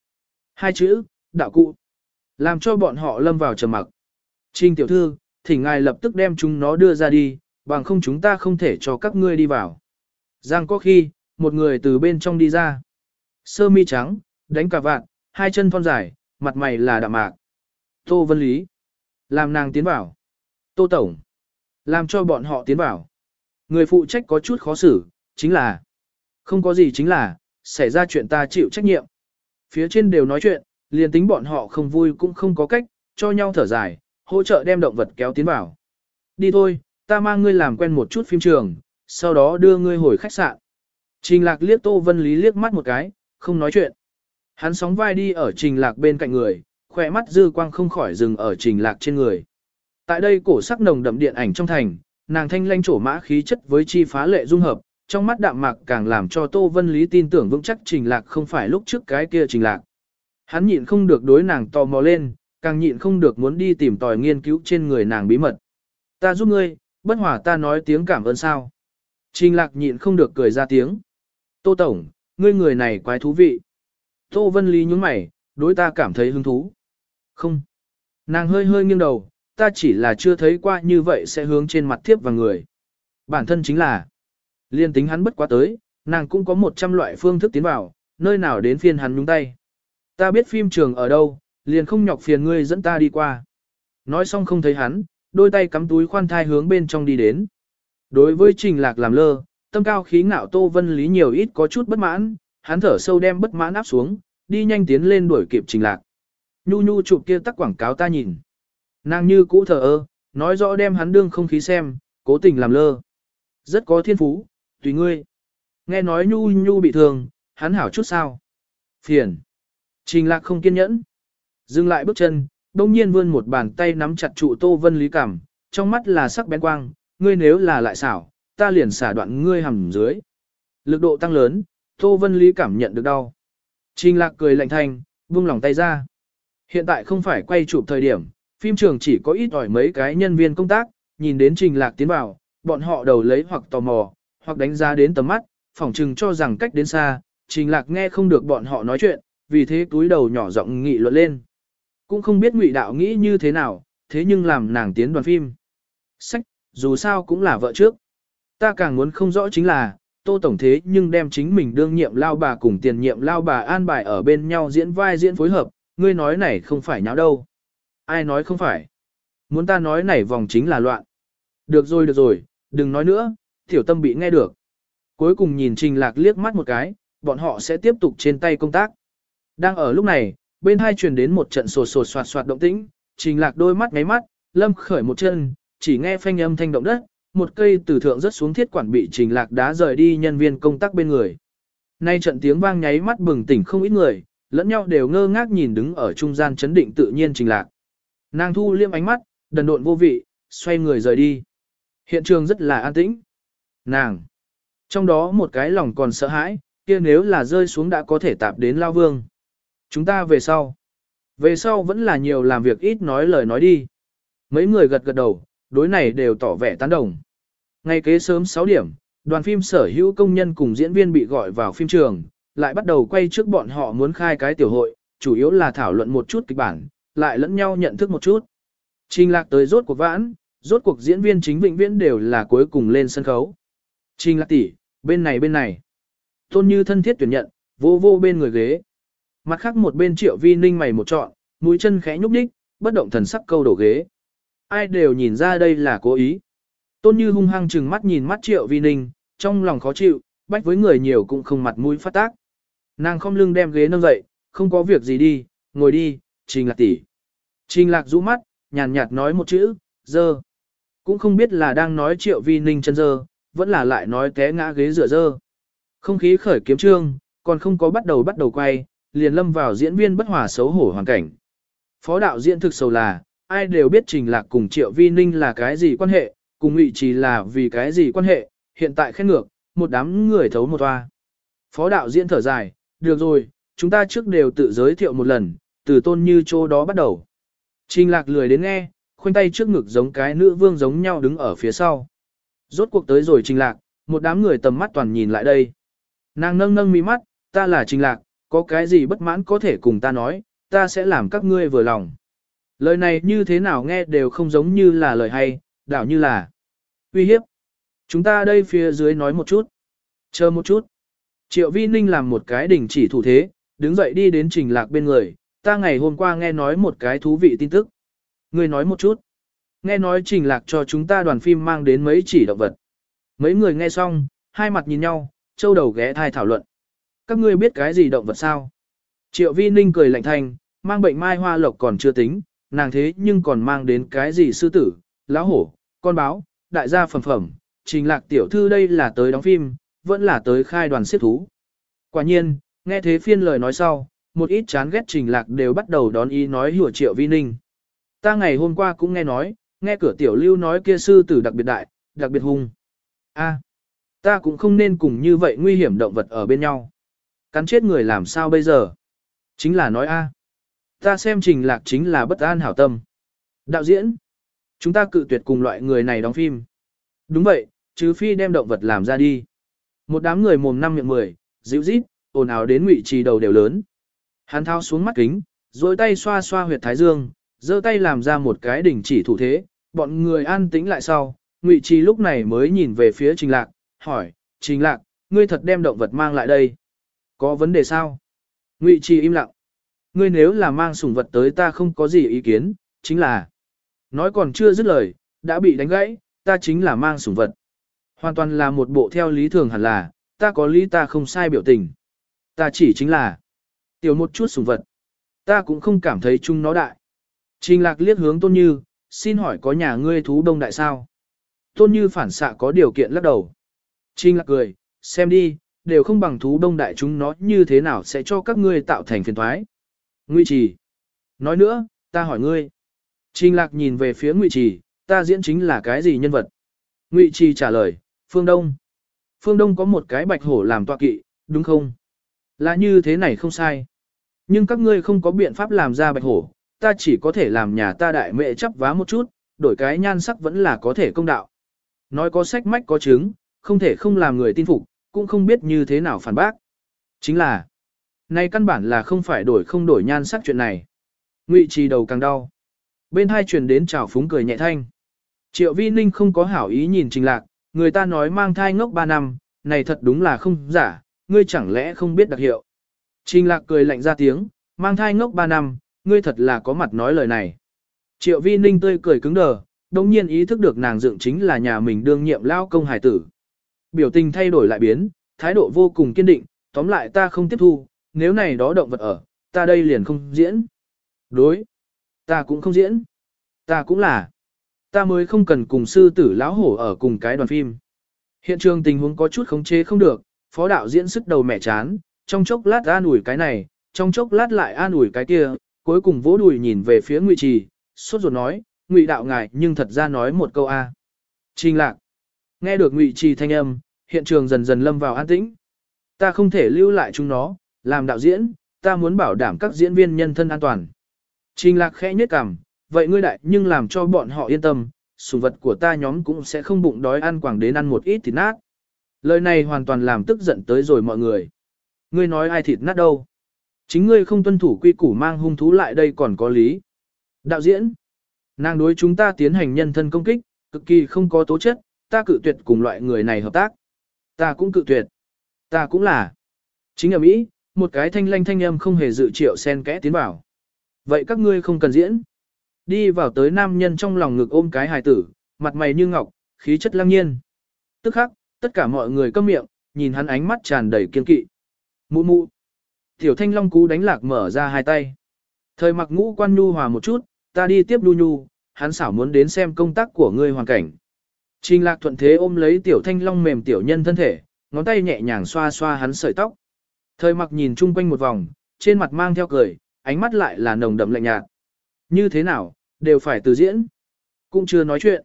Hai chữ, đạo cụ. Làm cho bọn họ lâm vào trầm mặc. Trình tiểu thư, thỉnh ngài lập tức đem chúng nó đưa ra đi, bằng không chúng ta không thể cho các ngươi đi vào. Giang có khi, một người từ bên trong đi ra. Sơ mi trắng, đánh cả vạn, hai chân thon dài, mặt mày là đạm mạc. Tô Vân Lý. Làm nàng tiến vào. Tô Tổng. Làm cho bọn họ tiến vào. Người phụ trách có chút khó xử, chính là. Không có gì chính là, xảy ra chuyện ta chịu trách nhiệm. Phía trên đều nói chuyện, liền tính bọn họ không vui cũng không có cách, cho nhau thở dài, hỗ trợ đem động vật kéo tiến vào. Đi thôi, ta mang ngươi làm quen một chút phim trường, sau đó đưa ngươi hồi khách sạn. Trình lạc liếc Tô Vân Lý liếc mắt một cái, không nói chuyện. Hắn sóng vai đi ở trình lạc bên cạnh người, khỏe mắt dư quang không khỏi dừng ở trình lạc trên người. Tại đây cổ sắc nồng đậm điện ảnh trong thành, nàng thanh lanh trổ mã khí chất với chi phá lệ dung hợp, trong mắt đạm mạc càng làm cho Tô Vân Lý tin tưởng vững chắc trình lạc không phải lúc trước cái kia trình lạc. Hắn nhịn không được đối nàng tò mò lên, càng nhịn không được muốn đi tìm tòi nghiên cứu trên người nàng bí mật. Ta giúp ngươi, bất hỏa ta nói tiếng cảm ơn sao. Trình lạc nhịn không được cười ra tiếng. Tô Tổng, ngươi người này quái thú vị. Tô Vân Lý nhúng mày, đối ta cảm thấy hứng thú. Không. Nàng hơi hơi nghiêng đầu, ta chỉ là chưa thấy qua như vậy sẽ hướng trên mặt tiếp vào người. Bản thân chính là, liên tính hắn bất quá tới, nàng cũng có 100 loại phương thức tiến vào, nơi nào đến phiên hắn nhúng tay. Ta biết phim trường ở đâu, liền không nhọc phiền ngươi dẫn ta đi qua. Nói xong không thấy hắn, đôi tay cắm túi khoan thai hướng bên trong đi đến. Đối với trình lạc làm lơ, tâm cao khí ngạo Tô Vân Lý nhiều ít có chút bất mãn, hắn thở sâu đem bất mãn áp xuống, đi nhanh tiến lên đuổi kịp trình lạc. Nhu nhu chụp kia tắc quảng cáo ta nhìn. Nàng như cũ thở ơ, nói rõ đem hắn đương không khí xem, cố tình làm lơ. Rất có thiên phú, tùy ngươi. Nghe nói nhu nhu bị thương, hắn hảo chút sao. Phiền. Trình lạc không kiên nhẫn. Dừng lại bước chân, đông nhiên vươn một bàn tay nắm chặt trụ Tô Vân Lý cảm, trong mắt là sắc bén quang, ngươi nếu là lại xảo, ta liền xả đoạn ngươi hầm dưới. Lực độ tăng lớn, Tô Vân Lý cảm nhận được đau. Trình lạc cười lạnh thanh, buông lòng tay ra. Hiện tại không phải quay chụp thời điểm, phim trường chỉ có ít ỏi mấy cái nhân viên công tác, nhìn đến trình lạc tiến vào, bọn họ đầu lấy hoặc tò mò, hoặc đánh giá đến tầm mắt, phỏng chừng cho rằng cách đến xa, trình lạc nghe không được bọn họ nói chuyện, vì thế túi đầu nhỏ giọng nghị luận lên. Cũng không biết ngụy đạo nghĩ như thế nào, thế nhưng làm nàng tiến đoàn phim. Sách, dù sao cũng là vợ trước. Ta càng muốn không rõ chính là, tô tổng thế nhưng đem chính mình đương nhiệm lao bà cùng tiền nhiệm lao bà an bài ở bên nhau diễn vai diễn phối hợp, ngươi nói này không phải nháo đâu. Ai nói không phải. Muốn ta nói này vòng chính là loạn. Được rồi được rồi, đừng nói nữa, tiểu tâm bị nghe được. Cuối cùng nhìn Trình Lạc liếc mắt một cái, bọn họ sẽ tiếp tục trên tay công tác. Đang ở lúc này, bên hai truyền đến một trận sột sột soạt soạt động tĩnh, Trình Lạc đôi mắt ngáy mắt, lâm khởi một chân, chỉ nghe phanh âm thanh động đất, một cây từ thượng rất xuống thiết quản bị Trình Lạc đá rời đi nhân viên công tác bên người. Nay trận tiếng vang nháy mắt bừng tỉnh không ít người, lẫn nhau đều ngơ ngác nhìn đứng ở trung gian chấn định tự nhiên Trình Lạc. Nàng thu liêm ánh mắt, đần độn vô vị, xoay người rời đi. Hiện trường rất là an tĩnh. Nàng. Trong đó một cái lòng còn sợ hãi, kia nếu là rơi xuống đã có thể tạp đến lao vương. Chúng ta về sau. Về sau vẫn là nhiều làm việc ít nói lời nói đi. Mấy người gật gật đầu, đối này đều tỏ vẻ tán đồng. Ngay kế sớm 6 điểm, đoàn phim sở hữu công nhân cùng diễn viên bị gọi vào phim trường, lại bắt đầu quay trước bọn họ muốn khai cái tiểu hội, chủ yếu là thảo luận một chút kịch bản, lại lẫn nhau nhận thức một chút. Trình lạc tới rốt cuộc vãn, rốt cuộc diễn viên chính vĩnh viễn đều là cuối cùng lên sân khấu. Trình lạc tỷ, bên này bên này. Tôn như thân thiết tuyển nhận, vô vô bên người ghế. Mặt khác một bên triệu vi ninh mày một trọn, mũi chân khẽ nhúc nhích, bất động thần sắc câu đổ ghế. Ai đều nhìn ra đây là cố ý. Tôn như hung hăng chừng mắt nhìn mắt triệu vi ninh, trong lòng khó chịu, bách với người nhiều cũng không mặt mũi phát tác. Nàng không lưng đem ghế nâng dậy, không có việc gì đi, ngồi đi, trình lạc tỷ. Trình lạc rũ mắt, nhàn nhạt nói một chữ, dơ. Cũng không biết là đang nói triệu vi ninh chân dơ, vẫn là lại nói té ngã ghế rửa dơ. Không khí khởi kiếm trương, còn không có bắt đầu bắt đầu quay, liền lâm vào diễn viên bất hòa xấu hổ hoàn cảnh. Phó đạo diễn thực sầu là, ai đều biết Trình Lạc cùng Triệu Vi Ninh là cái gì quan hệ, cùng Ngụy Trì là vì cái gì quan hệ, hiện tại khen ngược, một đám người thấu một toa. Phó đạo diễn thở dài, được rồi, chúng ta trước đều tự giới thiệu một lần, từ tôn như chỗ đó bắt đầu. Trình Lạc lười đến nghe, khoanh tay trước ngực giống cái nữ vương giống nhau đứng ở phía sau. Rốt cuộc tới rồi Trình Lạc, một đám người tầm mắt toàn nhìn lại đây. Nàng nâng nâng mi mắt, ta là Trình Lạc, có cái gì bất mãn có thể cùng ta nói, ta sẽ làm các ngươi vừa lòng. Lời này như thế nào nghe đều không giống như là lời hay, đảo như là uy hiếp. Chúng ta đây phía dưới nói một chút. Chờ một chút. Triệu Vi Ninh làm một cái đỉnh chỉ thủ thế, đứng dậy đi đến trình lạc bên người. Ta ngày hôm qua nghe nói một cái thú vị tin tức. Người nói một chút. Nghe nói trình lạc cho chúng ta đoàn phim mang đến mấy chỉ động vật. Mấy người nghe xong, hai mặt nhìn nhau, châu đầu ghé thai thảo luận. Các ngươi biết cái gì động vật sao? Triệu Vi Ninh cười lạnh thanh, mang bệnh mai hoa lộc còn chưa tính, nàng thế nhưng còn mang đến cái gì sư tử, lão hổ, con báo, đại gia phẩm phẩm, trình lạc tiểu thư đây là tới đóng phim, vẫn là tới khai đoàn xếp thú. Quả nhiên, nghe thế phiên lời nói sau, một ít chán ghét trình lạc đều bắt đầu đón ý nói hùa triệu vi ninh. Ta ngày hôm qua cũng nghe nói, nghe cửa tiểu lưu nói kia sư tử đặc biệt đại, đặc biệt hung. a ta cũng không nên cùng như vậy nguy hiểm động vật ở bên nhau. Cắn chết người làm sao bây giờ? Chính là nói a Ta xem trình lạc chính là bất an hảo tâm. Đạo diễn, chúng ta cự tuyệt cùng loại người này đóng phim. Đúng vậy, chứ phi đem động vật làm ra đi. Một đám người mồm năm miệng mười, dịu rít, ồn ào đến ngụy trì đầu đều lớn. Hắn thao xuống mắt kính, rồi tay xoa xoa huyệt thái dương, giơ tay làm ra một cái đỉnh chỉ thủ thế, bọn người an tĩnh lại sau. Ngụy trì lúc này mới nhìn về phía trình lạc, hỏi, trình lạc, ngươi thật đem động vật mang lại đây. Có vấn đề sao? Ngụy trì im lặng. Ngươi nếu là mang sủng vật tới ta không có gì ý kiến, chính là... Nói còn chưa dứt lời, đã bị đánh gãy, ta chính là mang sủng vật. Hoàn toàn là một bộ theo lý thường hẳn là, ta có lý ta không sai biểu tình. Ta chỉ chính là tiểu một chút sủng vật. Ta cũng không cảm thấy chung nó đại. Trình lạc liếc hướng tôn như, xin hỏi có nhà ngươi thú đông đại sao? Tôn như phản xạ có điều kiện lắc đầu. Trình lạc cười, xem đi, đều không bằng thú đông đại chúng nó như thế nào sẽ cho các ngươi tạo thành phiền thoái. Ngụy Trì. Nói nữa, ta hỏi ngươi. Trình Lạc nhìn về phía Ngụy Trì, ta diễn chính là cái gì nhân vật? Ngụy Trì trả lời, Phương Đông. Phương Đông có một cái bạch hổ làm tọa kỵ, đúng không? Là như thế này không sai. Nhưng các ngươi không có biện pháp làm ra bạch hổ, ta chỉ có thể làm nhà ta đại mẹ chấp vá một chút, đổi cái nhan sắc vẫn là có thể công đạo. Nói có sách mách có chứng, không thể không làm người tin phục, cũng không biết như thế nào phản bác. Chính là, nay căn bản là không phải đổi không đổi nhan sắc chuyện này. Ngụy trì đầu càng đau. Bên hai truyền đến chào phúng cười nhẹ thanh. Triệu vi ninh không có hảo ý nhìn trình lạc, người ta nói mang thai ngốc 3 năm, này thật đúng là không giả, ngươi chẳng lẽ không biết đặc hiệu. Trình lạc cười lạnh ra tiếng, mang thai ngốc 3 năm, ngươi thật là có mặt nói lời này. Triệu vi ninh tươi cười cứng đờ, đồng nhiên ý thức được nàng dựng chính là nhà mình đương nhiệm lao công hải tử. Biểu tình thay đổi lại biến, thái độ vô cùng kiên định, tóm lại ta không tiếp thu, nếu này đó động vật ở, ta đây liền không diễn. Đối, ta cũng không diễn. Ta cũng là. Ta mới không cần cùng sư tử lão hổ ở cùng cái đoàn phim. Hiện trường tình huống có chút khống chế không được, phó đạo diễn sức đầu mẹ chán, trong chốc lát an ủi cái này, trong chốc lát lại an ủi cái kia, cuối cùng vỗ đùi nhìn về phía Ngụy Trì, sốt ruột nói, Ngụy đạo ngài nhưng thật ra nói một câu a. Trình lạc. Nghe được ngụy trì thanh âm, hiện trường dần dần lâm vào an tĩnh. Ta không thể lưu lại chúng nó, làm đạo diễn, ta muốn bảo đảm các diễn viên nhân thân an toàn. Trình lạc khẽ nhất cảm, vậy ngươi đại nhưng làm cho bọn họ yên tâm, sủng vật của ta nhóm cũng sẽ không bụng đói ăn quảng đến ăn một ít thịt nát. Lời này hoàn toàn làm tức giận tới rồi mọi người. Ngươi nói ai thịt nát đâu? Chính ngươi không tuân thủ quy củ mang hung thú lại đây còn có lý. Đạo diễn, nàng đối chúng ta tiến hành nhân thân công kích, cực kỳ không có tố chất, ta cự tuyệt cùng loại người này hợp tác. Ta cũng cự tuyệt. Ta cũng là. Chính ở Mỹ, một cái thanh lanh thanh âm không hề dự triệu sen kẽ tiến vào. Vậy các ngươi không cần diễn. Đi vào tới nam nhân trong lòng ngực ôm cái hài tử, mặt mày như ngọc, khí chất lăng nhiên. Tức khắc, tất cả mọi người câm miệng, nhìn hắn ánh mắt tràn đầy kiên kỵ. Mụ mụ. Tiểu thanh long cú đánh lạc mở ra hai tay. Thời mặc ngũ quan nhu hòa một chút, ta đi tiếp nhu nhu, hắn xảo muốn đến xem công tác của ngươi hoàn cảnh. Trình lạc thuận thế ôm lấy tiểu thanh long mềm tiểu nhân thân thể, ngón tay nhẹ nhàng xoa xoa hắn sợi tóc. Thời mặc nhìn chung quanh một vòng, trên mặt mang theo cười, ánh mắt lại là nồng đậm lạnh nhạt. Như thế nào, đều phải từ diễn. Cũng chưa nói chuyện.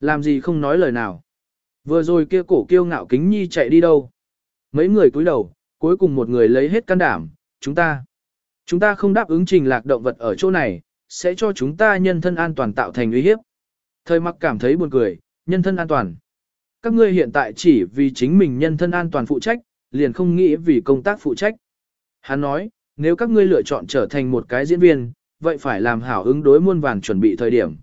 Làm gì không nói lời nào. Vừa rồi kia cổ kiêu ngạo kính nhi chạy đi đâu. Mấy người cúi đầu, cuối cùng một người lấy hết can đảm, chúng ta. Chúng ta không đáp ứng trình lạc động vật ở chỗ này, sẽ cho chúng ta nhân thân an toàn tạo thành uy hiếp. Thời mặc cảm thấy buồn cười, nhân thân an toàn. Các ngươi hiện tại chỉ vì chính mình nhân thân an toàn phụ trách, liền không nghĩ vì công tác phụ trách. Hắn nói, nếu các ngươi lựa chọn trở thành một cái diễn viên, vậy phải làm hảo ứng đối muôn vàn chuẩn bị thời điểm.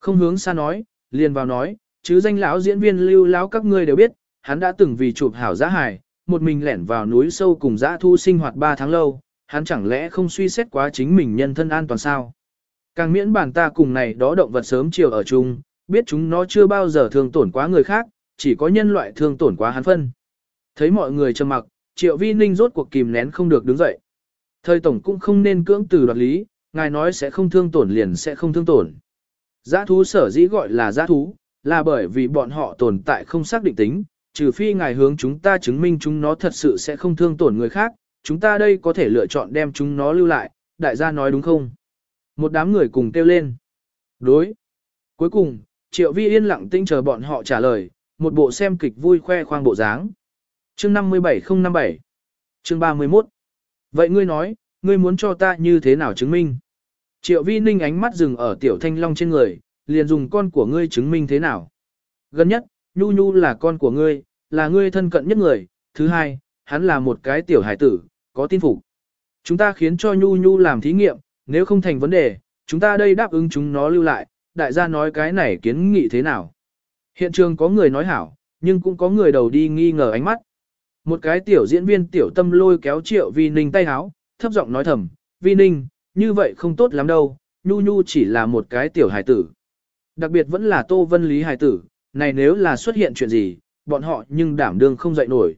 Không hướng xa nói, liền vào nói, chứ danh lão diễn viên lưu lão các ngươi đều biết, hắn đã từng vì chụp hảo giá hài, một mình lẻn vào núi sâu cùng dã thu sinh hoạt 3 tháng lâu, hắn chẳng lẽ không suy xét quá chính mình nhân thân an toàn sao? Càng miễn bản ta cùng này đó động vật sớm chiều ở chung, biết chúng nó chưa bao giờ thương tổn quá người khác, chỉ có nhân loại thương tổn quá hắn phân. Thấy mọi người trầm mặc, triệu vi ninh rốt cuộc kìm nén không được đứng dậy. Thời tổng cũng không nên cưỡng từ đoạt lý, ngài nói sẽ không thương tổn liền sẽ không thương tổn. Giá thú sở dĩ gọi là giá thú, là bởi vì bọn họ tồn tại không xác định tính, trừ phi ngài hướng chúng ta chứng minh chúng nó thật sự sẽ không thương tổn người khác, chúng ta đây có thể lựa chọn đem chúng nó lưu lại, đại gia nói đúng không? Một đám người cùng kêu lên. Đối. Cuối cùng, Triệu Vi yên lặng tinh chờ bọn họ trả lời, một bộ xem kịch vui khoe khoang bộ dáng. Chương 57057 Chương 31 Vậy ngươi nói, ngươi muốn cho ta như thế nào chứng minh? Triệu Vi ninh ánh mắt dừng ở tiểu thanh long trên người, liền dùng con của ngươi chứng minh thế nào? Gần nhất, Nhu Nhu là con của ngươi, là ngươi thân cận nhất người. Thứ hai, hắn là một cái tiểu hải tử, có tin phục. Chúng ta khiến cho Nhu Nhu làm thí nghiệm, nếu không thành vấn đề, chúng ta đây đáp ứng chúng nó lưu lại, đại gia nói cái này kiến nghị thế nào. Hiện trường có người nói hảo, nhưng cũng có người đầu đi nghi ngờ ánh mắt. Một cái tiểu diễn viên tiểu tâm lôi kéo triệu vi ninh tay háo, thấp giọng nói thầm, vi ninh, như vậy không tốt lắm đâu, nhu nhu chỉ là một cái tiểu hài tử. Đặc biệt vẫn là tô vân lý hài tử, này nếu là xuất hiện chuyện gì, bọn họ nhưng đảm đương không dậy nổi.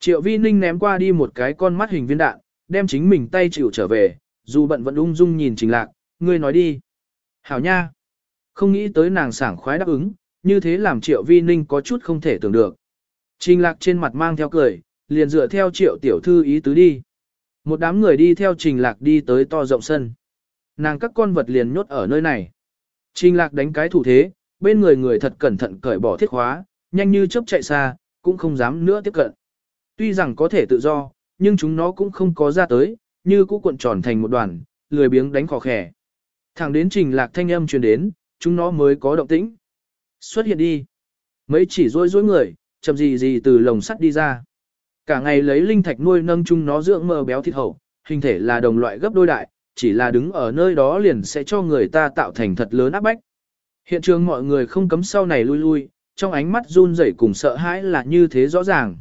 Triệu vi ninh ném qua đi một cái con mắt hình viên đạn, đem chính mình tay chịu trở về, dù bận vẫn ung dung nhìn trình lạc, ngươi nói đi. Hảo nha. Không nghĩ tới nàng sảng khoái đáp ứng, như thế làm triệu vi ninh có chút không thể tưởng được. Trình lạc trên mặt mang theo cười, liền dựa theo triệu tiểu thư ý tứ đi. Một đám người đi theo trình lạc đi tới to rộng sân. Nàng các con vật liền nhốt ở nơi này. Trình lạc đánh cái thủ thế, bên người người thật cẩn thận cởi bỏ thiết khóa, nhanh như chớp chạy xa, cũng không dám nữa tiếp cận. Tuy rằng có thể tự do, nhưng chúng nó cũng không có ra tới, như cũ cuộn tròn thành một đoàn, lười biếng đánh khò khẻ. Thẳng đến trình lạc thanh âm truyền đến, chúng nó mới có động tĩnh. Xuất hiện đi. Mấy chỉ rối rối người, chậm gì gì từ lồng sắt đi ra. Cả ngày lấy linh thạch nuôi nâng chúng nó dưỡng mờ béo thịt hậu, hình thể là đồng loại gấp đôi đại, chỉ là đứng ở nơi đó liền sẽ cho người ta tạo thành thật lớn áp bách. Hiện trường mọi người không cấm sau này lui lui, trong ánh mắt run rẩy cùng sợ hãi là như thế rõ ràng.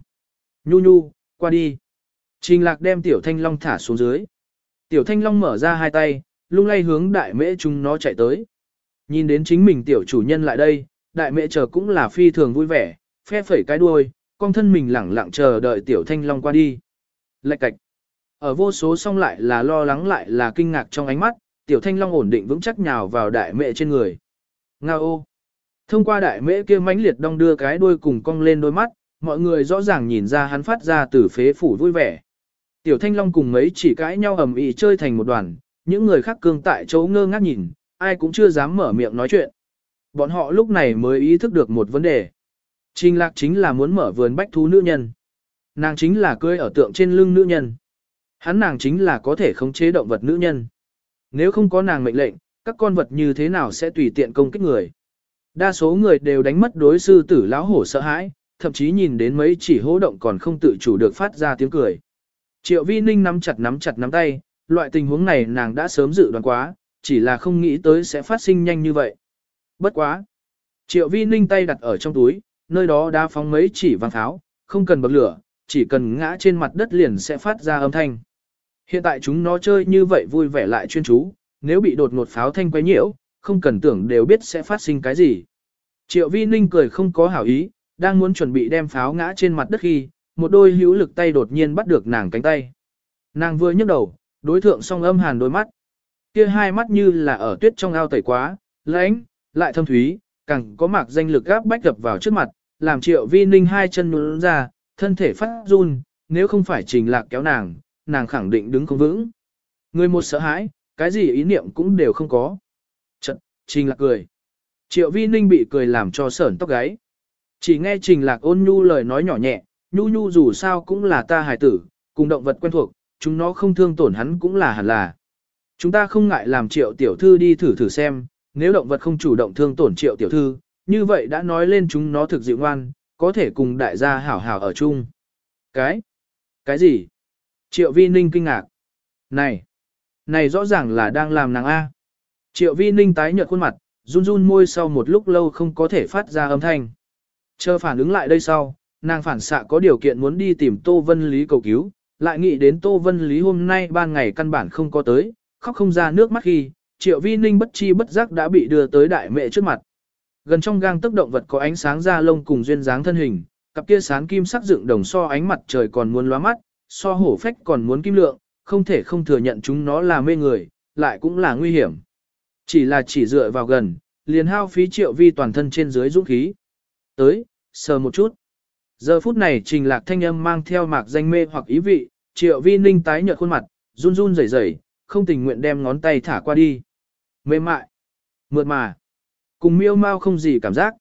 Nhu nhu, qua đi. Trình lạc đem tiểu thanh long thả xuống dưới. Tiểu thanh long mở ra hai tay, lung lay hướng đại mễ chúng nó chạy tới. Nhìn đến chính mình tiểu chủ nhân lại đây, đại mễ chờ cũng là phi thường vui vẻ, phe phẩy cái đuôi, con thân mình lẳng lặng chờ đợi tiểu thanh long qua đi. Lạch cạch. Ở vô số song lại là lo lắng lại là kinh ngạc trong ánh mắt, tiểu thanh long ổn định vững chắc nhào vào đại mẹ trên người. Nga ô. Thông qua đại mễ kia mãnh liệt đong đưa cái đuôi cùng cong lên đôi mắt, mọi người rõ ràng nhìn ra hắn phát ra từ phế phủ vui vẻ. Tiểu thanh long cùng mấy chỉ cãi nhau ầm ĩ chơi thành một đoàn, những người khác cương tại chỗ ngơ ngác nhìn, ai cũng chưa dám mở miệng nói chuyện. Bọn họ lúc này mới ý thức được một vấn đề. Trình lạc chính là muốn mở vườn bách thú nữ nhân. Nàng chính là cưới ở tượng trên lưng nữ nhân. Hắn nàng chính là có thể khống chế động vật nữ nhân. Nếu không có nàng mệnh lệnh, các con vật như thế nào sẽ tùy tiện công kích người. Đa số người đều đánh mất đối sư tử lão hổ sợ hãi, thậm chí nhìn đến mấy chỉ hố động còn không tự chủ được phát ra tiếng cười. Triệu vi ninh nắm chặt nắm chặt nắm tay, loại tình huống này nàng đã sớm dự đoán quá, chỉ là không nghĩ tới sẽ phát sinh nhanh như vậy. Bất quá. Triệu vi ninh tay đặt ở trong túi, nơi đó đã phóng mấy chỉ vàng tháo, không cần bậc lửa, chỉ cần ngã trên mặt đất liền sẽ phát ra âm thanh. Hiện tại chúng nó chơi như vậy vui vẻ lại chuyên chú, nếu bị đột ngột pháo thanh quấy nhiễu, không cần tưởng đều biết sẽ phát sinh cái gì. Triệu vi ninh cười không có hảo ý, đang muốn chuẩn bị đem pháo ngã trên mặt đất khi, một đôi hữu lực tay đột nhiên bắt được nàng cánh tay. Nàng vừa nhấc đầu, đối thượng song âm hàn đôi mắt. Kia hai mắt như là ở tuyết trong ao tẩy quá, lãnh, lại thâm thúy, càng có mạc danh lực gáp bách gập vào trước mặt, làm triệu vi ninh hai chân nhún ra, thân thể phát run, nếu không phải trình lạc kéo nàng, nàng khẳng định đứng không vững. Người một sợ hãi, cái gì ý niệm cũng đều không có. Trận, trình lạc cười. Triệu vi ninh bị cười làm cho sởn tóc gáy. Chỉ nghe trình lạc ôn nhu lời nói nhỏ nhẹ, nhu nhu dù sao cũng là ta hài tử, cùng động vật quen thuộc, chúng nó không thương tổn hắn cũng là hẳn là. Chúng ta không ngại làm triệu tiểu thư đi thử thử xem, nếu động vật không chủ động thương tổn triệu tiểu thư, như vậy đã nói lên chúng nó thực dịu ngoan, có thể cùng đại gia hảo hảo ở chung. Cái? Cái gì? Triệu vi ninh kinh ngạc. Này! Này rõ ràng là đang làm nàng A. Triệu vi ninh tái nhợt khuôn mặt, run run môi sau một lúc lâu không có thể phát ra âm thanh. Chờ phản ứng lại đây sau, nàng phản xạ có điều kiện muốn đi tìm Tô Vân Lý cầu cứu, lại nghĩ đến Tô Vân Lý hôm nay ban ngày căn bản không có tới, khóc không ra nước mắt khi, Triệu Vi Ninh bất chi bất giác đã bị đưa tới đại mẹ trước mặt. Gần trong gang tức động vật có ánh sáng da lông cùng duyên dáng thân hình, cặp kia sáng kim sắc dựng đồng so ánh mặt trời còn muốn lóa mắt, so hổ phách còn muốn kim lượng, không thể không thừa nhận chúng nó là mê người, lại cũng là nguy hiểm. Chỉ là chỉ dựa vào gần, liền hao phí triệu vi toàn thân trên dưới dũng khí. Tới, sờ một chút. Giờ phút này trình lạc thanh âm mang theo mạc danh mê hoặc ý vị, triệu vi ninh tái nhợt khuôn mặt, run run rẩy rẩy, không tình nguyện đem ngón tay thả qua đi. Mềm mại, mượt mà, cùng miêu mau không gì cảm giác.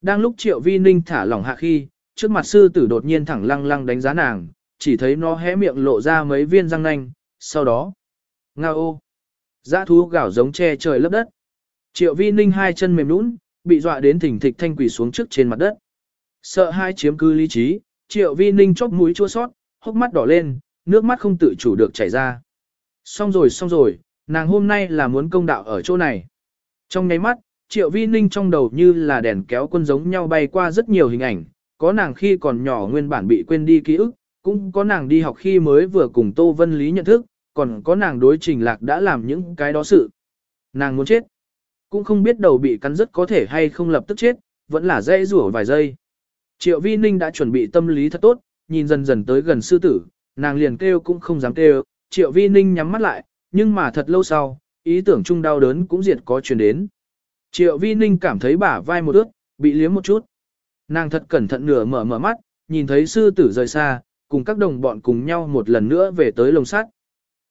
Đang lúc triệu vi ninh thả lỏng hạ khi, trước mặt sư tử đột nhiên thẳng lăng lăng đánh giá nàng, chỉ thấy nó hé miệng lộ ra mấy viên răng nanh, sau đó, nga ô, Giã thú gạo giống che trời lấp đất. Triệu vi ninh hai chân mềm nũng, bị dọa đến thỉnh thịch thanh quỷ xuống trước trên mặt đất. Sợ hai chiếm cư lý trí, triệu vi ninh chóp mũi chua sót, hốc mắt đỏ lên, nước mắt không tự chủ được chảy ra. Xong rồi xong rồi, nàng hôm nay là muốn công đạo ở chỗ này. Trong nháy mắt, triệu vi ninh trong đầu như là đèn kéo quân giống nhau bay qua rất nhiều hình ảnh, có nàng khi còn nhỏ nguyên bản bị quên đi ký ức, cũng có nàng đi học khi mới vừa cùng Tô Vân Lý nhận thức, còn có nàng đối trình lạc đã làm những cái đó sự. Nàng muốn chết. Cũng không biết đầu bị cắn rất có thể hay không lập tức chết, vẫn là dễ rủa vài giây. Triệu Vi Ninh đã chuẩn bị tâm lý thật tốt, nhìn dần dần tới gần sư tử, nàng liền kêu cũng không dám kêu, Triệu Vi Ninh nhắm mắt lại, nhưng mà thật lâu sau, ý tưởng chung đau đớn cũng diệt có truyền đến. Triệu Vi Ninh cảm thấy bả vai một ướt, bị liếm một chút. Nàng thật cẩn thận nửa mở mở mắt, nhìn thấy sư tử rời xa, cùng các đồng bọn cùng nhau một lần nữa về tới lồng sắt.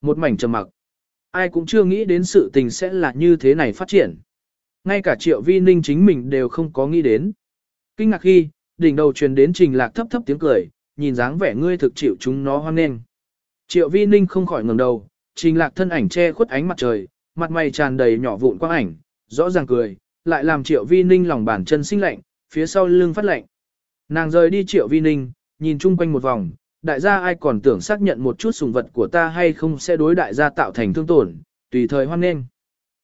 Một mảnh trầm mặc. Ai cũng chưa nghĩ đến sự tình sẽ là như thế này phát triển. Ngay cả Triệu Vi Ninh chính mình đều không có nghĩ đến. Kinh ngạc khi, đỉnh đầu truyền đến trình lạc thấp thấp tiếng cười, nhìn dáng vẻ ngươi thực chịu chúng nó hoan nghênh. Triệu vi ninh không khỏi ngẩng đầu, trình lạc thân ảnh che khuất ánh mặt trời, mặt mày tràn đầy nhỏ vụn quang ảnh, rõ ràng cười, lại làm triệu vi ninh lòng bàn chân sinh lạnh, phía sau lưng phát lạnh. Nàng rời đi triệu vi ninh, nhìn chung quanh một vòng, đại gia ai còn tưởng xác nhận một chút sùng vật của ta hay không sẽ đối đại gia tạo thành thương tổn, tùy thời hoan nghênh.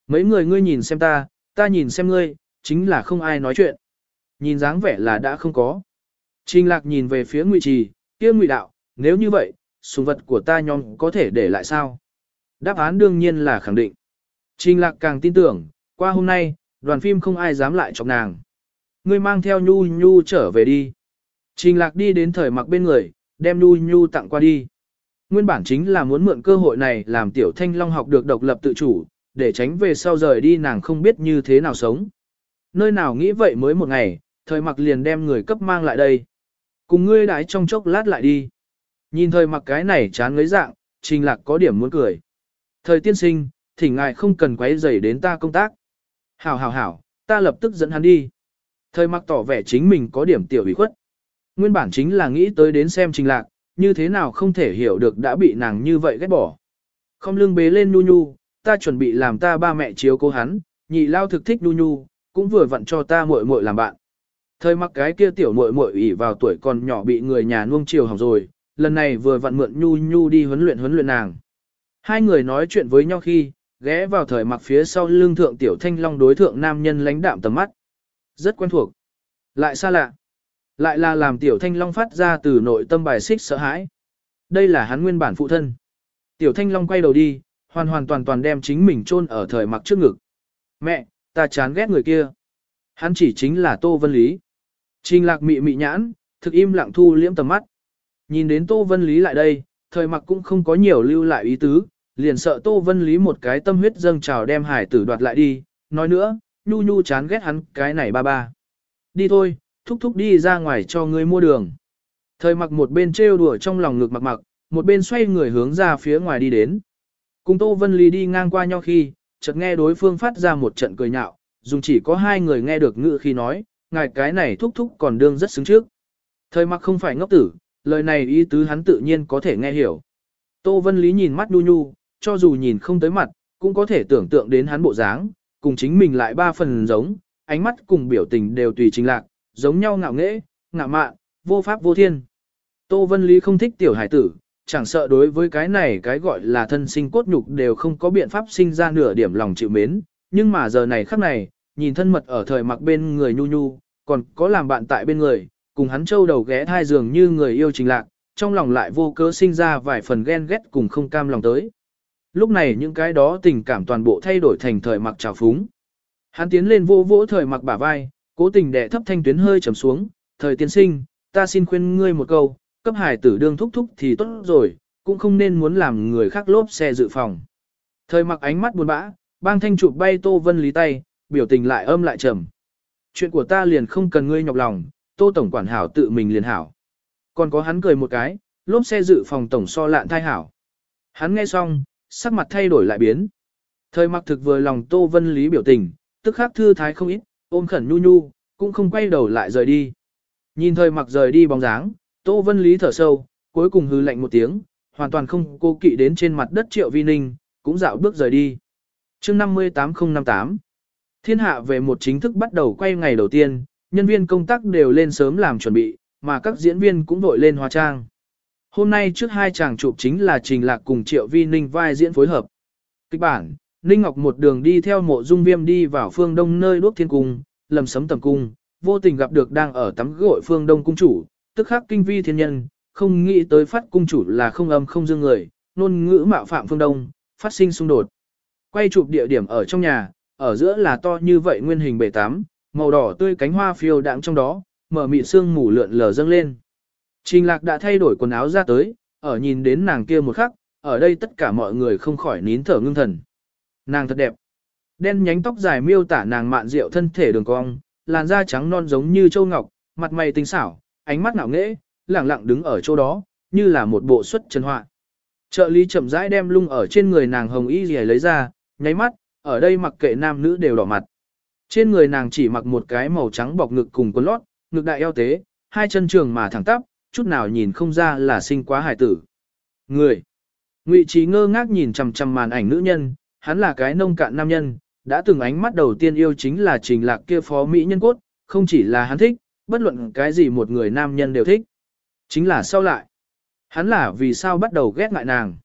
Mấy người ngươi nhìn xem ta, ta nhìn xem ngươi, chính là không ai nói chuyện nhìn dáng vẻ là đã không có. Trình lạc nhìn về phía ngụy trì, kia ngụy đạo, nếu như vậy, sùng vật của ta nhóm có thể để lại sao? Đáp án đương nhiên là khẳng định. Trình lạc càng tin tưởng, qua hôm nay, đoàn phim không ai dám lại chọc nàng. Ngươi mang theo nhu nhu trở về đi. Trình lạc đi đến thời mặc bên người, đem nhu nhu tặng qua đi. Nguyên bản chính là muốn mượn cơ hội này làm tiểu thanh long học được độc lập tự chủ, để tránh về sau rời đi nàng không biết như thế nào sống. Nơi nào nghĩ vậy mới một ngày, thời mặc liền đem người cấp mang lại đây. Cùng ngươi đái trong chốc lát lại đi. Nhìn thời mặc cái này chán ngấy dạng, trình lạc có điểm muốn cười. Thời tiên sinh, thỉnh ngài không cần quấy rầy đến ta công tác. Hảo hảo hảo, ta lập tức dẫn hắn đi. Thời mặc tỏ vẻ chính mình có điểm tiểu ủy khuất. Nguyên bản chính là nghĩ tới đến xem trình lạc, như thế nào không thể hiểu được đã bị nàng như vậy ghét bỏ. Không lưng bế lên nu nhu, ta chuẩn bị làm ta ba mẹ chiếu cố hắn, nhị lao thực thích nu nhu, cũng vừa vặn cho ta muội muội làm bạn. Thời mặc cái kia tiểu muội muội ủy vào tuổi còn nhỏ bị người nhà nuông chiều hỏng rồi, lần này vừa vặn mượn nhu nhu đi huấn luyện huấn luyện nàng. Hai người nói chuyện với nhau khi, ghé vào thời mặc phía sau lưng thượng tiểu thanh long đối thượng nam nhân lãnh đạm tầm mắt. Rất quen thuộc. Lại xa lạ. Lại là làm tiểu thanh long phát ra từ nội tâm bài xích sợ hãi. Đây là hắn nguyên bản phụ thân. Tiểu thanh long quay đầu đi, hoàn hoàn toàn toàn đem chính mình chôn ở thời mặc trước ngực. Mẹ, ta chán ghét người kia. Hắn chỉ chính là Tô Vân Lý. Trình lạc mị mị nhãn, thực im lặng thu liễm tầm mắt. Nhìn đến Tô Vân Lý lại đây, thời mặc cũng không có nhiều lưu lại ý tứ, liền sợ Tô Vân Lý một cái tâm huyết dâng trào đem hải tử đoạt lại đi. Nói nữa, nhu nhu chán ghét hắn cái này ba ba. Đi thôi, thúc thúc đi ra ngoài cho ngươi mua đường. Thời mặc một bên trêu đùa trong lòng ngực mặc mặc, một bên xoay người hướng ra phía ngoài đi đến. Cùng Tô Vân Lý đi ngang qua nhau khi, chợt nghe đối phương phát ra một trận cười nhạo, dùng chỉ có hai người nghe được ngữ khi nói, ngài cái này thúc thúc còn đương rất xứng trước. Thời mặc không phải ngốc tử, lời này ý tứ hắn tự nhiên có thể nghe hiểu. Tô Vân Lý nhìn mắt nhu nhu, cho dù nhìn không tới mặt, cũng có thể tưởng tượng đến hắn bộ dáng, cùng chính mình lại ba phần giống, ánh mắt cùng biểu tình đều tùy trình lạc, giống nhau ngạo nghễ, ngạo mạn, vô pháp vô thiên. Tô Vân Lý không thích tiểu hải tử, chẳng sợ đối với cái này cái gọi là thân sinh cốt nhục đều không có biện pháp sinh ra nửa điểm lòng chịu mến, nhưng mà giờ này khắc này, nhìn thân mật ở thời mặc bên người nhu nhu, còn có làm bạn tại bên người, cùng hắn trâu đầu ghé thai giường như người yêu trình lạc, trong lòng lại vô cớ sinh ra vài phần ghen ghét cùng không cam lòng tới. Lúc này những cái đó tình cảm toàn bộ thay đổi thành thời mặc trào phúng. Hắn tiến lên vô vỗ thời mặc bả vai, cố tình đệ thấp thanh tuyến hơi trầm xuống, thời tiên sinh, ta xin khuyên ngươi một câu, cấp hải tử đương thúc thúc thì tốt rồi, cũng không nên muốn làm người khác lốp xe dự phòng. Thời mặc ánh mắt buồn bã, bang thanh chụp bay Tô Vân Lý tay, biểu tình lại âm lại trầm. Chuyện của ta liền không cần ngươi nhọc lòng, Tô Tổng quản hảo tự mình liền hảo. Còn có hắn cười một cái, lốp xe dự phòng tổng so lạn thai hảo. Hắn nghe xong, sắc mặt thay đổi lại biến. Thời mặc thực vừa lòng Tô Vân Lý biểu tình, tức khắc thư thái không ít, ôm khẩn nhu nhu, cũng không quay đầu lại rời đi. Nhìn thời mặc rời đi bóng dáng, Tô Vân Lý thở sâu, cuối cùng hư lạnh một tiếng, hoàn toàn không cô kỵ đến trên mặt đất triệu vi ninh, cũng dạo bước rời đi. chương 58058 Thiên hạ về một chính thức bắt đầu quay ngày đầu tiên, nhân viên công tác đều lên sớm làm chuẩn bị, mà các diễn viên cũng vội lên hóa trang. Hôm nay trước hai chàng chụp chính là Trình Lạc cùng Triệu Vi Ninh vai diễn phối hợp. Kịch bản, Ninh Ngọc một đường đi theo mộ dung viêm đi vào phương đông nơi đuốc thiên cung, lầm sấm tầm cung, vô tình gặp được đang ở tắm gội phương đông cung chủ, tức khắc kinh vi thiên nhân, không nghĩ tới phát cung chủ là không âm không dương người, nôn ngữ mạo phạm phương đông, phát sinh xung đột. Quay chụp địa điểm ở trong nhà, ở giữa là to như vậy nguyên hình bể tắm, màu đỏ tươi cánh hoa phiêu đạm trong đó, mở mị sương mù lượn lờ dâng lên. Trình lạc đã thay đổi quần áo ra tới, ở nhìn đến nàng kia một khắc, ở đây tất cả mọi người không khỏi nín thở ngưng thần. Nàng thật đẹp. Đen nhánh tóc dài miêu tả nàng mạn rượu thân thể đường cong, làn da trắng non giống như châu ngọc, mặt mày tinh xảo, ánh mắt ngạo nghễ, lẳng lặng đứng ở chỗ đó, như là một bộ xuất chân họa. Trợ lý chậm rãi đem lung ở trên người nàng hồng y gì lấy ra, nháy mắt, ở đây mặc kệ nam nữ đều đỏ mặt. Trên người nàng chỉ mặc một cái màu trắng bọc ngực cùng quần lót, ngực đại eo tế, hai chân trường mà thẳng tắp, chút nào nhìn không ra là sinh quá hài tử. Người. Ngụy Trí ngơ ngác nhìn chằm chằm màn ảnh nữ nhân, hắn là cái nông cạn nam nhân, đã từng ánh mắt đầu tiên yêu chính là trình lạc kia phó mỹ nhân cốt, không chỉ là hắn thích, bất luận cái gì một người nam nhân đều thích. Chính là sau lại. Hắn là vì sao bắt đầu ghét ngại nàng.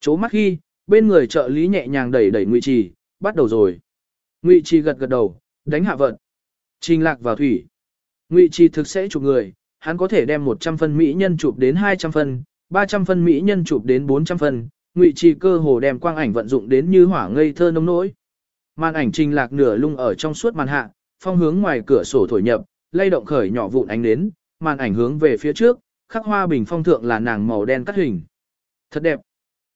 Chố mắt khi, bên người trợ lý nhẹ nhàng đẩy đẩy Ngụy Trì, bắt đầu rồi. Ngụy Trì gật gật đầu, đánh hạ vận. Trình lạc vào thủy. Ngụy Trì thực sẽ chụp người, hắn có thể đem 100 phân mỹ nhân chụp đến 200 phân, 300 phân mỹ nhân chụp đến 400 phân, Ngụy Trì cơ hồ đem quang ảnh vận dụng đến như hỏa ngây thơ nông nỗi. Màn ảnh trình lạc nửa lung ở trong suốt màn hạ, phong hướng ngoài cửa sổ thổi nhập, lay động khởi nhỏ vụn ánh đến, màn ảnh hướng về phía trước, khắc hoa bình phong thượng là nàng màu đen cắt hình. Thật đẹp.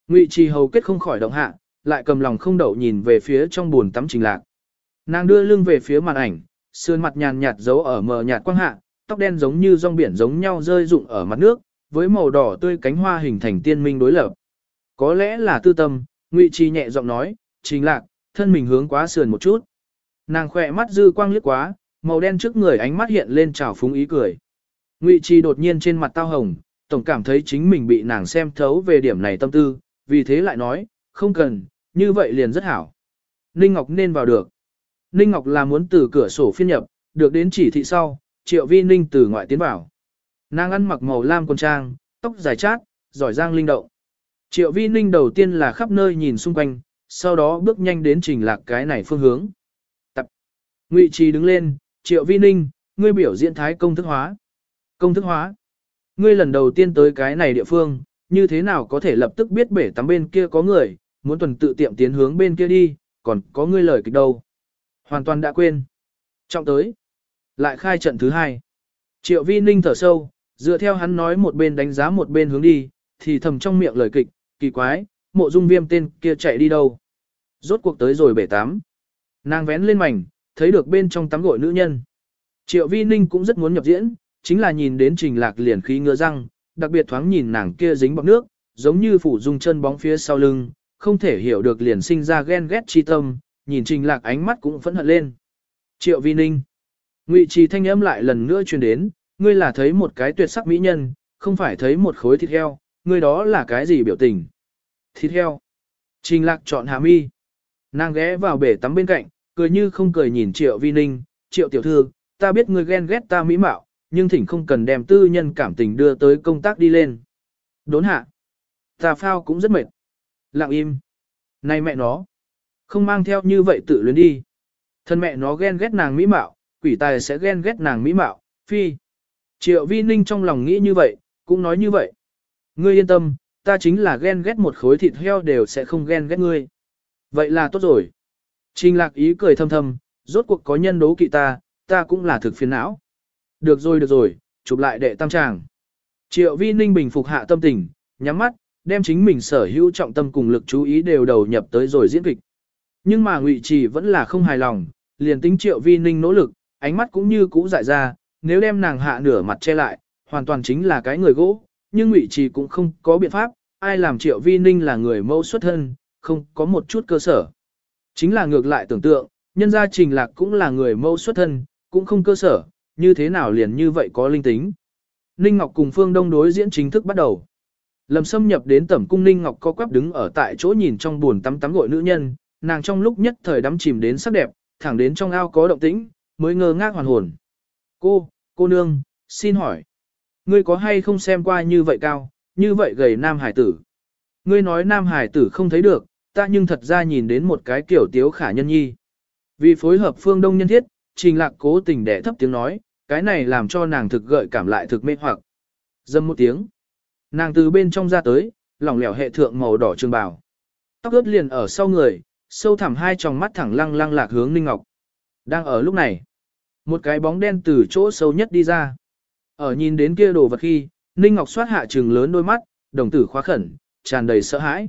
Ngụy Trì hầu kết không khỏi động hạ, lại cầm lòng không đậu nhìn về phía trong buồn tắm trình lạc. Nàng đưa lưng về phía màn ảnh, sườn mặt nhàn nhạt giấu ở mờ nhạt quang hạ, tóc đen giống như rong biển giống nhau rơi rụng ở mặt nước, với màu đỏ tươi cánh hoa hình thành tiên minh đối lập. Có lẽ là tư tâm, Ngụy Trì nhẹ giọng nói, "Trình Lạc, thân mình hướng quá sườn một chút." Nàng khỏe mắt dư quang liếc quá, màu đen trước người ánh mắt hiện lên trào phúng ý cười. Ngụy Trì đột nhiên trên mặt tao hồng, tổng cảm thấy chính mình bị nàng xem thấu về điểm này tâm tư, vì thế lại nói, không cần, như vậy liền rất hảo. Ninh Ngọc nên vào được. Ninh Ngọc là muốn từ cửa sổ phiên nhập, được đến chỉ thị sau, Triệu Vi Ninh từ ngoại tiến vào. Nàng ăn mặc màu lam quần trang, tóc dài chát, giỏi giang linh động. Triệu Vi Ninh đầu tiên là khắp nơi nhìn xung quanh, sau đó bước nhanh đến trình lạc cái này phương hướng. Tập. Ngụy Trì đứng lên, Triệu Vi Ninh, ngươi biểu diễn thái công thức hóa. Công thức hóa. Ngươi lần đầu tiên tới cái này địa phương, như thế nào có thể lập tức biết bể tắm bên kia có người, muốn tuần tự tiệm tiến hướng bên kia đi, còn có ngươi lời kịch đâu. Hoàn toàn đã quên. Trọng tới. Lại khai trận thứ hai. Triệu vi ninh thở sâu, dựa theo hắn nói một bên đánh giá một bên hướng đi, thì thầm trong miệng lời kịch, kỳ quái, mộ dung viêm tên kia chạy đi đâu. Rốt cuộc tới rồi bể tắm. Nàng vén lên mảnh, thấy được bên trong tắm gội nữ nhân. Triệu vi ninh cũng rất muốn nhập diễn, chính là nhìn đến trình lạc liền khí ngứa răng, đặc biệt thoáng nhìn nàng kia dính bọc nước, giống như phủ dung chân bóng phía sau lưng, không thể hiểu được liền sinh ra ghen ghét chi tâm, nhìn trình lạc ánh mắt cũng phẫn hận lên. Triệu vi ninh. Ngụy trì thanh âm lại lần nữa truyền đến, ngươi là thấy một cái tuyệt sắc mỹ nhân, không phải thấy một khối thịt heo, ngươi đó là cái gì biểu tình? Thịt heo. Trình lạc chọn hạ mi. Nàng ghé vào bể tắm bên cạnh, cười như không cười nhìn triệu vi ninh, triệu tiểu thư, ta biết ngươi ghen ghét ta mỹ mạo, nhưng thỉnh không cần đem tư nhân cảm tình đưa tới công tác đi lên. Đốn hạ. Ta phao cũng rất mệt. Lặng im. Này mẹ nó. Không mang theo như vậy tự luyến đi. Thân mẹ nó ghen ghét nàng mỹ mạo, quỷ tài sẽ ghen ghét nàng mỹ mạo, phi. Triệu vi ninh trong lòng nghĩ như vậy, cũng nói như vậy. Ngươi yên tâm, ta chính là ghen ghét một khối thịt heo đều sẽ không ghen ghét ngươi. Vậy là tốt rồi. Trình lạc ý cười thâm thâm, rốt cuộc có nhân đố kỵ ta, ta cũng là thực phiền não. Được rồi được rồi, chụp lại đệ tam tràng. Triệu vi ninh bình phục hạ tâm tình, nhắm mắt, đem chính mình sở hữu trọng tâm cùng lực chú ý đều đầu nhập tới rồi diễn kịch. Nhưng mà ngụy trì vẫn là không hài lòng, liền tính triệu vi ninh nỗ lực, ánh mắt cũng như cũ dại ra, nếu đem nàng hạ nửa mặt che lại, hoàn toàn chính là cái người gỗ, nhưng ngụy trì cũng không có biện pháp, ai làm triệu vi ninh là người mẫu xuất thân, không có một chút cơ sở. Chính là ngược lại tưởng tượng, nhân gia trình lạc cũng là người mẫu xuất thân, cũng không cơ sở, như thế nào liền như vậy có linh tính. Ninh Ngọc cùng Phương Đông đối diễn chính thức bắt đầu. Lâm xâm nhập đến tẩm cung Ninh Ngọc có quắp đứng ở tại chỗ nhìn trong buồn tắm tắm gội nữ nhân, nàng trong lúc nhất thời đắm chìm đến sắc đẹp, thẳng đến trong ao có động tĩnh, mới ngơ ngác hoàn hồn. Cô, cô nương, xin hỏi. Ngươi có hay không xem qua như vậy cao, như vậy gầy nam hải tử. Ngươi nói nam hải tử không thấy được, ta nhưng thật ra nhìn đến một cái kiểu tiếu khả nhân nhi. Vì phối hợp phương đông nhân thiết, trình lạc cố tình đẻ thấp tiếng nói, cái này làm cho nàng thực gợi cảm lại thực mê hoặc. Dâm một tiếng. Nàng từ bên trong ra tới, lỏng lẻo hệ thượng màu đỏ trường bào. Tóc ướt liền ở sau người, sâu thẳm hai tròng mắt thẳng lăng lăng lạc hướng Ninh Ngọc. Đang ở lúc này, một cái bóng đen từ chỗ sâu nhất đi ra. Ở nhìn đến kia đồ vật khi, Ninh Ngọc xoát hạ trừng lớn đôi mắt, đồng tử khóa khẩn, tràn đầy sợ hãi.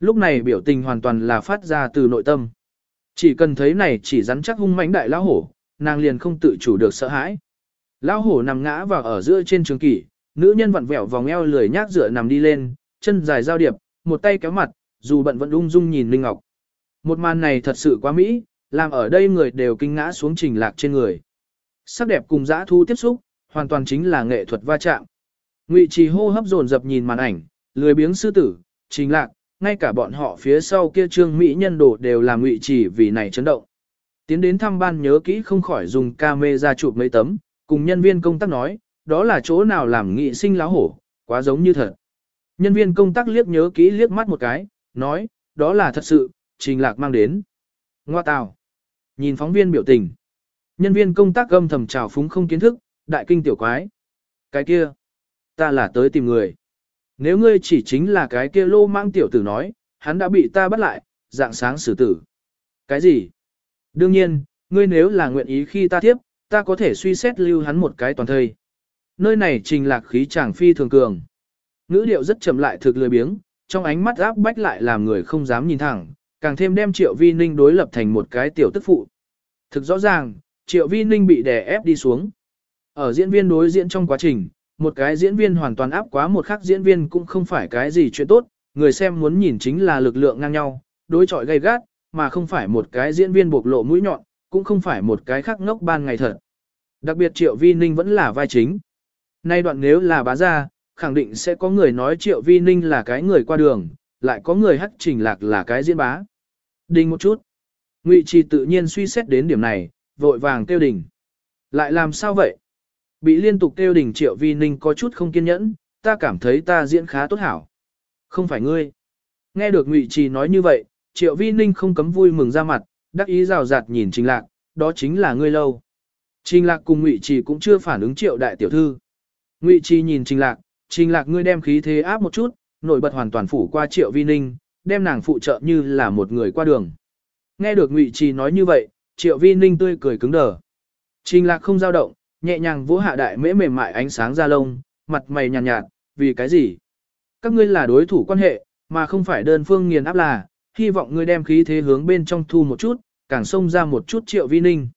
Lúc này biểu tình hoàn toàn là phát ra từ nội tâm. Chỉ cần thấy này chỉ rắn chắc hung mãnh đại lão hổ, nàng liền không tự chủ được sợ hãi. Lão hổ nằm ngã vào ở giữa trên trường kỷ, nữ nhân vặn vẹo vòng eo lười nhác dựa nằm đi lên, chân dài giao điệp, một tay kéo mặt, dù bận vẫn ung dung nhìn Linh Ngọc. Một màn này thật sự quá mỹ, làm ở đây người đều kinh ngã xuống trình lạc trên người. Sắc đẹp cùng dã thu tiếp xúc, hoàn toàn chính là nghệ thuật va chạm. Ngụy Trì hô hấp dồn dập nhìn màn ảnh, lười biếng sư tử, trình lạc, ngay cả bọn họ phía sau kia trương mỹ nhân đồ đều là Ngụy Trì vì này chấn động. Tiến đến thăm ban nhớ kỹ không khỏi dùng camera chụp mấy tấm, cùng nhân viên công tác nói, đó là chỗ nào làm nghị sinh láo hổ, quá giống như thật. Nhân viên công tác liếc nhớ kỹ liếc mắt một cái, nói, đó là thật sự, trình lạc mang đến. Ngoa tào. Nhìn phóng viên biểu tình. Nhân viên công tác gâm thầm trào phúng không kiến thức, đại kinh tiểu quái. Cái kia. Ta là tới tìm người. Nếu ngươi chỉ chính là cái kia lô mang tiểu tử nói, hắn đã bị ta bắt lại, dạng sáng xử tử. Cái gì? Đương nhiên, ngươi nếu là nguyện ý khi ta tiếp, ta có thể suy xét lưu hắn một cái toàn thời. Nơi này trình lạc khí chàng phi thường cường. Ngữ điệu rất chậm lại thực lười biếng, trong ánh mắt áp bách lại làm người không dám nhìn thẳng, càng thêm đem triệu vi ninh đối lập thành một cái tiểu tức phụ. Thực rõ ràng, triệu vi ninh bị đè ép đi xuống. Ở diễn viên đối diễn trong quá trình, một cái diễn viên hoàn toàn áp quá một khác diễn viên cũng không phải cái gì chuyện tốt, người xem muốn nhìn chính là lực lượng ngang nhau, đối chọi gay gắt, mà không phải một cái diễn viên bộc lộ mũi nhọn, cũng không phải một cái khắc ngốc ban ngày thật. Đặc biệt Triệu Vi Ninh vẫn là vai chính. Nay đoạn nếu là bá gia, khẳng định sẽ có người nói Triệu Vi Ninh là cái người qua đường, lại có người hắc trình lạc là cái diễn bá. Đình một chút. Ngụy Trì tự nhiên suy xét đến điểm này, vội vàng kêu đình. Lại làm sao vậy? Bị liên tục kêu đình Triệu Vi Ninh có chút không kiên nhẫn, ta cảm thấy ta diễn khá tốt hảo. Không phải ngươi. Nghe được Ngụy Trì nói như vậy, Triệu Vi Ninh không cấm vui mừng ra mặt, đắc ý rào rạt nhìn Trình Lạc, đó chính là ngươi lâu. Trình Lạc cùng Ngụy Trì cũng chưa phản ứng Triệu đại tiểu thư. Ngụy Trì nhìn Trình Lạc, Trình Lạc ngươi đem khí thế áp một chút, nổi bật hoàn toàn phủ qua Triệu Vi Ninh, đem nàng phụ trợ như là một người qua đường. Nghe được Ngụy Trì nói như vậy, Triệu Vi Ninh tươi cười cứng đờ. Trình Lạc không dao động, nhẹ nhàng vỗ hạ đại mễ mềm mại ánh sáng ra lông, mặt mày nhàn nhạt, nhạt, vì cái gì? Các ngươi là đối thủ quan hệ, mà không phải đơn phương nghiền áp là, hy vọng ngươi đem khí thế hướng bên trong thu một chút, càng xông ra một chút triệu vi ninh.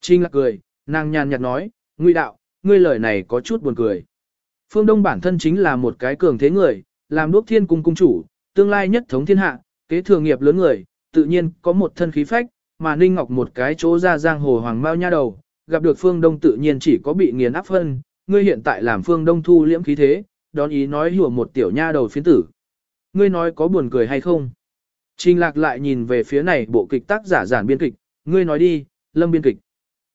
Trinh lạc cười, nàng nhàn nhạt nói, ngụy đạo, ngươi lời này có chút buồn cười. Phương Đông bản thân chính là một cái cường thế người, làm đuốc thiên cung cung chủ, tương lai nhất thống thiên hạ, kế thừa nghiệp lớn người, tự nhiên có một thân khí phách, mà Ninh Ngọc một cái chỗ ra giang hồ hoàng mao nha đầu, gặp được Phương Đông tự nhiên chỉ có bị nghiền áp phân, ngươi hiện tại làm Phương Đông thu liễm khí thế, đón ý nói hùa một tiểu nha đầu phiến tử. Ngươi nói có buồn cười hay không? Trình lạc lại nhìn về phía này bộ kịch tác giả giản biên kịch, ngươi nói đi, lâm biên kịch.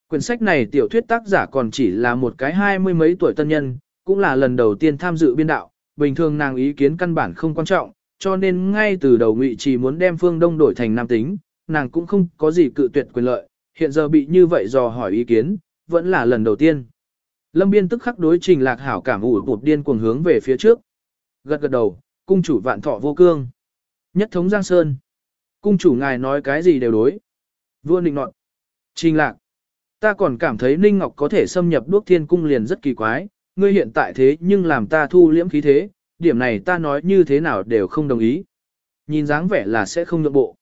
Quyển sách này tiểu thuyết tác giả còn chỉ là một cái hai mươi mấy tuổi tân nhân, cũng là lần đầu tiên tham dự biên đạo, bình thường nàng ý kiến căn bản không quan trọng, cho nên ngay từ đầu ngụy chỉ muốn đem phương đông đổi thành nam tính, nàng cũng không có gì cự tuyệt quyền lợi, hiện giờ bị như vậy dò hỏi ý kiến, vẫn là lần đầu tiên. Lâm biên tức khắc đối trình lạc hảo cảm ủ bụt điên cuồng hướng về phía trước. Gật gật đầu, cung chủ vạn thọ vô cương. Nhất thống Giang Sơn. Cung chủ ngài nói cái gì đều đối. Vua định nọt. Trình lạc. Ta còn cảm thấy Ninh Ngọc có thể xâm nhập đuốc thiên cung liền rất kỳ quái, ngươi hiện tại thế nhưng làm ta thu liễm khí thế, điểm này ta nói như thế nào đều không đồng ý. Nhìn dáng vẻ là sẽ không nhượng bộ.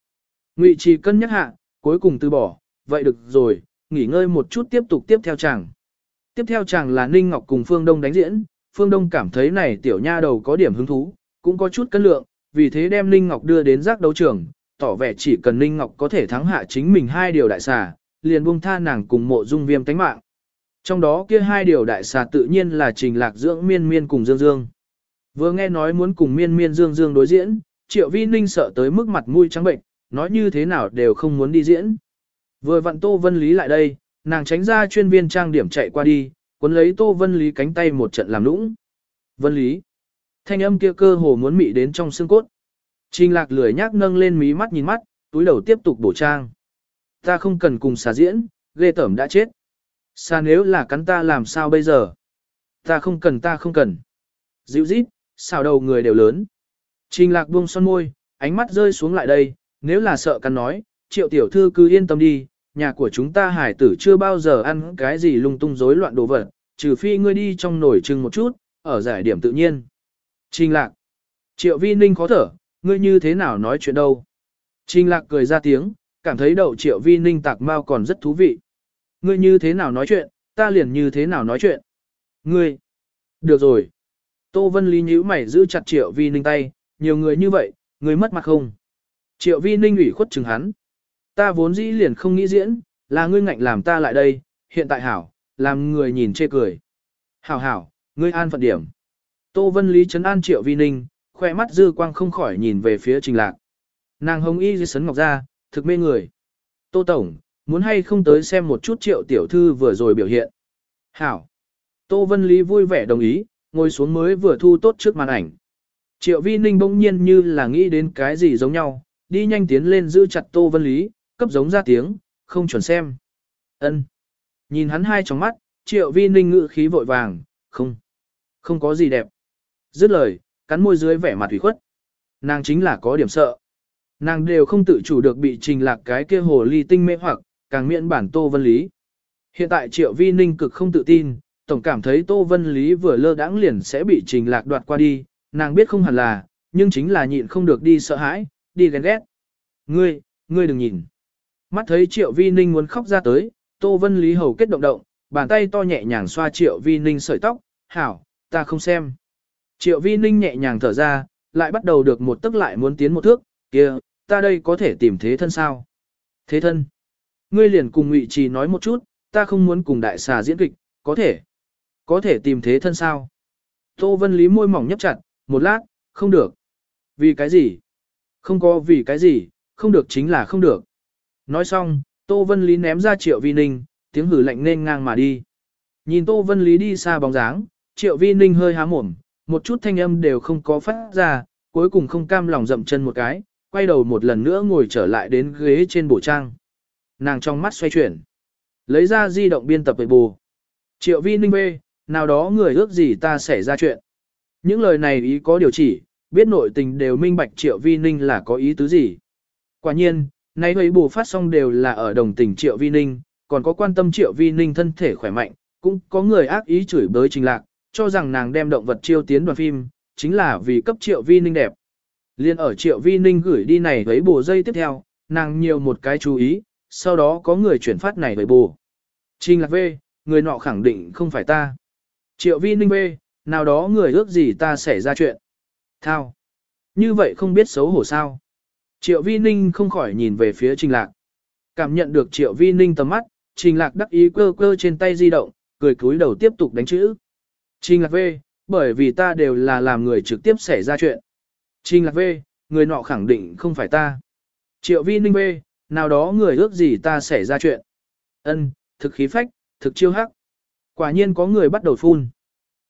Ngụy trì cân nhắc hạ, cuối cùng từ bỏ, vậy được rồi, nghỉ ngơi một chút tiếp tục tiếp theo chàng. Tiếp theo chàng là Ninh Ngọc cùng Phương Đông đánh diễn, Phương Đông cảm thấy này tiểu nha đầu có điểm hứng thú, cũng có chút cân lượng, vì thế đem Ninh Ngọc đưa đến giác đấu trường, tỏ vẻ chỉ cần Ninh Ngọc có thể thắng hạ chính mình hai điều đại xà, liền buông tha nàng cùng mộ dung viêm tánh mạng. Trong đó kia hai điều đại xà tự nhiên là trình lạc dưỡng miên miên cùng Dương Dương. Vừa nghe nói muốn cùng miên miên Dương Dương đối diễn, triệu vi ninh sợ tới mức mặt mũi trắng bệnh, nói như thế nào đều không muốn đi diễn. Vừa vặn Tô Vân Lý lại đây, nàng tránh ra chuyên viên trang điểm chạy qua đi, cuốn lấy Tô Vân Lý cánh tay một trận làm nũng. Vân Lý. Thanh âm kia cơ hồ muốn mị đến trong xương cốt. Trình lạc lười nhác nâng lên mí mắt nhìn mắt, túi đầu tiếp tục bổ trang. Ta không cần cùng xà diễn, ghê tẩm đã chết. Xà nếu là cắn ta làm sao bây giờ? Ta không cần ta không cần. Dịu dít, xào đầu người đều lớn. Trình lạc buông son môi, ánh mắt rơi xuống lại đây, nếu là sợ cắn nói, triệu tiểu thư cứ yên tâm đi, nhà của chúng ta hải tử chưa bao giờ ăn cái gì lung tung rối loạn đồ vật, trừ phi ngươi đi trong nồi trưng một chút, ở giải điểm tự nhiên. Trình lạc. Triệu vi ninh khó thở, ngươi như thế nào nói chuyện đâu. Trình lạc cười ra tiếng, cảm thấy đậu triệu vi ninh tạc mau còn rất thú vị. Ngươi như thế nào nói chuyện, ta liền như thế nào nói chuyện. Ngươi. Được rồi. Tô Vân Lý nhíu mày giữ chặt triệu vi ninh tay, nhiều người như vậy, ngươi mất mặt không. Triệu vi ninh ủy khuất chừng hắn. Ta vốn dĩ liền không nghĩ diễn, là ngươi ngạnh làm ta lại đây, hiện tại hảo, làm người nhìn chê cười. Hảo hảo, ngươi an phận điểm. Tô Vân Lý chấn an triệu vi ninh, khoe mắt dư quang không khỏi nhìn về phía trình lạc. Nàng hồng y dưới sấn ngọc ra, thực mê người. Tô Tổng, muốn hay không tới xem một chút triệu tiểu thư vừa rồi biểu hiện. Hảo. Tô Vân Lý vui vẻ đồng ý, ngồi xuống mới vừa thu tốt trước màn ảnh. Triệu vi ninh bỗng nhiên như là nghĩ đến cái gì giống nhau, đi nhanh tiến lên giữ chặt Tô Vân Lý, cấp giống ra tiếng, không chuẩn xem. ân Nhìn hắn hai trong mắt, triệu vi ninh ngự khí vội vàng, không, không có gì đẹp. Dứt lời, cắn môi dưới vẻ mặt thủy khuất. Nàng chính là có điểm sợ. Nàng đều không tự chủ được bị trình lạc cái kia hồ ly tinh mê hoặc, càng miễn bản Tô Vân Lý. Hiện tại triệu vi ninh cực không tự tin, tổng cảm thấy Tô Vân Lý vừa lơ đãng liền sẽ bị trình lạc đoạt qua đi, nàng biết không hẳn là, nhưng chính là nhịn không được đi sợ hãi, đi ghen ghét. Ngươi, ngươi đừng nhìn. Mắt thấy triệu vi ninh muốn khóc ra tới, Tô Vân Lý hầu kết động động, bàn tay to nhẹ nhàng xoa triệu vi ninh sợi tóc, hảo, ta không xem. Triệu vi ninh nhẹ nhàng thở ra, lại bắt đầu được một tức lại muốn tiến một thước, kia, ta đây có thể tìm thế thân sao? Thế thân. Ngươi liền cùng Ngụy Trì nói một chút, ta không muốn cùng đại xà diễn kịch, có thể. Có thể tìm thế thân sao? Tô Vân Lý môi mỏng nhấp chặt, một lát, không được. Vì cái gì? Không có vì cái gì, không được chính là không được. Nói xong, Tô Vân Lý ném ra Triệu Vi Ninh, tiếng hử lạnh nên ngang mà đi. Nhìn Tô Vân Lý đi xa bóng dáng, Triệu Vi Ninh hơi há mồm, một chút thanh âm đều không có phát ra, cuối cùng không cam lòng dậm chân một cái, quay đầu một lần nữa ngồi trở lại đến ghế trên bổ trang. Nàng trong mắt xoay chuyển, lấy ra di động biên tập về bù. Triệu Vi Ninh bê, nào đó người ước gì ta xảy ra chuyện. Những lời này ý có điều chỉ, biết nội tình đều minh bạch Triệu Vi Ninh là có ý tứ gì. Quả nhiên, nay ấy bù phát xong đều là ở đồng tình Triệu Vi Ninh, còn có quan tâm Triệu Vi Ninh thân thể khỏe mạnh, cũng có người ác ý chửi bới trình lạc, cho rằng nàng đem động vật chiêu tiến đoàn phim, chính là vì cấp Triệu Vi Ninh đẹp. Liên ở Triệu Vi Ninh gửi đi này ấy bù dây tiếp theo, nàng nhiều một cái chú ý, sau đó có người chuyển phát này với bù. Trình lạc V, người nọ khẳng định không phải ta. Triệu Vi Ninh V, nào đó người ước gì ta xảy ra chuyện. Thao. Như vậy không biết xấu hổ sao. Triệu Vi Ninh không khỏi nhìn về phía Trình Lạc. Cảm nhận được Triệu Vi Ninh tầm mắt, Trình Lạc đắc ý cơ cơ trên tay di động, cười cúi đầu tiếp tục đánh chữ. Trình Lạc V, bởi vì ta đều là làm người trực tiếp xảy ra chuyện. Trình Lạc V, người nọ khẳng định không phải ta. Triệu Vi Ninh V, nào đó người ước gì ta xảy ra chuyện. Ân, thực khí phách, thực chiêu hắc. Quả nhiên có người bắt đầu phun.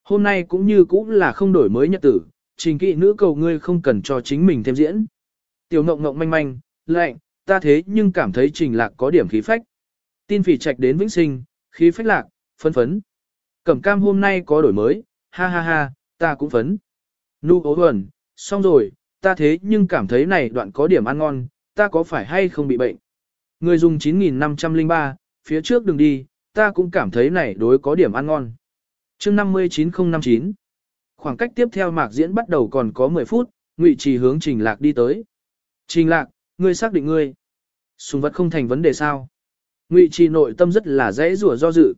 Hôm nay cũng như cũng là không đổi mới nhật tử, trình kỵ nữ cầu ngươi không cần cho chính mình thêm diễn. Tiểu ngộng ngộng manh manh, lạnh, ta thế nhưng cảm thấy trình lạc có điểm khí phách. Tin phỉ trạch đến vĩnh sinh, khí phách lạc, phấn phấn. Cẩm cam hôm nay có đổi mới, ha ha ha, ta cũng phấn. Nu ố huẩn, xong rồi, ta thế nhưng cảm thấy này đoạn có điểm ăn ngon, ta có phải hay không bị bệnh. Người dùng 9503, phía trước đừng đi, ta cũng cảm thấy này đối có điểm ăn ngon. chương 59059 Khoảng cách tiếp theo mạc diễn bắt đầu còn có 10 phút, Ngụy Trì hướng Trình Lạc đi tới. Trình Lạc, ngươi xác định ngươi. Sùng vật không thành vấn đề sao. Ngụy Trì nội tâm rất là dễ rủa do dự.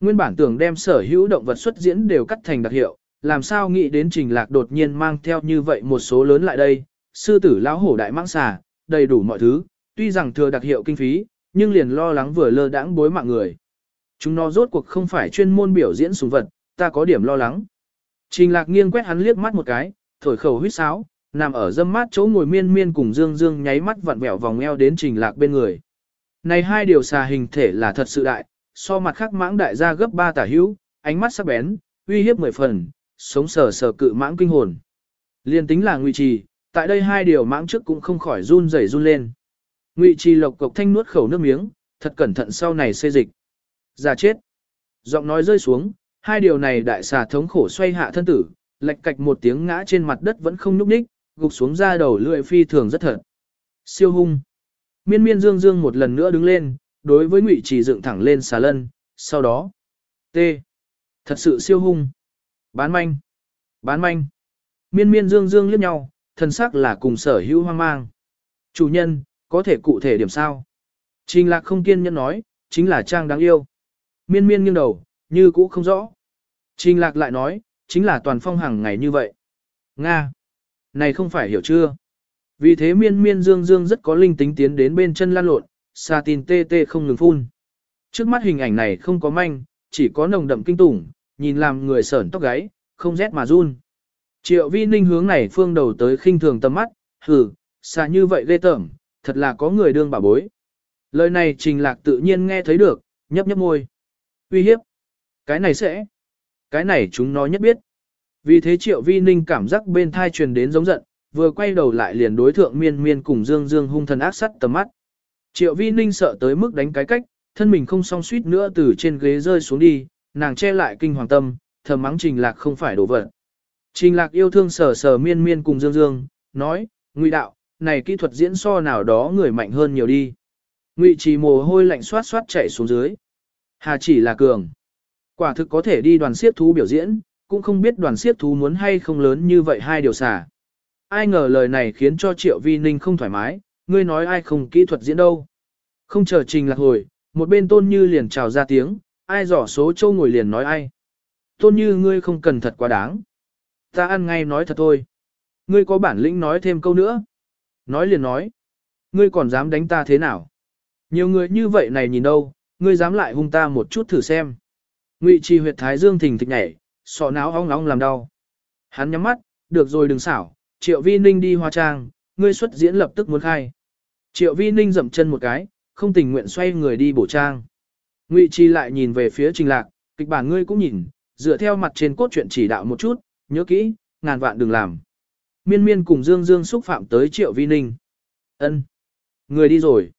Nguyên bản tưởng đem sở hữu động vật xuất diễn đều cắt thành đặc hiệu, làm sao nghĩ đến Trình Lạc đột nhiên mang theo như vậy một số lớn lại đây, sư tử lão hổ đại mãng xà, đầy đủ mọi thứ, tuy rằng thừa đặc hiệu kinh phí, nhưng liền lo lắng vừa lơ đãng bối mạng người. Chúng nó rốt cuộc không phải chuyên môn biểu diễn sùng vật, ta có điểm lo lắng. Trình lạc nghiêng quét hắn liếc mắt một cái, thổi khẩu huyết sáo, nằm ở dâm mát chỗ ngồi miên miên cùng dương dương nháy mắt vặn vẹo vòng eo đến trình lạc bên người. Này hai điều xà hình thể là thật sự đại, so mặt khác mãng đại gia gấp ba tả hữu, ánh mắt sắc bén, uy hiếp mười phần, sống sờ sờ cự mãng kinh hồn. Liên tính là ngụy trì, tại đây hai điều mãng trước cũng không khỏi run rẩy run lên. Ngụy trì lộc cộc thanh nuốt khẩu nước miếng, thật cẩn thận sau này xê dịch. Ra chết. Giọng nói rơi xuống, hai điều này đại xà thống khổ xoay hạ thân tử, lệch cạch một tiếng ngã trên mặt đất vẫn không nhúc nhích, gục xuống ra đầu lưỡi phi thường rất thật. Siêu hung. Miên miên dương dương một lần nữa đứng lên, đối với ngụy trì dựng thẳng lên xà lân, sau đó. T. Thật sự siêu hung. Bán manh. Bán manh. Miên miên dương dương liếc nhau, thân sắc là cùng sở hữu hoang mang. Chủ nhân, có thể cụ thể điểm sao? Trình lạc không kiên nhẫn nói, chính là trang đáng yêu. Miên miên nghiêng đầu, như cũ không rõ. Trình lạc lại nói, chính là toàn phong hàng ngày như vậy. Nga! Này không phải hiểu chưa? Vì thế miên miên dương dương rất có linh tính tiến đến bên chân lan lộn, xa tin tê tê không ngừng phun. Trước mắt hình ảnh này không có manh, chỉ có nồng đậm kinh tủng, nhìn làm người sởn tóc gáy, không rét mà run. Triệu vi ninh hướng này phương đầu tới khinh thường tầm mắt, hừ, xa như vậy ghê tởm, thật là có người đương bà bối. Lời này trình lạc tự nhiên nghe thấy được, nhấp nhấp môi. Uy hiếp. Cái này sẽ. Cái này chúng nó nhất biết. Vì thế triệu vi ninh cảm giác bên thai truyền đến giống giận, vừa quay đầu lại liền đối thượng miên miên cùng dương dương hung thần ác sắt tầm mắt. Triệu vi ninh sợ tới mức đánh cái cách, thân mình không song suýt nữa từ trên ghế rơi xuống đi, nàng che lại kinh hoàng tâm, thầm mắng trình lạc không phải đổ vật. Trình lạc yêu thương sờ sờ miên miên cùng dương dương, nói, ngụy đạo, này kỹ thuật diễn so nào đó người mạnh hơn nhiều đi. Ngụy trì mồ hôi lạnh xoát xoát chạy xuống dưới. Hà chỉ là cường. Quả thực có thể đi đoàn siết thú biểu diễn, cũng không biết đoàn siết thú muốn hay không lớn như vậy hai điều xả. Ai ngờ lời này khiến cho Triệu Vi Ninh không thoải mái, ngươi nói ai không kỹ thuật diễn đâu. Không chờ trình lạc hồi, một bên tôn như liền chào ra tiếng, ai dò số châu ngồi liền nói ai. Tôn như ngươi không cần thật quá đáng. Ta ăn ngay nói thật thôi. Ngươi có bản lĩnh nói thêm câu nữa. Nói liền nói. Ngươi còn dám đánh ta thế nào? Nhiều người như vậy này nhìn đâu, ngươi dám lại hung ta một chút thử xem. Ngụy trì huyệt thái dương thình thịch nhảy, sọ não ong ong làm đau. Hắn nhắm mắt, được rồi đừng xảo, triệu vi ninh đi hoa trang, ngươi xuất diễn lập tức muốn khai. Triệu vi ninh dậm chân một cái, không tình nguyện xoay người đi bổ trang. Ngụy Chi lại nhìn về phía trình lạc, kịch bản ngươi cũng nhìn, dựa theo mặt trên cốt truyện chỉ đạo một chút, nhớ kỹ, ngàn vạn đừng làm. Miên miên cùng Dương Dương xúc phạm tới triệu vi ninh. ân Người đi rồi.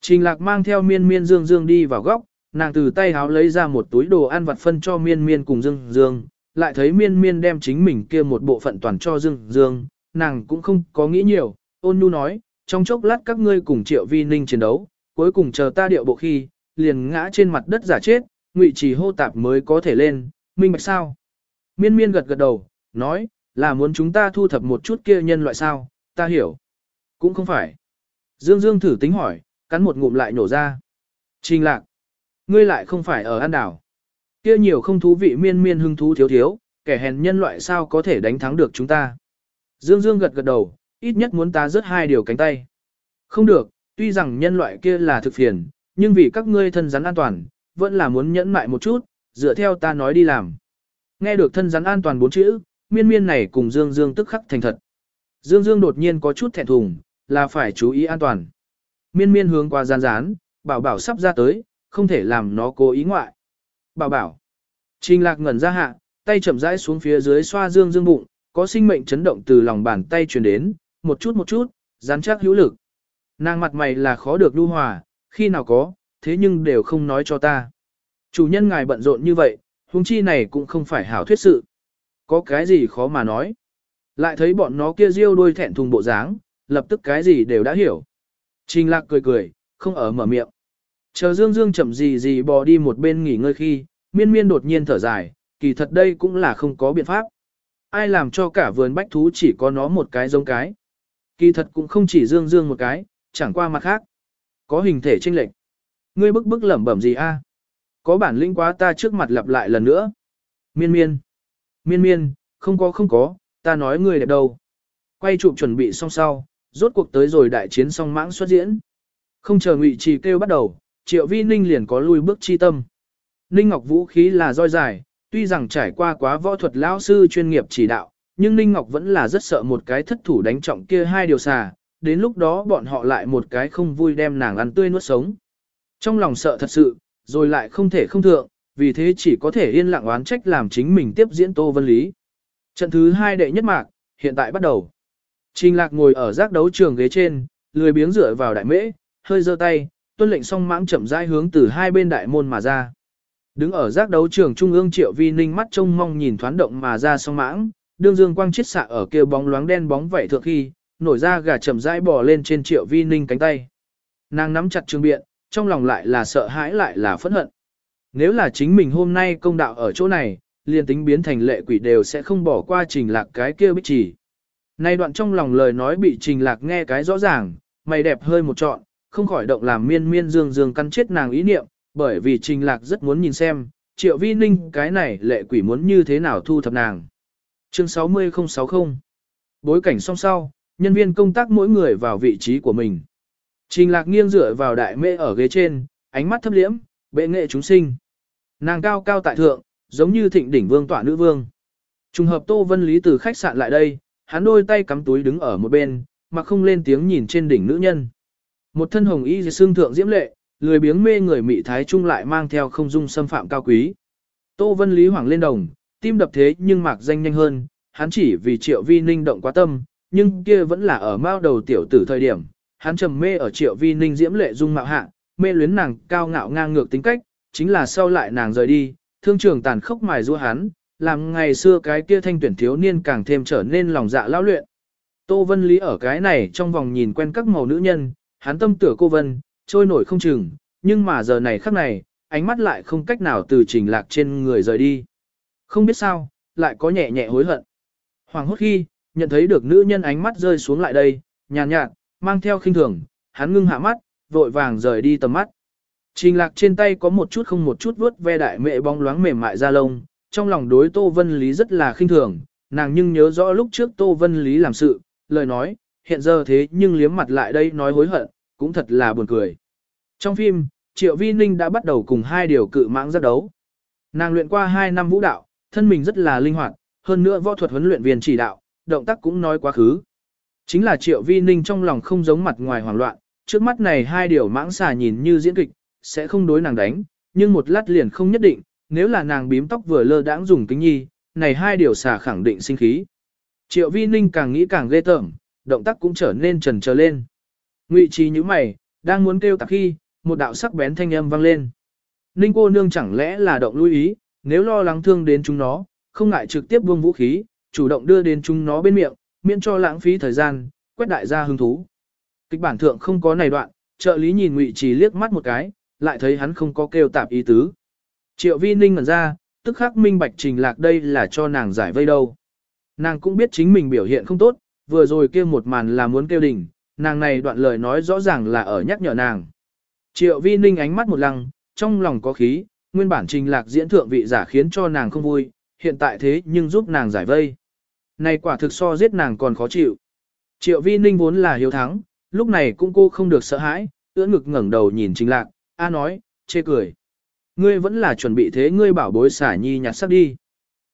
Trình lạc mang theo miên miên Dương Dương đi vào góc, nàng từ tay háo lấy ra một túi đồ ăn vặt phân cho miên miên cùng Dương Dương, lại thấy miên miên đem chính mình kia một bộ phận toàn cho Dương Dương, nàng cũng không có nghĩ nhiều, ôn nhu nói, trong chốc lát các ngươi cùng triệu vi ninh chiến đấu, cuối cùng chờ ta điệu bộ khi, liền ngã trên mặt đất giả chết, ngụy trì hô tạp mới có thể lên, minh bạch sao. Miên miên gật gật đầu, nói, là muốn chúng ta thu thập một chút kia nhân loại sao, ta hiểu. Cũng không phải. Dương Dương thử tính hỏi, cắn một ngụm lại nổ ra. Trình lạc. Ngươi lại không phải ở An Đảo. Kia nhiều không thú vị miên miên hưng thú thiếu thiếu, kẻ hèn nhân loại sao có thể đánh thắng được chúng ta. Dương Dương gật gật đầu, ít nhất muốn ta rớt hai điều cánh tay. Không được, tuy rằng nhân loại kia là thực phiền, nhưng vì các ngươi thân rắn an toàn, vẫn là muốn nhẫn mại một chút, dựa theo ta nói đi làm. Nghe được thân rắn an toàn bốn chữ, miên miên này cùng Dương Dương tức khắc thành thật. Dương Dương đột nhiên có chút thẹn thùng, là phải chú ý an toàn. Miên miên hướng qua gian rán, bảo bảo sắp ra tới, không thể làm nó cố ý ngoại. Bảo bảo. Trình lạc ngẩn ra hạ, tay chậm rãi xuống phía dưới xoa Dương Dương bụng, có sinh mệnh chấn động từ lòng bàn tay truyền đến, một chút một chút, rắn chắc hữu lực. Nàng mặt mày là khó được đu hòa, khi nào có, thế nhưng đều không nói cho ta. Chủ nhân ngài bận rộn như vậy, huống chi này cũng không phải hảo thuyết sự. Có cái gì khó mà nói. Lại thấy bọn nó kia riêu đuôi thẹn thùng bộ dáng, lập tức cái gì đều đã hiểu. Trình lạc cười cười, không ở mở miệng. Chờ Dương Dương chậm gì gì bò đi một bên nghỉ ngơi khi, miên miên đột nhiên thở dài, kỳ thật đây cũng là không có biện pháp. Ai làm cho cả vườn bách thú chỉ có nó một cái giống cái. Kỳ thật cũng không chỉ Dương Dương một cái, chẳng qua mặt khác. Có hình thể chênh lệch. Ngươi bức bức lẩm bẩm gì a? Có bản lĩnh quá ta trước mặt lặp lại lần nữa. Miên miên. Miên miên, không có không có, ta nói ngươi đẹp đâu. Quay chụp chuẩn bị xong sau, rốt cuộc tới rồi đại chiến song mãng xuất diễn. Không chờ ngụy trì kêu bắt đầu, triệu vi ninh liền có lui bước chi tâm. Ninh Ngọc vũ khí là roi dài, tuy rằng trải qua quá võ thuật lão sư chuyên nghiệp chỉ đạo, nhưng Ninh Ngọc vẫn là rất sợ một cái thất thủ đánh trọng kia hai điều xà, đến lúc đó bọn họ lại một cái không vui đem nàng ăn tươi nuốt sống. Trong lòng sợ thật sự, rồi lại không thể không thượng, vì thế chỉ có thể yên lặng oán trách làm chính mình tiếp diễn Tô Vân Lý. Trận thứ hai đệ nhất mạc, hiện tại bắt đầu. Trình lạc ngồi ở giác đấu trường ghế trên, lười biếng dựa vào đại mễ, hơi giơ tay, tuân lệnh song mãng chậm rãi hướng từ hai bên đại môn mà ra. Đứng ở giác đấu trường trung ương triệu vi ninh mắt trông mong nhìn thoáng động mà ra song mãng, đương dương quang chiết xạ ở kia bóng loáng đen bóng vậy thượng khi, nổi ra gà chậm rãi bò lên trên triệu vi ninh cánh tay. Nàng nắm chặt trường biện, trong lòng lại là sợ hãi lại là phẫn hận. Nếu là chính mình hôm nay công đạo ở chỗ này, liền tính biến thành lệ quỷ đều sẽ không bỏ qua trình lạc cái kia bích chỉ. Nay đoạn trong lòng lời nói bị trình lạc nghe cái rõ ràng, mày đẹp hơi một trọn, không khỏi động làm miên miên dương dương căn chết nàng ý niệm, bởi vì trình lạc rất muốn nhìn xem, triệu vi ninh cái này lệ quỷ muốn như thế nào thu thập nàng. Chương 60060 Bối cảnh song sau, nhân viên công tác mỗi người vào vị trí của mình. Trình lạc nghiêng dựa vào đại mê ở ghế trên, ánh mắt thấp liễm, bệ nghệ chúng sinh. Nàng cao cao tại thượng, giống như thịnh đỉnh vương tỏa nữ vương. Trùng hợp Tô Vân Lý từ khách sạn lại đây, hắn đôi tay cắm túi đứng ở một bên, mà không lên tiếng nhìn trên đỉnh nữ nhân. Một thân hồng y xương thượng diễm lệ, lười biếng mê người mị thái trung lại mang theo không dung xâm phạm cao quý. Tô Vân Lý hoảng lên đồng, tim đập thế nhưng mạc danh nhanh hơn, hắn chỉ vì triệu vi ninh động quá tâm, nhưng kia vẫn là ở mao đầu tiểu tử thời điểm, hắn trầm mê ở triệu vi ninh diễm lệ dung mạo hạ, mê luyến nàng cao ngạo ngang ngược tính cách, chính là sau lại nàng rời đi, thương trường tàn khốc mài giũa hắn, làm ngày xưa cái kia thanh tuyển thiếu niên càng thêm trở nên lòng dạ lão luyện. Tô Vân Lý ở cái này trong vòng nhìn quen các màu nữ nhân, hắn tâm tưởng cô Vân, trôi nổi không chừng, nhưng mà giờ này khắc này, ánh mắt lại không cách nào từ trình lạc trên người rời đi. Không biết sao, lại có nhẹ nhẹ hối hận. Hoàng hốt khi, nhận thấy được nữ nhân ánh mắt rơi xuống lại đây, nhàn nhạt, nhạt, mang theo khinh thường, hắn ngưng hạ mắt, vội vàng rời đi tầm mắt. Trình lạc trên tay có một chút không một chút vuốt ve đại mẹ bóng loáng mềm mại da lông, trong lòng đối Tô Vân Lý rất là khinh thường, nàng nhưng nhớ rõ lúc trước Tô Vân Lý làm sự, lời nói, hiện giờ thế nhưng liếm mặt lại đây nói hối hận, cũng thật là buồn cười. Trong phim, Triệu Vi Ninh đã bắt đầu cùng hai điều cự mãng giác đấu. Nàng luyện qua 2 năm vũ đạo, thân mình rất là linh hoạt, hơn nữa võ thuật huấn luyện viên chỉ đạo, động tác cũng nói quá khứ. Chính là Triệu Vi Ninh trong lòng không giống mặt ngoài hoảng loạn, trước mắt này hai điều mãng xà nhìn như diễn kịch, sẽ không đối nàng đánh, nhưng một lát liền không nhất định, nếu là nàng bím tóc vừa lơ đãng dùng kính nhi, này hai điều xà khẳng định sinh khí. Triệu Vi Ninh càng nghĩ càng ghê tởm, động tác cũng trở nên trần trờ lên. Ngụy trí như mày, đang muốn kêu tạc khi, một đạo sắc bén thanh âm vang lên. Ninh cô nương chẳng lẽ là động lưu ý, nếu lo lắng thương đến chúng nó, không ngại trực tiếp buông vũ khí, chủ động đưa đến chúng nó bên miệng, miễn cho lãng phí thời gian, quét đại gia hứng thú. Kịch bản thượng không có này đoạn, trợ lý nhìn Ngụy Trì liếc mắt một cái, lại thấy hắn không có kêu tạp ý tứ. Triệu Vi Ninh ngẩn ra, tức khắc minh bạch trình lạc đây là cho nàng giải vây đâu. Nàng cũng biết chính mình biểu hiện không tốt, vừa rồi kia một màn là muốn kêu đỉnh, nàng này đoạn lời nói rõ ràng là ở nhắc nhở nàng. Triệu Vi Ninh ánh mắt một lăng, trong lòng có khí, nguyên bản trình lạc diễn thượng vị giả khiến cho nàng không vui, hiện tại thế nhưng giúp nàng giải vây. Này quả thực so giết nàng còn khó chịu. Triệu Vi Ninh vốn là hiếu thắng, lúc này cũng cô không được sợ hãi, ưỡn ngực ngẩng đầu nhìn trình lạc, A nói, chê cười. Ngươi vẫn là chuẩn bị thế ngươi bảo bối xả nhi nhặt sắc đi.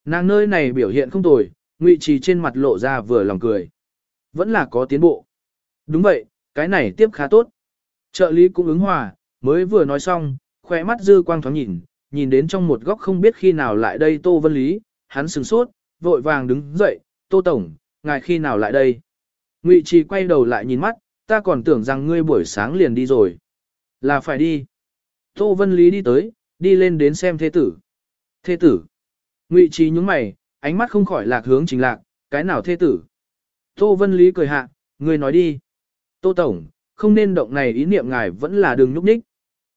Nàng nơi này biểu hiện không tồi, ngụy trì trên mặt lộ ra vừa lòng cười. Vẫn là có tiến bộ. Đúng vậy, cái này tiếp khá tốt. Trợ lý cũng ứng hòa, mới vừa nói xong, khỏe mắt dư quang thoáng nhìn, nhìn đến trong một góc không biết khi nào lại đây Tô Vân Lý, hắn sừng sốt, vội vàng đứng dậy, Tô Tổng, ngài khi nào lại đây? Ngụy Trì quay đầu lại nhìn mắt, ta còn tưởng rằng ngươi buổi sáng liền đi rồi. Là phải đi. Tô Vân Lý đi tới, đi lên đến xem thế tử. Thế tử. Ngụy Trì nhúng mày, ánh mắt không khỏi lạc hướng trình lạc, cái nào thế tử. Tô Vân Lý cười hạ, người nói đi. Tô Tổng, không nên động này ý niệm ngài vẫn là đường nhúc nhích.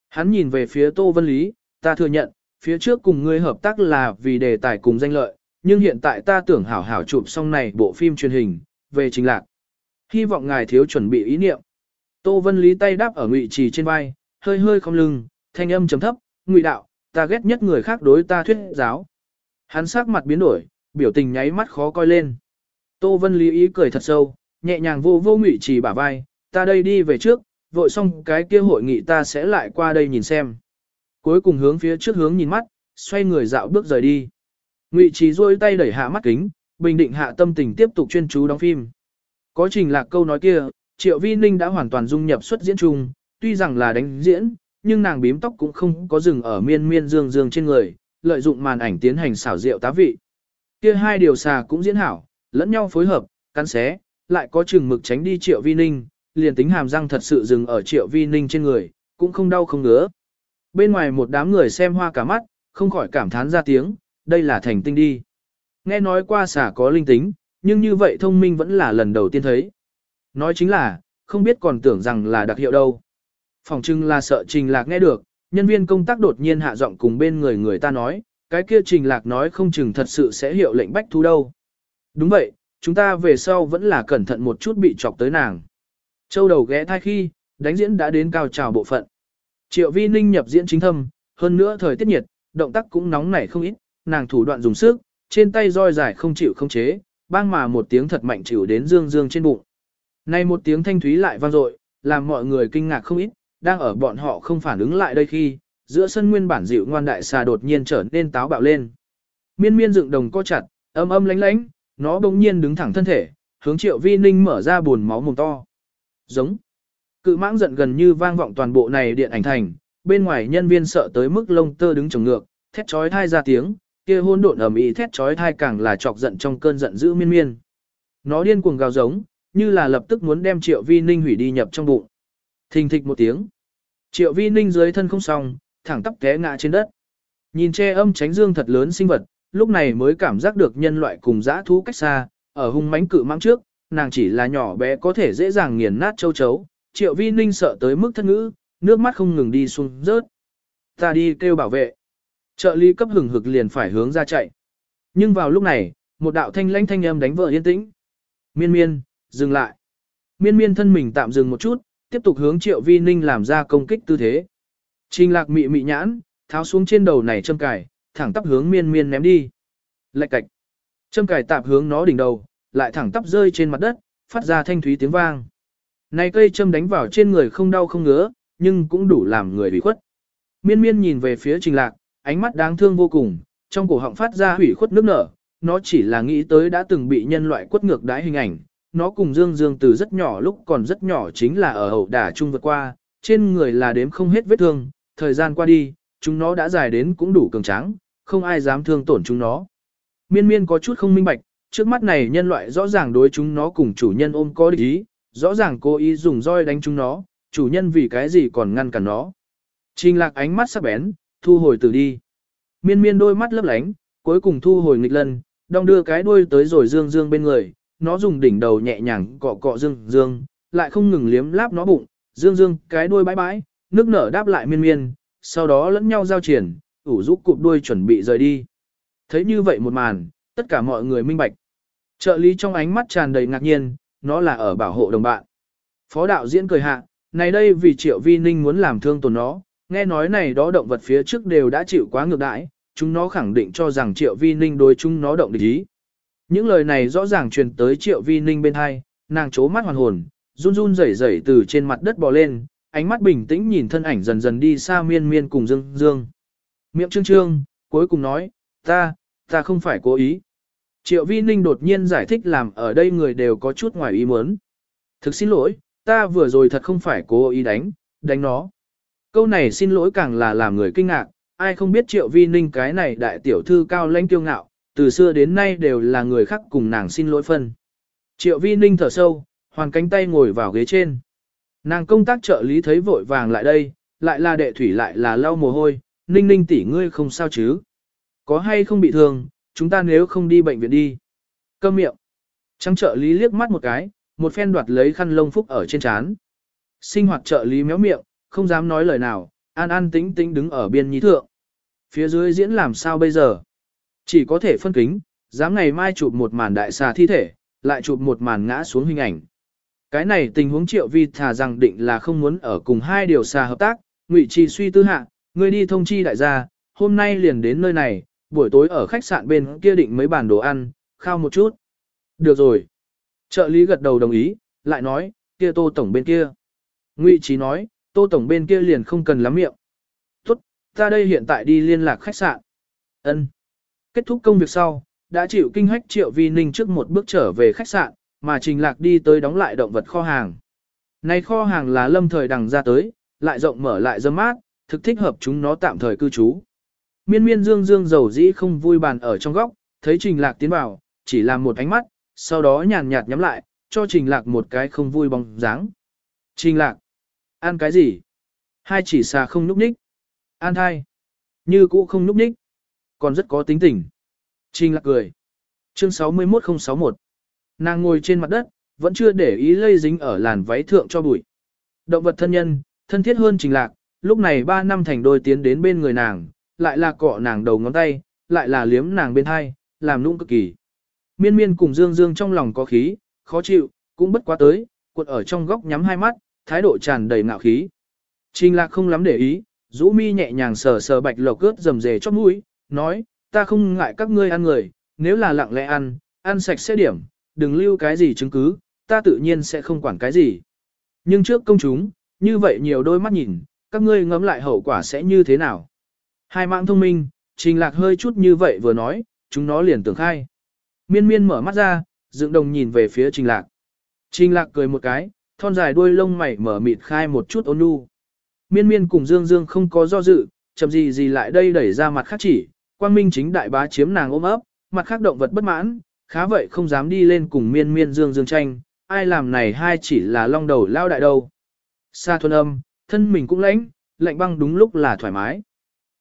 Hắn nhìn về phía Tô Vân Lý, ta thừa nhận, phía trước cùng ngươi hợp tác là vì đề tài cùng danh lợi, nhưng hiện tại ta tưởng hảo hảo chụp xong này bộ phim truyền hình, về trình lạc. Hy vọng ngài thiếu chuẩn bị ý niệm. Tô Vân Lý tay đáp ở ngụy trì trên vai, hơi hơi không lưng, thanh âm chấm thấp, ngụy đạo, ta ghét nhất người khác đối ta thuyết giáo. Hắn sắc mặt biến đổi, biểu tình nháy mắt khó coi lên. Tô Vân Lý ý cười thật sâu, nhẹ nhàng vô vô ngụy trì bả vai, ta đây đi về trước, vội xong cái kia hội nghị ta sẽ lại qua đây nhìn xem. Cuối cùng hướng phía trước hướng nhìn mắt, xoay người dạo bước rời đi. Ngụy Trì duỗi tay đẩy hạ mắt kính, bình định hạ tâm tình tiếp tục chuyên chú đóng phim. Có trình lạc câu nói kia, Triệu Vi Ninh đã hoàn toàn dung nhập xuất diễn chung, tuy rằng là đánh diễn, nhưng nàng bím tóc cũng không có dừng ở miên miên dương dương trên người, lợi dụng màn ảnh tiến hành xảo diệu tá vị. Kia hai điều xà cũng diễn hảo, lẫn nhau phối hợp, cắn xé, lại có chừng mực tránh đi Triệu Vi Ninh, liền tính hàm răng thật sự dừng ở Triệu Vi Ninh trên người, cũng không đau không ngứa. Bên ngoài một đám người xem hoa cả mắt, không khỏi cảm thán ra tiếng, đây là thành tinh đi. Nghe nói qua xả có linh tính, nhưng như vậy thông minh vẫn là lần đầu tiên thấy. Nói chính là, không biết còn tưởng rằng là đặc hiệu đâu. Phòng trưng là sợ trình lạc nghe được, nhân viên công tác đột nhiên hạ giọng cùng bên người người ta nói, cái kia trình lạc nói không chừng thật sự sẽ hiệu lệnh bách thu đâu. Đúng vậy, chúng ta về sau vẫn là cẩn thận một chút bị chọc tới nàng. Châu đầu ghé thai khi, đánh diễn đã đến cao trào bộ phận. Triệu vi ninh nhập diễn chính thâm, hơn nữa thời tiết nhiệt, động tác cũng nóng nảy không ít, nàng thủ đoạn dùng sức, trên tay roi dài không chịu không chế, bang mà một tiếng thật mạnh chịu đến dương dương trên bụng. Nay một tiếng thanh thúy lại vang dội, làm mọi người kinh ngạc không ít, đang ở bọn họ không phản ứng lại đây khi, giữa sân nguyên bản dịu ngoan đại xà đột nhiên trở nên táo bạo lên. Miên miên dựng đồng co chặt, âm âm lánh lánh, nó bỗng nhiên đứng thẳng thân thể, hướng triệu vi ninh mở ra buồn máu mồm to. Giống. Cự mãng giận gần như vang vọng toàn bộ này điện ảnh thành, bên ngoài nhân viên sợ tới mức lông tơ đứng trồng ngược, thét chói thai ra tiếng, kia hôn độn ầm ĩ thét chói thai càng là chọc giận trong cơn giận dữ miên miên. Nó điên cuồng gào giống, như là lập tức muốn đem Triệu Vi Ninh hủy đi nhập trong bụng. Thình thịch một tiếng. Triệu Vi Ninh dưới thân không xong, thẳng tắp té ngã trên đất. Nhìn che âm tránh dương thật lớn sinh vật, lúc này mới cảm giác được nhân loại cùng dã thú cách xa, ở hung mãnh cự mãng trước, nàng chỉ là nhỏ bé có thể dễ dàng nghiền nát châu chấu. Triệu Vi Ninh sợ tới mức thất ngữ, nước mắt không ngừng đi xuống rớt. Ta đi kêu bảo vệ. Trợ lý cấp hừng hực liền phải hướng ra chạy. Nhưng vào lúc này, một đạo thanh lãnh thanh âm đánh vợ yên tĩnh. Miên miên, dừng lại. Miên miên thân mình tạm dừng một chút, tiếp tục hướng triệu vi ninh làm ra công kích tư thế. Trình lạc mị mị nhãn, tháo xuống trên đầu này châm cài, thẳng tắp hướng miên miên ném đi. Lạch cạch. Châm cài tạp hướng nó đỉnh đầu, lại thẳng tắp rơi trên mặt đất, phát ra thanh thúy tiếng vang. Này cây châm đánh vào trên người không đau không ngứa, nhưng cũng đủ làm người bị khuất. Miên miên nhìn về phía trình lạc, ánh mắt đáng thương vô cùng, trong cổ họng phát ra hủy khuất nước nở, nó chỉ là nghĩ tới đã từng bị nhân loại quất ngược đái hình ảnh. Nó cùng Dương Dương từ rất nhỏ lúc còn rất nhỏ chính là ở hậu đả chung vượt qua, trên người là đếm không hết vết thương, thời gian qua đi, chúng nó đã dài đến cũng đủ cường tráng, không ai dám thương tổn chúng nó. Miên miên có chút không minh bạch, trước mắt này nhân loại rõ ràng đối chúng nó cùng chủ nhân ôm có địch ý, rõ ràng cố ý dùng roi đánh chúng nó, chủ nhân vì cái gì còn ngăn cản nó. Trình lạc ánh mắt sắc bén, thu hồi từ đi. Miên miên đôi mắt lấp lánh, cuối cùng thu hồi nghịch lần, đong đưa cái đuôi tới rồi dương dương bên người, nó dùng đỉnh đầu nhẹ nhàng cọ cọ dương dương, lại không ngừng liếm láp nó bụng, dương dương cái đuôi bãi bãi, nước nở đáp lại miên miên, sau đó lẫn nhau giao triển, ủ rũ cụp đuôi chuẩn bị rời đi. Thấy như vậy một màn, tất cả mọi người minh bạch. Trợ lý trong ánh mắt tràn đầy ngạc nhiên, nó là ở bảo hộ đồng bạn. Phó đạo diễn cười hạ, này đây vì triệu vi ninh muốn làm thương tổn nó, nghe nói này đó động vật phía trước đều đã chịu quá ngược đãi, chúng nó khẳng định cho rằng triệu vi ninh đối chúng nó động địch ý. Những lời này rõ ràng truyền tới triệu vi ninh bên hai, nàng chố mắt hoàn hồn, run run rẩy rẩy từ trên mặt đất bò lên, ánh mắt bình tĩnh nhìn thân ảnh dần dần đi xa miên miên cùng dương dương. Miệng trương trương, cuối cùng nói, ta, ta không phải cố ý. Triệu vi ninh đột nhiên giải thích làm ở đây người đều có chút ngoài ý muốn. Thực xin lỗi, ta vừa rồi thật không phải cố ý đánh, đánh nó. Câu này xin lỗi càng là làm người kinh ngạc, ai không biết triệu vi ninh cái này đại tiểu thư cao lãnh kiêu ngạo, từ xưa đến nay đều là người khác cùng nàng xin lỗi phân. Triệu vi ninh thở sâu, hoàn cánh tay ngồi vào ghế trên. Nàng công tác trợ lý thấy vội vàng lại đây, lại là đệ thủy lại là lau mồ hôi, ninh ninh tỷ ngươi không sao chứ. Có hay không bị thương, chúng ta nếu không đi bệnh viện đi. Câm miệng. Trắng trợ lý liếc mắt một cái, một phen đoạt lấy khăn lông phúc ở trên trán. Sinh hoạt trợ lý méo miệng, không dám nói lời nào, an an tĩnh tĩnh đứng ở biên nhí thượng. Phía dưới diễn làm sao bây giờ? Chỉ có thể phân kính, dám ngày mai chụp một màn đại xà thi thể, lại chụp một màn ngã xuống hình ảnh. Cái này tình huống triệu vi thà rằng định là không muốn ở cùng hai điều xà hợp tác, ngụy trì suy tư hạ, Ngươi đi thông chi đại gia, hôm nay liền đến nơi này, buổi tối ở khách sạn bên kia định mấy bàn đồ ăn, khao một chút. Được rồi. Trợ lý gật đầu đồng ý, lại nói, kia tô tổng bên kia. Ngụy trí nói, tô tổng bên kia liền không cần lắm miệng. Tốt, ta đây hiện tại đi liên lạc khách sạn. Ân. Kết thúc công việc sau, đã chịu kinh hách triệu vi ninh trước một bước trở về khách sạn, mà trình lạc đi tới đóng lại động vật kho hàng. Này kho hàng là lâm thời đằng ra tới, lại rộng mở lại dâm mát, thực thích hợp chúng nó tạm thời cư trú. Miên miên dương dương dầu dĩ không vui bàn ở trong góc, thấy trình lạc tiến vào, chỉ làm một ánh mắt, sau đó nhàn nhạt nhắm lại, cho trình lạc một cái không vui bóng dáng. Trình lạc, ăn cái gì? Hai chỉ xà không núp ních. An hai. Như cũ không núp ních. Còn rất có tính tình. Trình lạc cười. Chương 61061. Nàng ngồi trên mặt đất, vẫn chưa để ý lây dính ở làn váy thượng cho bụi. Động vật thân nhân, thân thiết hơn trình lạc, lúc này ba năm thành đôi tiến đến bên người nàng, lại là cọ nàng đầu ngón tay, lại là liếm nàng bên hai, làm nũng cực kỳ. Miên miên cùng Dương Dương trong lòng có khí, khó chịu, cũng bất quá tới, cuộn ở trong góc nhắm hai mắt, thái độ tràn đầy ngạo khí. Trình lạc không lắm để ý, rũ mi nhẹ nhàng sờ sờ bạch lộc cướp rầm rề chót mũi, nói, ta không ngại các ngươi ăn người, nếu là lặng lẽ ăn, ăn sạch sẽ điểm, đừng lưu cái gì chứng cứ, ta tự nhiên sẽ không quản cái gì. Nhưng trước công chúng, như vậy nhiều đôi mắt nhìn, các ngươi ngẫm lại hậu quả sẽ như thế nào. Hai mạng thông minh, trình lạc hơi chút như vậy vừa nói, chúng nó liền tưởng khai. Miên miên mở mắt ra, dựng đồng nhìn về phía trình lạc. Trình lạc cười một cái, thon dài đuôi lông mày mở mịt khai một chút ôn nhu. Miên miên cùng Dương Dương không có do dự, chậm gì gì lại đây đẩy ra mặt khác chỉ, quang minh chính đại bá chiếm nàng ôm ấp, mặt khác động vật bất mãn, khá vậy không dám đi lên cùng miên miên Dương Dương tranh, ai làm này hai chỉ là long đầu lao đại đâu. Sa thuần âm, thân mình cũng lãnh, lạnh băng đúng lúc là thoải mái.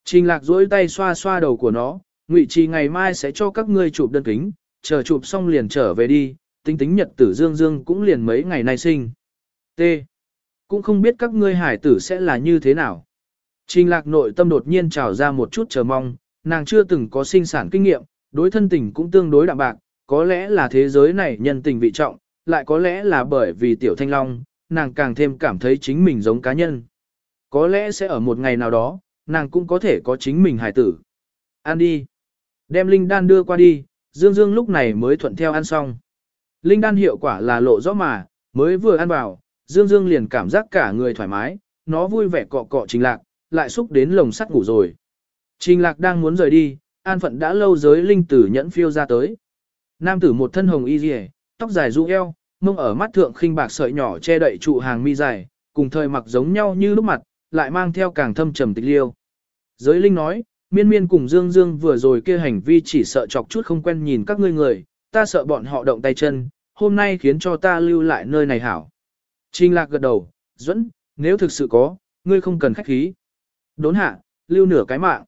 Trình lạc duỗi tay xoa xoa đầu của nó, ngụy trì ngày mai sẽ cho các ngươi chụp đơn kính, chờ chụp xong liền trở về đi, tính tính nhật tử dương dương cũng liền mấy ngày nay sinh. T. Cũng không biết các ngươi hải tử sẽ là như thế nào. Trình lạc nội tâm đột nhiên trào ra một chút chờ mong, nàng chưa từng có sinh sản kinh nghiệm, đối thân tình cũng tương đối đạm bạc, có lẽ là thế giới này nhân tình vị trọng, lại có lẽ là bởi vì tiểu thanh long, nàng càng thêm cảm thấy chính mình giống cá nhân. Có lẽ sẽ ở một ngày nào đó, nàng cũng có thể có chính mình hải tử. Ăn đi. Đem linh đan đưa qua đi, Dương Dương lúc này mới thuận theo ăn xong. Linh đan hiệu quả là lộ rõ mà, mới vừa ăn vào, Dương Dương liền cảm giác cả người thoải mái, nó vui vẻ cọ cọ trình lạc, lại xúc đến lồng sắt ngủ rồi. Trình lạc đang muốn rời đi, an phận đã lâu giới linh tử nhẫn phiêu ra tới. Nam tử một thân hồng y rìa, tóc dài ru eo, mông ở mắt thượng khinh bạc sợi nhỏ che đậy trụ hàng mi dài, cùng thời mặc giống nhau như lúc mặt, lại mang theo càng thâm trầm tịch liêu. Giới linh nói, miên miên cùng Dương Dương vừa rồi kia hành vi chỉ sợ chọc chút không quen nhìn các ngươi người, ta sợ bọn họ động tay chân, hôm nay khiến cho ta lưu lại nơi này hảo. Trình lạc gật đầu, dẫn, nếu thực sự có, ngươi không cần khách khí. Đốn hạ, lưu nửa cái mạng.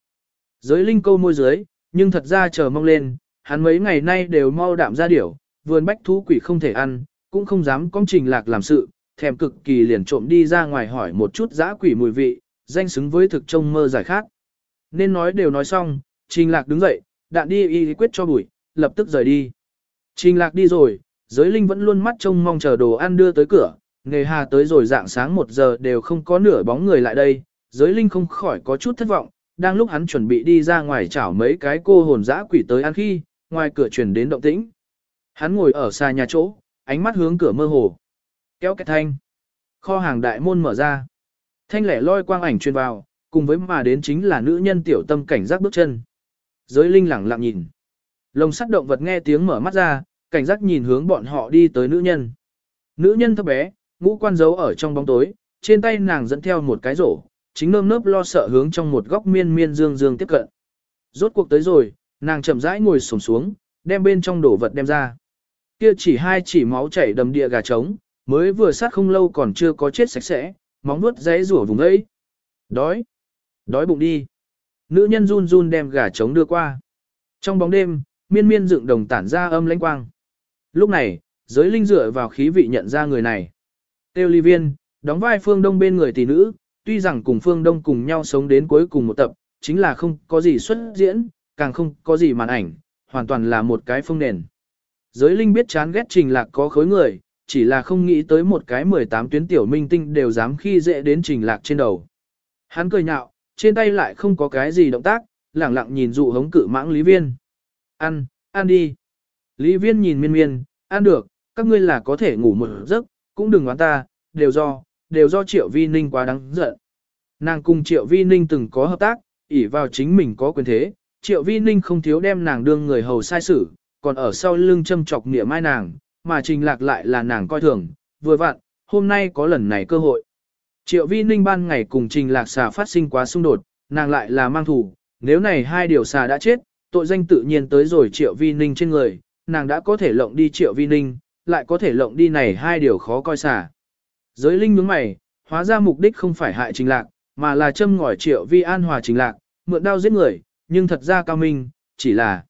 Giới linh câu môi dưới, nhưng thật ra chờ mong lên, hắn mấy ngày nay đều mau đạm ra điểu, vườn bách thú quỷ không thể ăn, cũng không dám công trình lạc làm sự, thèm cực kỳ liền trộm đi ra ngoài hỏi một chút dã quỷ mùi vị, danh xứng với thực trông mơ giải khác. Nên nói đều nói xong, trình lạc đứng dậy, đạn đi y quyết cho bụi, lập tức rời đi. Trình lạc đi rồi, giới linh vẫn luôn mắt trông mong chờ đồ ăn đưa tới cửa, nghề hà tới rồi dạng sáng một giờ đều không có nửa bóng người lại đây, giới linh không khỏi có chút thất vọng, đang lúc hắn chuẩn bị đi ra ngoài chảo mấy cái cô hồn dã quỷ tới ăn khi, ngoài cửa truyền đến động tĩnh. Hắn ngồi ở xa nhà chỗ, ánh mắt hướng cửa mơ hồ. Kéo cái thanh. Kho hàng đại môn mở ra. Thanh lẻ loi quang ảnh truyền vào, cùng với mà đến chính là nữ nhân tiểu tâm cảnh giác bước chân. Giới linh lẳng lặng nhìn. Lồng sắt động vật nghe tiếng mở mắt ra, cảnh giác nhìn hướng bọn họ đi tới nữ nhân. Nữ nhân thấp bé, ngũ quan giấu ở trong bóng tối, trên tay nàng dẫn theo một cái rổ, chính nơm nớp lo sợ hướng trong một góc miên miên dương dương tiếp cận. Rốt cuộc tới rồi, nàng chậm rãi ngồi xổm xuống, đem bên trong đổ vật đem ra. Kia chỉ hai chỉ máu chảy đầm địa gà trống, mới vừa sát không lâu còn chưa có chết sạch sẽ, móng nuốt giấy rủa vùng ấy. Đói, đói bụng đi. Nữ nhân run run đem gà trống đưa qua. Trong bóng đêm, miên miên dựng đồng tản ra âm lãnh quang. Lúc này, giới linh dựa vào khí vị nhận ra người này. Tiêu ly viên, đóng vai phương đông bên người tỷ nữ, tuy rằng cùng phương đông cùng nhau sống đến cuối cùng một tập, chính là không có gì xuất diễn, càng không có gì màn ảnh, hoàn toàn là một cái phương nền. Giới linh biết chán ghét trình lạc có khối người, chỉ là không nghĩ tới một cái 18 tuyến tiểu minh tinh đều dám khi dễ đến trình lạc trên đầu. Hắn cười nhạo, trên tay lại không có cái gì động tác, lẳng lặng nhìn dụ hống cử mãng lý viên. Ăn, ăn đi. Lý viên nhìn miên miên, ăn được, các ngươi là có thể ngủ một giấc, cũng đừng oán ta, đều do, đều do triệu vi ninh quá đáng giận. Nàng cùng triệu vi ninh từng có hợp tác, ỷ vào chính mình có quyền thế, triệu vi ninh không thiếu đem nàng đương người hầu sai xử, còn ở sau lưng châm chọc nghĩa mai nàng, mà trình lạc lại là nàng coi thường, vừa vặn, hôm nay có lần này cơ hội. Triệu vi ninh ban ngày cùng trình lạc xà phát sinh quá xung đột, nàng lại là mang thủ, nếu này hai điều xà đã chết, tội danh tự nhiên tới rồi triệu vi ninh trên người, nàng đã có thể lộng đi triệu vi ninh, lại có thể lộng đi này hai điều khó coi xà. Giới linh nhướng mày, hóa ra mục đích không phải hại trình lạc, mà là châm ngòi triệu vi an hòa trình lạc, mượn đao giết người, nhưng thật ra cao minh, chỉ là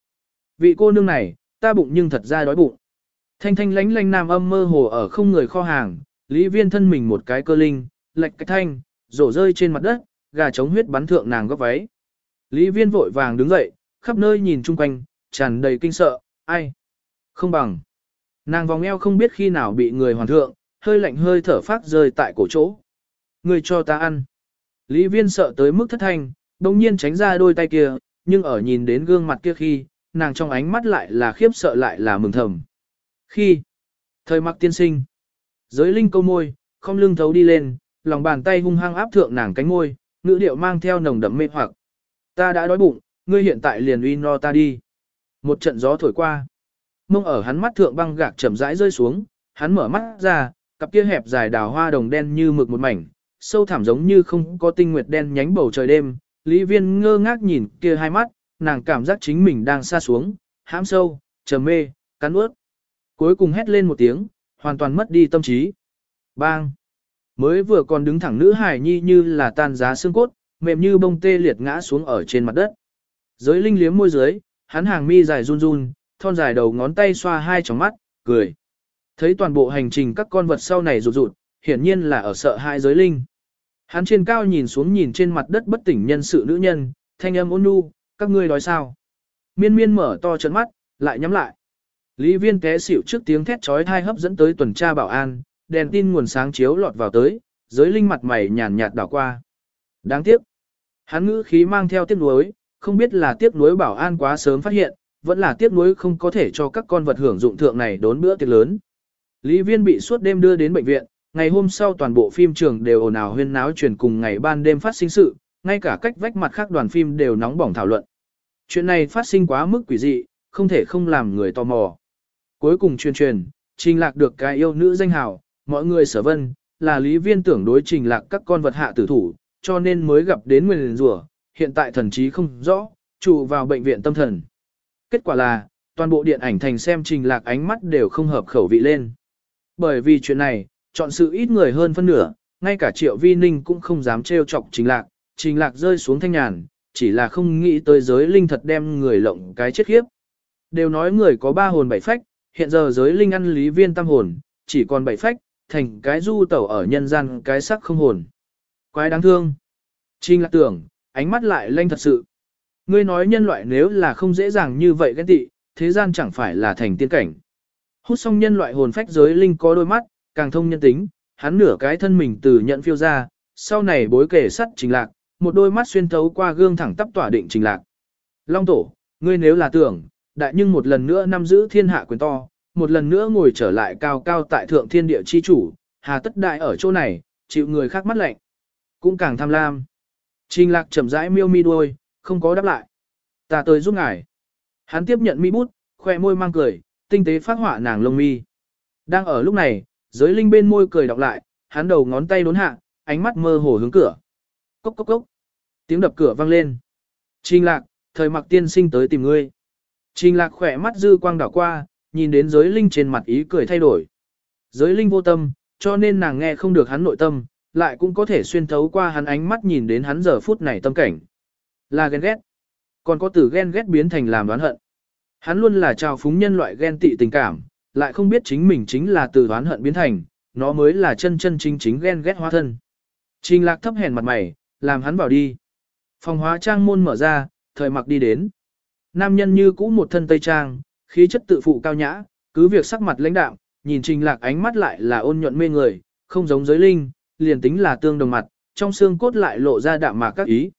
vị cô nương này, ta bụng nhưng thật ra đói bụng. Thanh thanh lánh lánh nam âm mơ hồ ở không người kho hàng, lý viên thân mình một cái cơ linh, lệch cái thanh, rổ rơi trên mặt đất, gà trống huyết bắn thượng nàng góc váy. Lý viên vội vàng đứng dậy, khắp nơi nhìn chung quanh, tràn đầy kinh sợ, ai? Không bằng. Nàng vòng eo không biết khi nào bị người hoàn thượng, hơi lạnh hơi thở phát rơi tại cổ chỗ. Người cho ta ăn. Lý viên sợ tới mức thất thanh, đồng nhiên tránh ra đôi tay kia, nhưng ở nhìn đến gương mặt kia khi, nàng trong ánh mắt lại là khiếp sợ lại là mừng thầm. Khi, thời mặc tiên sinh, giới linh câu môi, không lưng thấu đi lên, lòng bàn tay hung hăng áp thượng nàng cánh môi, ngữ điệu mang theo nồng đậm mê hoặc. Ta đã đói bụng, ngươi hiện tại liền uy no ta đi. Một trận gió thổi qua. Mông ở hắn mắt thượng băng gạc chậm rãi rơi xuống, hắn mở mắt ra, cặp kia hẹp dài đào hoa đồng đen như mực một mảnh, sâu thẳm giống như không có tinh nguyệt đen nhánh bầu trời đêm. Lý viên ngơ ngác nhìn kia hai mắt, nàng cảm giác chính mình đang xa xuống, hãm sâu, trầm mê, cắn ướt. Cuối cùng hét lên một tiếng, hoàn toàn mất đi tâm trí. Bang! Mới vừa còn đứng thẳng nữ hải nhi như là tan giá xương cốt, mềm như bông tê liệt ngã xuống ở trên mặt đất. Giới linh liếm môi dưới, hắn hàng mi dài run run, thon dài đầu ngón tay xoa hai tròng mắt, cười. Thấy toàn bộ hành trình các con vật sau này rụt rụt, hiển nhiên là ở sợ hai giới linh. Hắn trên cao nhìn xuống nhìn trên mặt đất bất tỉnh nhân sự nữ nhân, thanh âm ôn nhu, các ngươi nói sao? Miên miên mở to trận mắt, lại nhắm lại. Lý viên té xỉu trước tiếng thét trói thai hấp dẫn tới tuần tra bảo an, đèn tin nguồn sáng chiếu lọt vào tới, giới linh mặt mày nhàn nhạt đảo qua. Đáng tiếc. Hắn ngữ khí mang theo tiếc nuối, không biết là tiếc nuối bảo an quá sớm phát hiện, vẫn là tiếc nuối không có thể cho các con vật hưởng dụng thượng này đốn bữa tiệc lớn. Lý viên bị suốt đêm đưa đến bệnh viện, ngày hôm sau toàn bộ phim trường đều ồn ào huyên náo truyền cùng ngày ban đêm phát sinh sự, ngay cả cách vách mặt khác đoàn phim đều nóng bỏng thảo luận. Chuyện này phát sinh quá mức quỷ dị, không thể không làm người tò mò. Cuối cùng truyền truyền, trình lạc được cái yêu nữ danh hào, mọi người sở vân, là lý viên tưởng đối trình lạc các con vật hạ tử thủ, cho nên mới gặp đến nguyên rủa hiện tại thần trí không rõ, trụ vào bệnh viện tâm thần. Kết quả là, toàn bộ điện ảnh thành xem trình lạc ánh mắt đều không hợp khẩu vị lên. Bởi vì chuyện này, chọn sự ít người hơn phân nửa, ngay cả triệu vi ninh cũng không dám trêu chọc trình lạc, trình lạc rơi xuống thanh nhàn, chỉ là không nghĩ tới giới linh thật đem người lộng cái chết khiếp. Đều nói người có ba hồn bảy phách, hiện giờ giới linh ăn lý viên tam hồn, chỉ còn bảy phách, thành cái du tẩu ở nhân gian cái sắc không hồn. Quái đáng thương. Trình lạc tưởng, ánh mắt lại lanh thật sự. Ngươi nói nhân loại nếu là không dễ dàng như vậy ghen tị, thế gian chẳng phải là thành tiên cảnh. Hút xong nhân loại hồn phách giới linh có đôi mắt, càng thông nhân tính, hắn nửa cái thân mình từ nhận phiêu ra, sau này bối kể sắt trình lạc, một đôi mắt xuyên thấu qua gương thẳng tắp tỏa định trình lạc. Long tổ, ngươi nếu là tưởng, đại nhưng một lần nữa nắm giữ thiên hạ quyền to, một lần nữa ngồi trở lại cao cao tại thượng thiên địa chi chủ, hà tất đại ở chỗ này, chịu người khác mắt lạnh. Cũng càng tham lam. Trình lạc chậm rãi miêu mi đuôi, không có đáp lại. Ta tới giúp ngài. Hắn tiếp nhận mi bút, khoe môi mang cười, tinh tế phát họa nàng lông mi. Đang ở lúc này, giới linh bên môi cười đọc lại, hắn đầu ngón tay đốn hạ, ánh mắt mơ hồ hướng cửa. Cốc cốc cốc. Tiếng đập cửa vang lên. Trình lạc, thời mặc tiên sinh tới tìm ngươi. Trình lạc khỏe mắt dư quang đảo qua, nhìn đến giới linh trên mặt ý cười thay đổi. Giới linh vô tâm, cho nên nàng nghe không được hắn nội tâm, lại cũng có thể xuyên thấu qua hắn ánh mắt nhìn đến hắn giờ phút này tâm cảnh. Là ghen ghét. Còn có từ ghen ghét biến thành làm đoán hận. Hắn luôn là trào phúng nhân loại ghen tị tình cảm, lại không biết chính mình chính là từ đoán hận biến thành, nó mới là chân chân chính chính ghen ghét hóa thân. Trình lạc thấp hèn mặt mày, làm hắn vào đi. Phòng hóa trang môn mở ra, thời mặc đi đến. Nam nhân như cũ một thân tây trang, khí chất tự phụ cao nhã, cứ việc sắc mặt lãnh đạm, nhìn trình lạc ánh mắt lại là ôn nhuận mê người, không giống giới linh, liền tính là tương đồng mặt, trong xương cốt lại lộ ra đạm mạc các ý.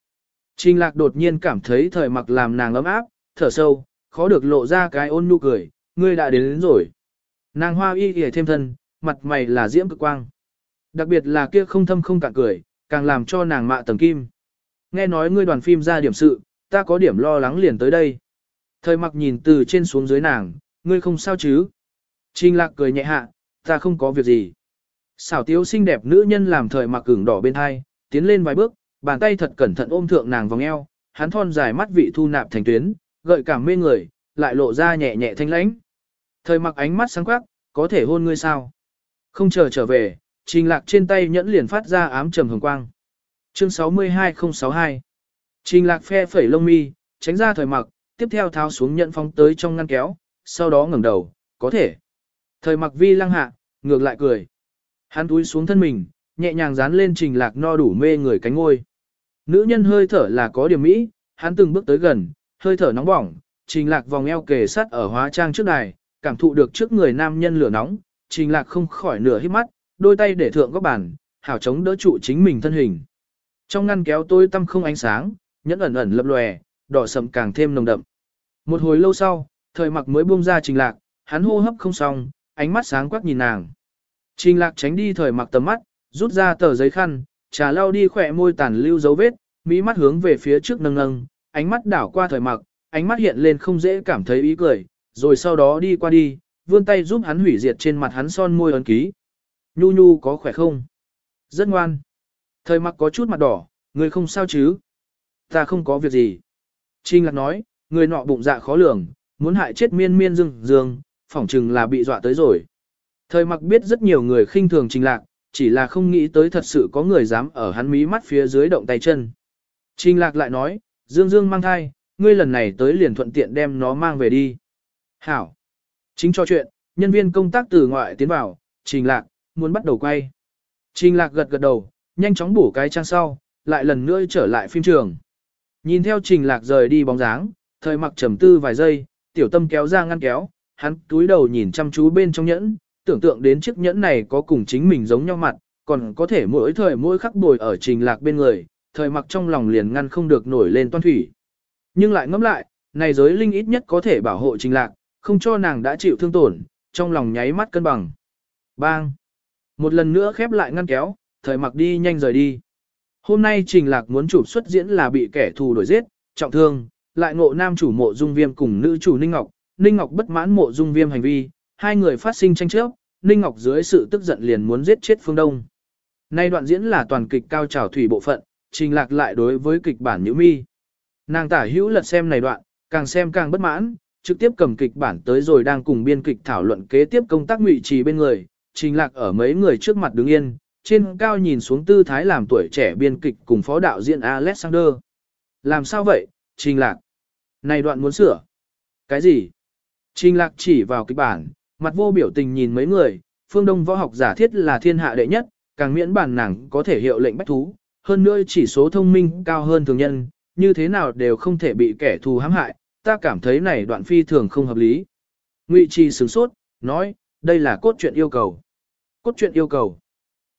Trình lạc đột nhiên cảm thấy thời mặc làm nàng ấm áp, thở sâu, khó được lộ ra cái ôn nhu cười, ngươi đã đến, đến rồi. Nàng hoa y ghề thêm thân, mặt mày là diễm cực quang. Đặc biệt là kia không thâm không cạn cười, càng làm cho nàng mạ tầng kim. Nghe nói ngươi đoàn phim ra điểm sự, ta có điểm lo lắng liền tới đây. Thời mặc nhìn từ trên xuống dưới nàng, ngươi không sao chứ? Trình lạc cười nhẹ hạ, ta không có việc gì. Xảo tiếu xinh đẹp nữ nhân làm thời mặc cứng đỏ bên hai, tiến lên vài bước, bàn tay thật cẩn thận ôm thượng nàng vòng eo, hắn thon dài mắt vị thu nạp thành tuyến, gợi cảm mê người, lại lộ ra nhẹ nhẹ thanh lãnh. Thời mặc ánh mắt sáng quắc, có thể hôn ngươi sao? Không chờ trở về, trình lạc trên tay nhẫn liền phát ra ám trầm hồng quang. Chương 62062 Trình lạc phe phẩy lông mi, tránh ra thời mặc, tiếp theo tháo xuống nhận phóng tới trong ngăn kéo, sau đó ngẩng đầu, có thể. Thời mặc vi lăng hạ, ngược lại cười. Hắn túi xuống thân mình, nhẹ nhàng dán lên trình lạc no đủ mê người cánh ngôi. Nữ nhân hơi thở là có điểm mỹ, hắn từng bước tới gần, hơi thở nóng bỏng, trình lạc vòng eo kề sát ở hóa trang trước đài, cảm thụ được trước người nam nhân lửa nóng, trình lạc không khỏi nửa hít mắt, đôi tay để thượng góc bàn, hảo chống đỡ trụ chính mình thân hình. Trong ngăn kéo tôi tăm không ánh sáng, nhẫn ẩn ẩn lập lòe, đỏ sậm càng thêm nồng đậm. Một hồi lâu sau, thời mặc mới buông ra trình lạc, hắn hô hấp không xong, ánh mắt sáng quắc nhìn nàng. Trình lạc tránh đi thời mặc tầm mắt, rút ra tờ giấy khăn, trà lau đi khỏe môi tàn lưu dấu vết, mỹ mắt hướng về phía trước nâng nâng, ánh mắt đảo qua thời mặc, ánh mắt hiện lên không dễ cảm thấy ý cười, rồi sau đó đi qua đi, vươn tay giúp hắn hủy diệt trên mặt hắn son môi ấn ký. Nhu nhu có khỏe không? Rất ngoan. Thời mặc có chút mặt đỏ, người không sao chứ? Ta không có việc gì. Trinh lạc nói, người nọ bụng dạ khó lường, muốn hại chết miên miên dương dương, phỏng chừng là bị dọa tới rồi. Thời mặc biết rất nhiều người khinh thường trình lạc, chỉ là không nghĩ tới thật sự có người dám ở hắn mí mắt phía dưới động tay chân. Trình lạc lại nói, Dương Dương mang thai, ngươi lần này tới liền thuận tiện đem nó mang về đi. Hảo. Chính cho chuyện, nhân viên công tác từ ngoại tiến vào, trình lạc, muốn bắt đầu quay. Trình lạc gật gật đầu, nhanh chóng bổ cái trang sau, lại lần nữa trở lại phim trường. Nhìn theo trình lạc rời đi bóng dáng, thời mặc trầm tư vài giây, tiểu tâm kéo ra ngăn kéo, hắn túi đầu nhìn chăm chú bên trong nhẫn, tưởng tượng đến chiếc nhẫn này có cùng chính mình giống nhau mặt, còn có thể mỗi thời mỗi khắc bồi ở trình lạc bên người, thời mặc trong lòng liền ngăn không được nổi lên toan thủy. Nhưng lại ngẫm lại, này giới linh ít nhất có thể bảo hộ trình lạc, không cho nàng đã chịu thương tổn, trong lòng nháy mắt cân bằng. Bang! Một lần nữa khép lại ngăn kéo, thời mặc đi nhanh rời đi. Hôm nay Trình Lạc muốn chụp xuất diễn là bị kẻ thù đuổi giết, trọng thương, lại ngộ nam chủ mộ dung viêm cùng nữ chủ Ninh Ngọc. Ninh Ngọc bất mãn mộ dung viêm hành vi, hai người phát sinh tranh chấp, Ninh Ngọc dưới sự tức giận liền muốn giết chết Phương Đông. Nay đoạn diễn là toàn kịch cao trào thủy bộ phận, Trình Lạc lại đối với kịch bản nhữ mi. Nàng tả hữu lật xem này đoạn, càng xem càng bất mãn, trực tiếp cầm kịch bản tới rồi đang cùng biên kịch thảo luận kế tiếp công tác ngụy trì bên người, Trình Lạc ở mấy người trước mặt đứng yên, trên cao nhìn xuống tư thái làm tuổi trẻ biên kịch cùng phó đạo diễn Alexander. Làm sao vậy, Trình Lạc? Này đoạn muốn sửa. Cái gì? Trình Lạc chỉ vào kịch bản, mặt vô biểu tình nhìn mấy người, phương đông võ học giả thiết là thiên hạ đệ nhất, càng miễn bản nàng có thể hiệu lệnh bách thú, hơn nữa chỉ số thông minh cao hơn thường nhân, như thế nào đều không thể bị kẻ thù hãm hại, ta cảm thấy này đoạn phi thường không hợp lý. Ngụy Trì sửng sốt, nói, đây là cốt truyện yêu cầu. Cốt truyện yêu cầu.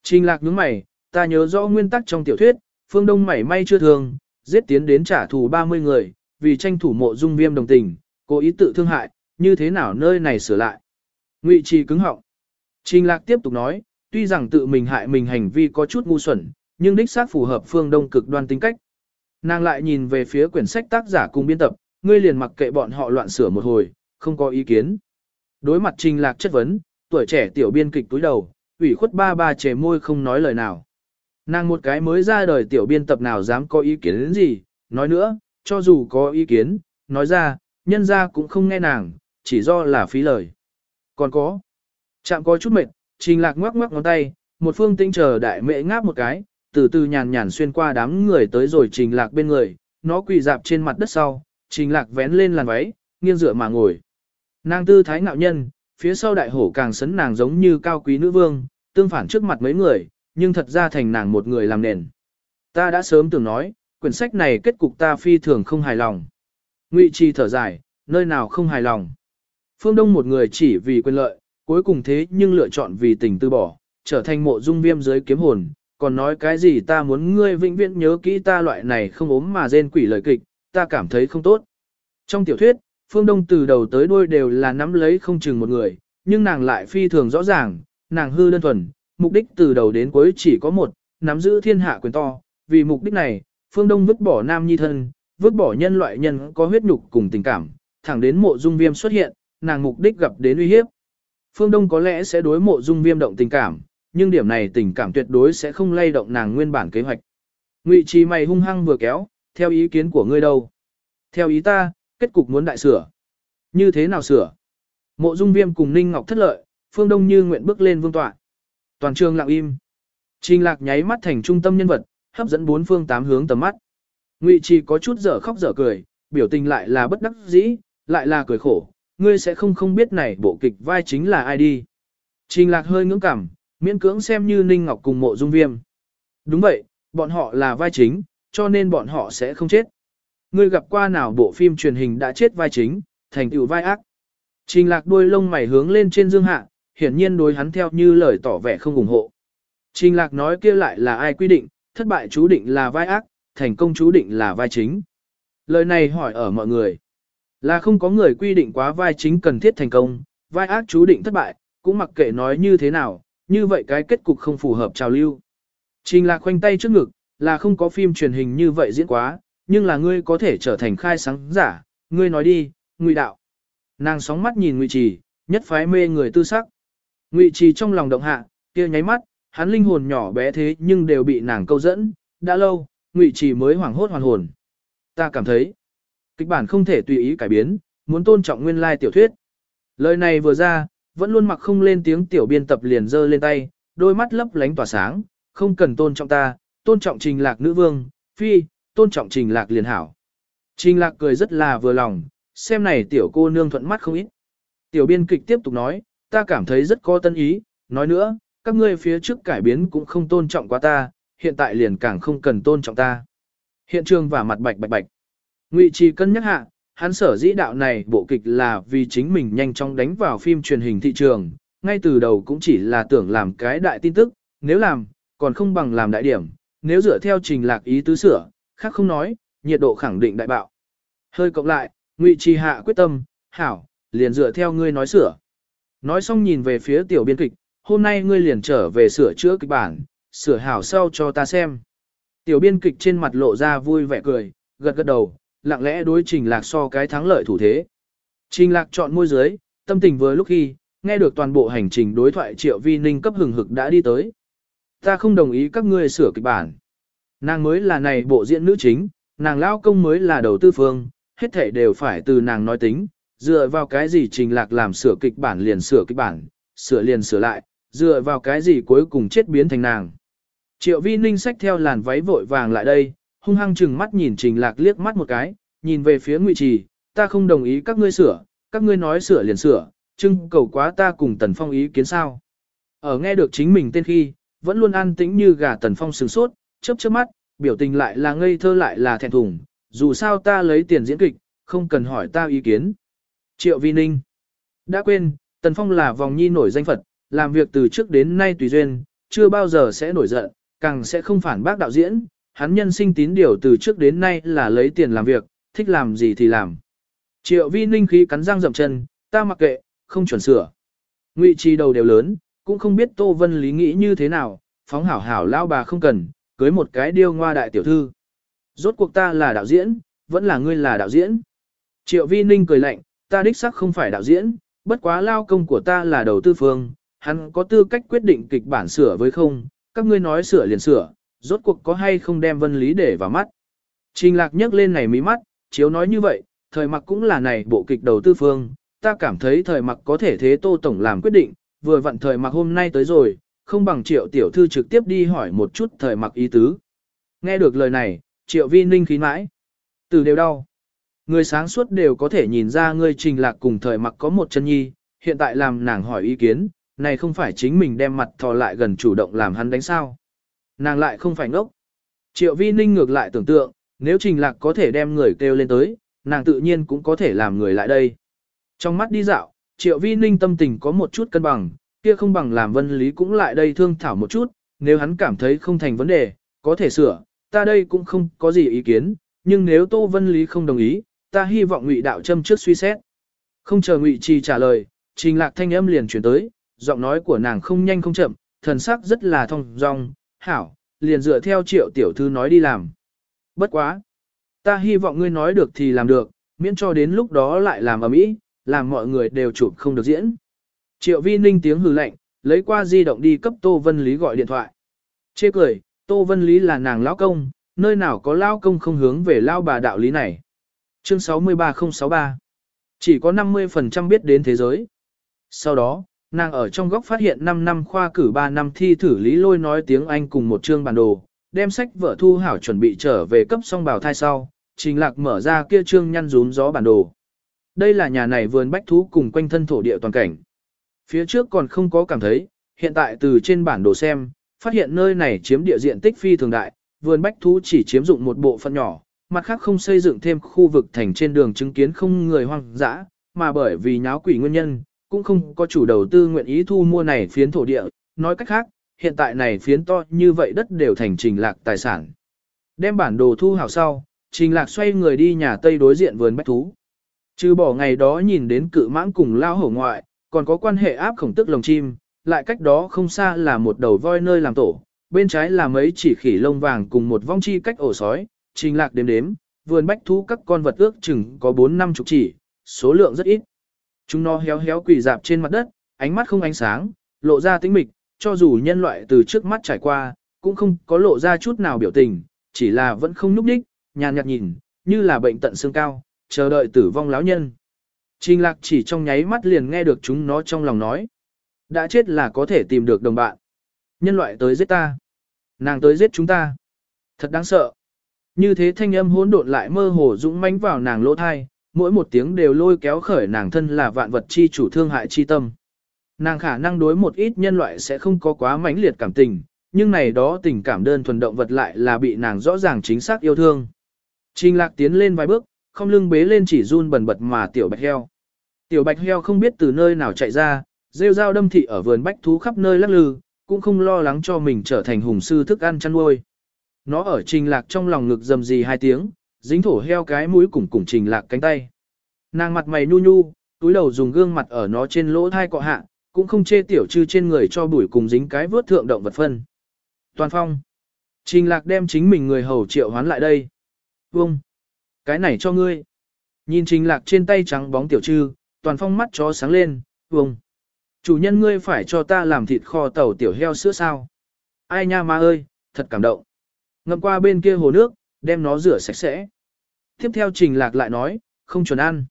Trình lạc nhướng mày, ta nhớ rõ nguyên tắc trong tiểu thuyết, phương đông mảy may chưa thường, giết tiến đến trả thù 30 người, vì tranh thủ mộ dung viêm đồng tình, cố ý tự thương hại, như thế nào nơi này sửa lại. Ngụy Trì cứng họng. Trình lạc tiếp tục nói, tuy rằng tự mình hại mình hành vi có chút ngu xuẩn, nhưng đích xác phù hợp phương đông cực đoan tính cách. Nàng lại nhìn về phía quyển sách tác giả cùng biên tập, ngươi liền mặc kệ bọn họ loạn sửa một hồi, không có ý kiến. Đối mặt trình lạc chất vấn, tuổi trẻ tiểu biên kịch túi đầu, ủy khuất ba ba chề môi không nói lời nào. Nàng một cái mới ra đời tiểu biên tập nào dám có ý kiến đến gì, nói nữa, cho dù có ý kiến, nói ra, nhân ra cũng không nghe nàng, chỉ do là phí lời. Còn có, chạm có chút mệt, trình lạc ngoắc ngoắc ngón tay, một phương tinh chờ đại mệ ngáp một cái, từ từ nhàn nhàn xuyên qua đám người tới rồi trình lạc bên người, nó quỳ dạp trên mặt đất sau, trình lạc vén lên làn váy, nghiêng dựa mà ngồi. Nàng tư thái ngạo nhân, phía sau đại hổ càng sấn nàng giống như cao quý nữ vương, tương phản trước mặt mấy người, nhưng thật ra thành nàng một người làm nền. Ta đã sớm từng nói, quyển sách này kết cục ta phi thường không hài lòng. Ngụy Trì thở dài, nơi nào không hài lòng. Phương Đông một người chỉ vì quyền lợi, cuối cùng thế nhưng lựa chọn vì tình tư bỏ, trở thành mộ dung viêm dưới kiếm hồn, còn nói cái gì ta muốn ngươi vĩnh viễn nhớ kỹ ta loại này không ốm mà rên quỷ lời kịch, ta cảm thấy không tốt. Trong tiểu thuyết, Phương Đông từ đầu tới đuôi đều là nắm lấy không chừng một người, nhưng nàng lại phi thường rõ ràng, nàng hư đơn thuần, mục đích từ đầu đến cuối chỉ có một, nắm giữ thiên hạ quyền to, vì mục đích này, Phương Đông vứt bỏ nam nhi thân, vứt bỏ nhân loại nhân có huyết nhục cùng tình cảm, thẳng đến mộ dung viêm xuất hiện, nàng mục đích gặp đến uy hiếp. Phương Đông có lẽ sẽ đối mộ dung viêm động tình cảm, nhưng điểm này tình cảm tuyệt đối sẽ không lay động nàng nguyên bản kế hoạch. Ngụy Trì mày hung hăng vừa kéo, theo ý kiến của ngươi đâu? Theo ý ta, kết cục muốn đại sửa. Như thế nào sửa? Mộ Dung Viêm cùng Ninh Ngọc thất lợi, Phương Đông Như nguyện bước lên vương tọa. Toàn trường lặng im. Trình Lạc nháy mắt thành trung tâm nhân vật, hấp dẫn bốn phương tám hướng tầm mắt. Ngụy Trì có chút dở khóc dở cười, biểu tình lại là bất đắc dĩ, lại là cười khổ, ngươi sẽ không không biết này bộ kịch vai chính là ai đi. Trình Lạc hơi ngưỡng cảm, miễn cưỡng xem như Ninh Ngọc cùng Mộ Dung Viêm. Đúng vậy, bọn họ là vai chính, cho nên bọn họ sẽ không chết. Ngươi gặp qua nào bộ phim truyền hình đã chết vai chính, thành tựu vai ác. Trình lạc đuôi lông mày hướng lên trên dương hạ, hiển nhiên đối hắn theo như lời tỏ vẻ không ủng hộ. Trình lạc nói kia lại là ai quy định, thất bại chú định là vai ác, thành công chú định là vai chính. Lời này hỏi ở mọi người. Là không có người quy định quá vai chính cần thiết thành công, vai ác chú định thất bại, cũng mặc kệ nói như thế nào, như vậy cái kết cục không phù hợp trào lưu. Trình lạc khoanh tay trước ngực, là không có phim truyền hình như vậy diễn quá, nhưng là ngươi có thể trở thành khai sáng giả, ngươi nói đi, ngụy đạo. Nàng sóng mắt nhìn ngụy trì, nhất phái mê người tư sắc. Ngụy trì trong lòng động hạ, kia nháy mắt, hắn linh hồn nhỏ bé thế nhưng đều bị nàng câu dẫn, đã lâu, ngụy trì mới hoảng hốt hoàn hồn. Ta cảm thấy, kịch bản không thể tùy ý cải biến, muốn tôn trọng nguyên lai tiểu thuyết. Lời này vừa ra, vẫn luôn mặc không lên tiếng tiểu biên tập liền giơ lên tay, đôi mắt lấp lánh tỏa sáng, không cần tôn trọng ta, tôn trọng trình lạc nữ vương, phi, tôn trọng trình lạc liền hảo. Trình lạc cười rất là vừa lòng, xem này tiểu cô nương thuận mắt không ít. Tiểu biên kịch tiếp tục nói, ta cảm thấy rất có tân ý, nói nữa, các ngươi phía trước cải biến cũng không tôn trọng quá ta, hiện tại liền càng không cần tôn trọng ta. Hiện trường và mặt bạch bạch bạch. Ngụy Trì cân nhắc hạ, hắn sở dĩ đạo này bộ kịch là vì chính mình nhanh chóng đánh vào phim truyền hình thị trường, ngay từ đầu cũng chỉ là tưởng làm cái đại tin tức, nếu làm, còn không bằng làm đại điểm, nếu dựa theo trình lạc ý tứ sửa, khác không nói, nhiệt độ khẳng định đại bạo. Hơi cộng lại, Ngụy Trì hạ quyết tâm, hảo, liền dựa theo ngươi nói sửa. Nói xong nhìn về phía tiểu biên kịch, hôm nay ngươi liền trở về sửa chữa kịch bản, sửa hảo sau cho ta xem. Tiểu biên kịch trên mặt lộ ra vui vẻ cười, gật gật đầu, lặng lẽ đối trình lạc so cái thắng lợi thủ thế. Trình lạc chọn môi dưới, tâm tình vừa lúc khi, nghe được toàn bộ hành trình đối thoại triệu vi ninh cấp hừng hực đã đi tới. Ta không đồng ý các ngươi sửa kịch bản. Nàng mới là này bộ diễn nữ chính, nàng lao công mới là đầu tư phương, hết thể đều phải từ nàng nói tính, dựa vào cái gì trình lạc làm sửa kịch bản liền sửa kịch bản, sửa liền sửa lại, dựa vào cái gì cuối cùng chết biến thành nàng. Triệu vi ninh xách theo làn váy vội vàng lại đây, hung hăng chừng mắt nhìn trình lạc liếc mắt một cái, nhìn về phía ngụy trì, ta không đồng ý các ngươi sửa, các ngươi nói sửa liền sửa, trưng cầu quá ta cùng tần phong ý kiến sao. Ở nghe được chính mình tên khi, vẫn luôn an tĩnh như gà tần phong sừng sốt, chớp chớp mắt, biểu tình lại là ngây thơ lại là thẹn thùng, dù sao ta lấy tiền diễn kịch, không cần hỏi ta ý kiến. Triệu Vi Ninh Đã quên, Tần Phong là vòng nhi nổi danh Phật, làm việc từ trước đến nay tùy duyên, chưa bao giờ sẽ nổi giận, càng sẽ không phản bác đạo diễn, hắn nhân sinh tín điều từ trước đến nay là lấy tiền làm việc, thích làm gì thì làm. Triệu Vi Ninh khí cắn răng dậm chân, ta mặc kệ, không chuẩn sửa. Ngụy trì đầu đều lớn, cũng không biết Tô Vân Lý nghĩ như thế nào, phóng hảo hảo lao bà không cần, cưới một cái điêu ngoa đại tiểu thư. Rốt cuộc ta là đạo diễn, vẫn là ngươi là đạo diễn. Triệu Vi Ninh cười lạnh, ta đích xác không phải đạo diễn, bất quá lao công của ta là đầu tư phương, hắn có tư cách quyết định kịch bản sửa với không, các ngươi nói sửa liền sửa, rốt cuộc có hay không đem vân lý để vào mắt. Trình lạc nhấc lên này mí mắt, chiếu nói như vậy, thời mặc cũng là này bộ kịch đầu tư phương, ta cảm thấy thời mặc có thể thế tô tổng làm quyết định, vừa vặn thời mặc hôm nay tới rồi, không bằng triệu tiểu thư trực tiếp đi hỏi một chút thời mặc ý tứ. Nghe được lời này, triệu vi ninh khí mãi. Từ đều đau. Người sáng suốt đều có thể nhìn ra ngươi trình lạc cùng thời mặc có một chân nhi, hiện tại làm nàng hỏi ý kiến, này không phải chính mình đem mặt thò lại gần chủ động làm hắn đánh sao. Nàng lại không phải ngốc. Triệu vi ninh ngược lại tưởng tượng, nếu trình lạc có thể đem người kêu lên tới, nàng tự nhiên cũng có thể làm người lại đây. Trong mắt đi dạo, triệu vi ninh tâm tình có một chút cân bằng, kia không bằng làm vân lý cũng lại đây thương thảo một chút, nếu hắn cảm thấy không thành vấn đề, có thể sửa, ta đây cũng không có gì ý kiến, nhưng nếu tô vân lý không đồng ý, ta hy vọng ngụy đạo châm trước suy xét. Không chờ ngụy trì trả lời, trình lạc thanh âm liền chuyển tới, giọng nói của nàng không nhanh không chậm, thần sắc rất là thong dong, hảo, liền dựa theo triệu tiểu thư nói đi làm. Bất quá. Ta hy vọng ngươi nói được thì làm được, miễn cho đến lúc đó lại làm ở mỹ, làm mọi người đều chụp không được diễn. Triệu vi ninh tiếng hừ lạnh, lấy qua di động đi cấp Tô Vân Lý gọi điện thoại. Chê cười, Tô Vân Lý là nàng lão công, nơi nào có lão công không hướng về lão bà đạo lý này. Chương 63063 Chỉ có 50% biết đến thế giới. Sau đó, nàng ở trong góc phát hiện 5 năm khoa cử 3 năm thi thử lý lôi nói tiếng Anh cùng một chương bản đồ, đem sách vợ thu hảo chuẩn bị trở về cấp song bào thai sau, trình lạc mở ra kia chương nhăn rún gió bản đồ. Đây là nhà này vườn bách thú cùng quanh thân thổ địa toàn cảnh. Phía trước còn không có cảm thấy, hiện tại từ trên bản đồ xem, phát hiện nơi này chiếm địa diện tích phi thường đại, vườn bách thú chỉ chiếm dụng một bộ phận nhỏ, mặt khác không xây dựng thêm khu vực thành trên đường chứng kiến không người hoang dã, mà bởi vì nháo quỷ nguyên nhân, cũng không có chủ đầu tư nguyện ý thu mua này phiến thổ địa, nói cách khác, hiện tại này phiến to như vậy đất đều thành trình lạc tài sản. Đem bản đồ thu hảo sau, trình lạc xoay người đi nhà Tây đối diện vườn bách thú. Trừ bỏ ngày đó nhìn đến cự mãng cùng lao hổ ngoại, còn có quan hệ áp khổng tức lồng chim, lại cách đó không xa là một đầu voi nơi làm tổ, bên trái là mấy chỉ khỉ lông vàng cùng một vong chi cách ổ sói, trình lạc đếm đếm, vườn bách thú các con vật ước chừng có 4 năm chục chỉ, số lượng rất ít. Chúng nó héo héo quỳ dạp trên mặt đất, ánh mắt không ánh sáng, lộ ra tĩnh mịch, cho dù nhân loại từ trước mắt trải qua, cũng không có lộ ra chút nào biểu tình, chỉ là vẫn không núp đích, nhàn nhạt nhìn, như là bệnh tận xương cao, chờ đợi tử vong lão nhân. Trình lạc chỉ trong nháy mắt liền nghe được chúng nó trong lòng nói. Đã chết là có thể tìm được đồng bạn. Nhân loại tới giết ta. Nàng tới giết chúng ta. Thật đáng sợ. Như thế thanh âm hỗn độn lại mơ hồ dũng mãnh vào nàng lỗ thai, mỗi một tiếng đều lôi kéo khởi nàng thân là vạn vật chi chủ thương hại chi tâm. Nàng khả năng đối một ít nhân loại sẽ không có quá mãnh liệt cảm tình, nhưng này đó tình cảm đơn thuần động vật lại là bị nàng rõ ràng chính xác yêu thương. Trình lạc tiến lên vài bước, không lưng bế lên chỉ run bần bật mà tiểu bạch heo. Tiểu bạch heo không biết từ nơi nào chạy ra, rêu dao đâm thị ở vườn bách thú khắp nơi lắc lư, cũng không lo lắng cho mình trở thành hùng sư thức ăn chăn nuôi. Nó ở trình lạc trong lòng ngực dầm gì hai tiếng, dính thổ heo cái mũi cùng cùng trình lạc cánh tay. Nàng mặt mày nhu nhu, túi đầu dùng gương mặt ở nó trên lỗ thai cọ hạ, cũng không chê tiểu trư trên người cho bụi cùng dính cái vớt thượng động vật phân. Toàn phong. Trình lạc đem chính mình người hầu triệu hoán lại đây. Vông. Cái này cho ngươi. Nhìn trình lạc trên tay trắng bóng tiểu trư, toàn phong mắt chó sáng lên, vông. Chủ nhân ngươi phải cho ta làm thịt kho tàu tiểu heo sữa sao. Ai nha ma ơi, thật cảm động. Ngâm qua bên kia hồ nước, đem nó rửa sạch sẽ. Tiếp theo trình lạc lại nói, không chuẩn ăn.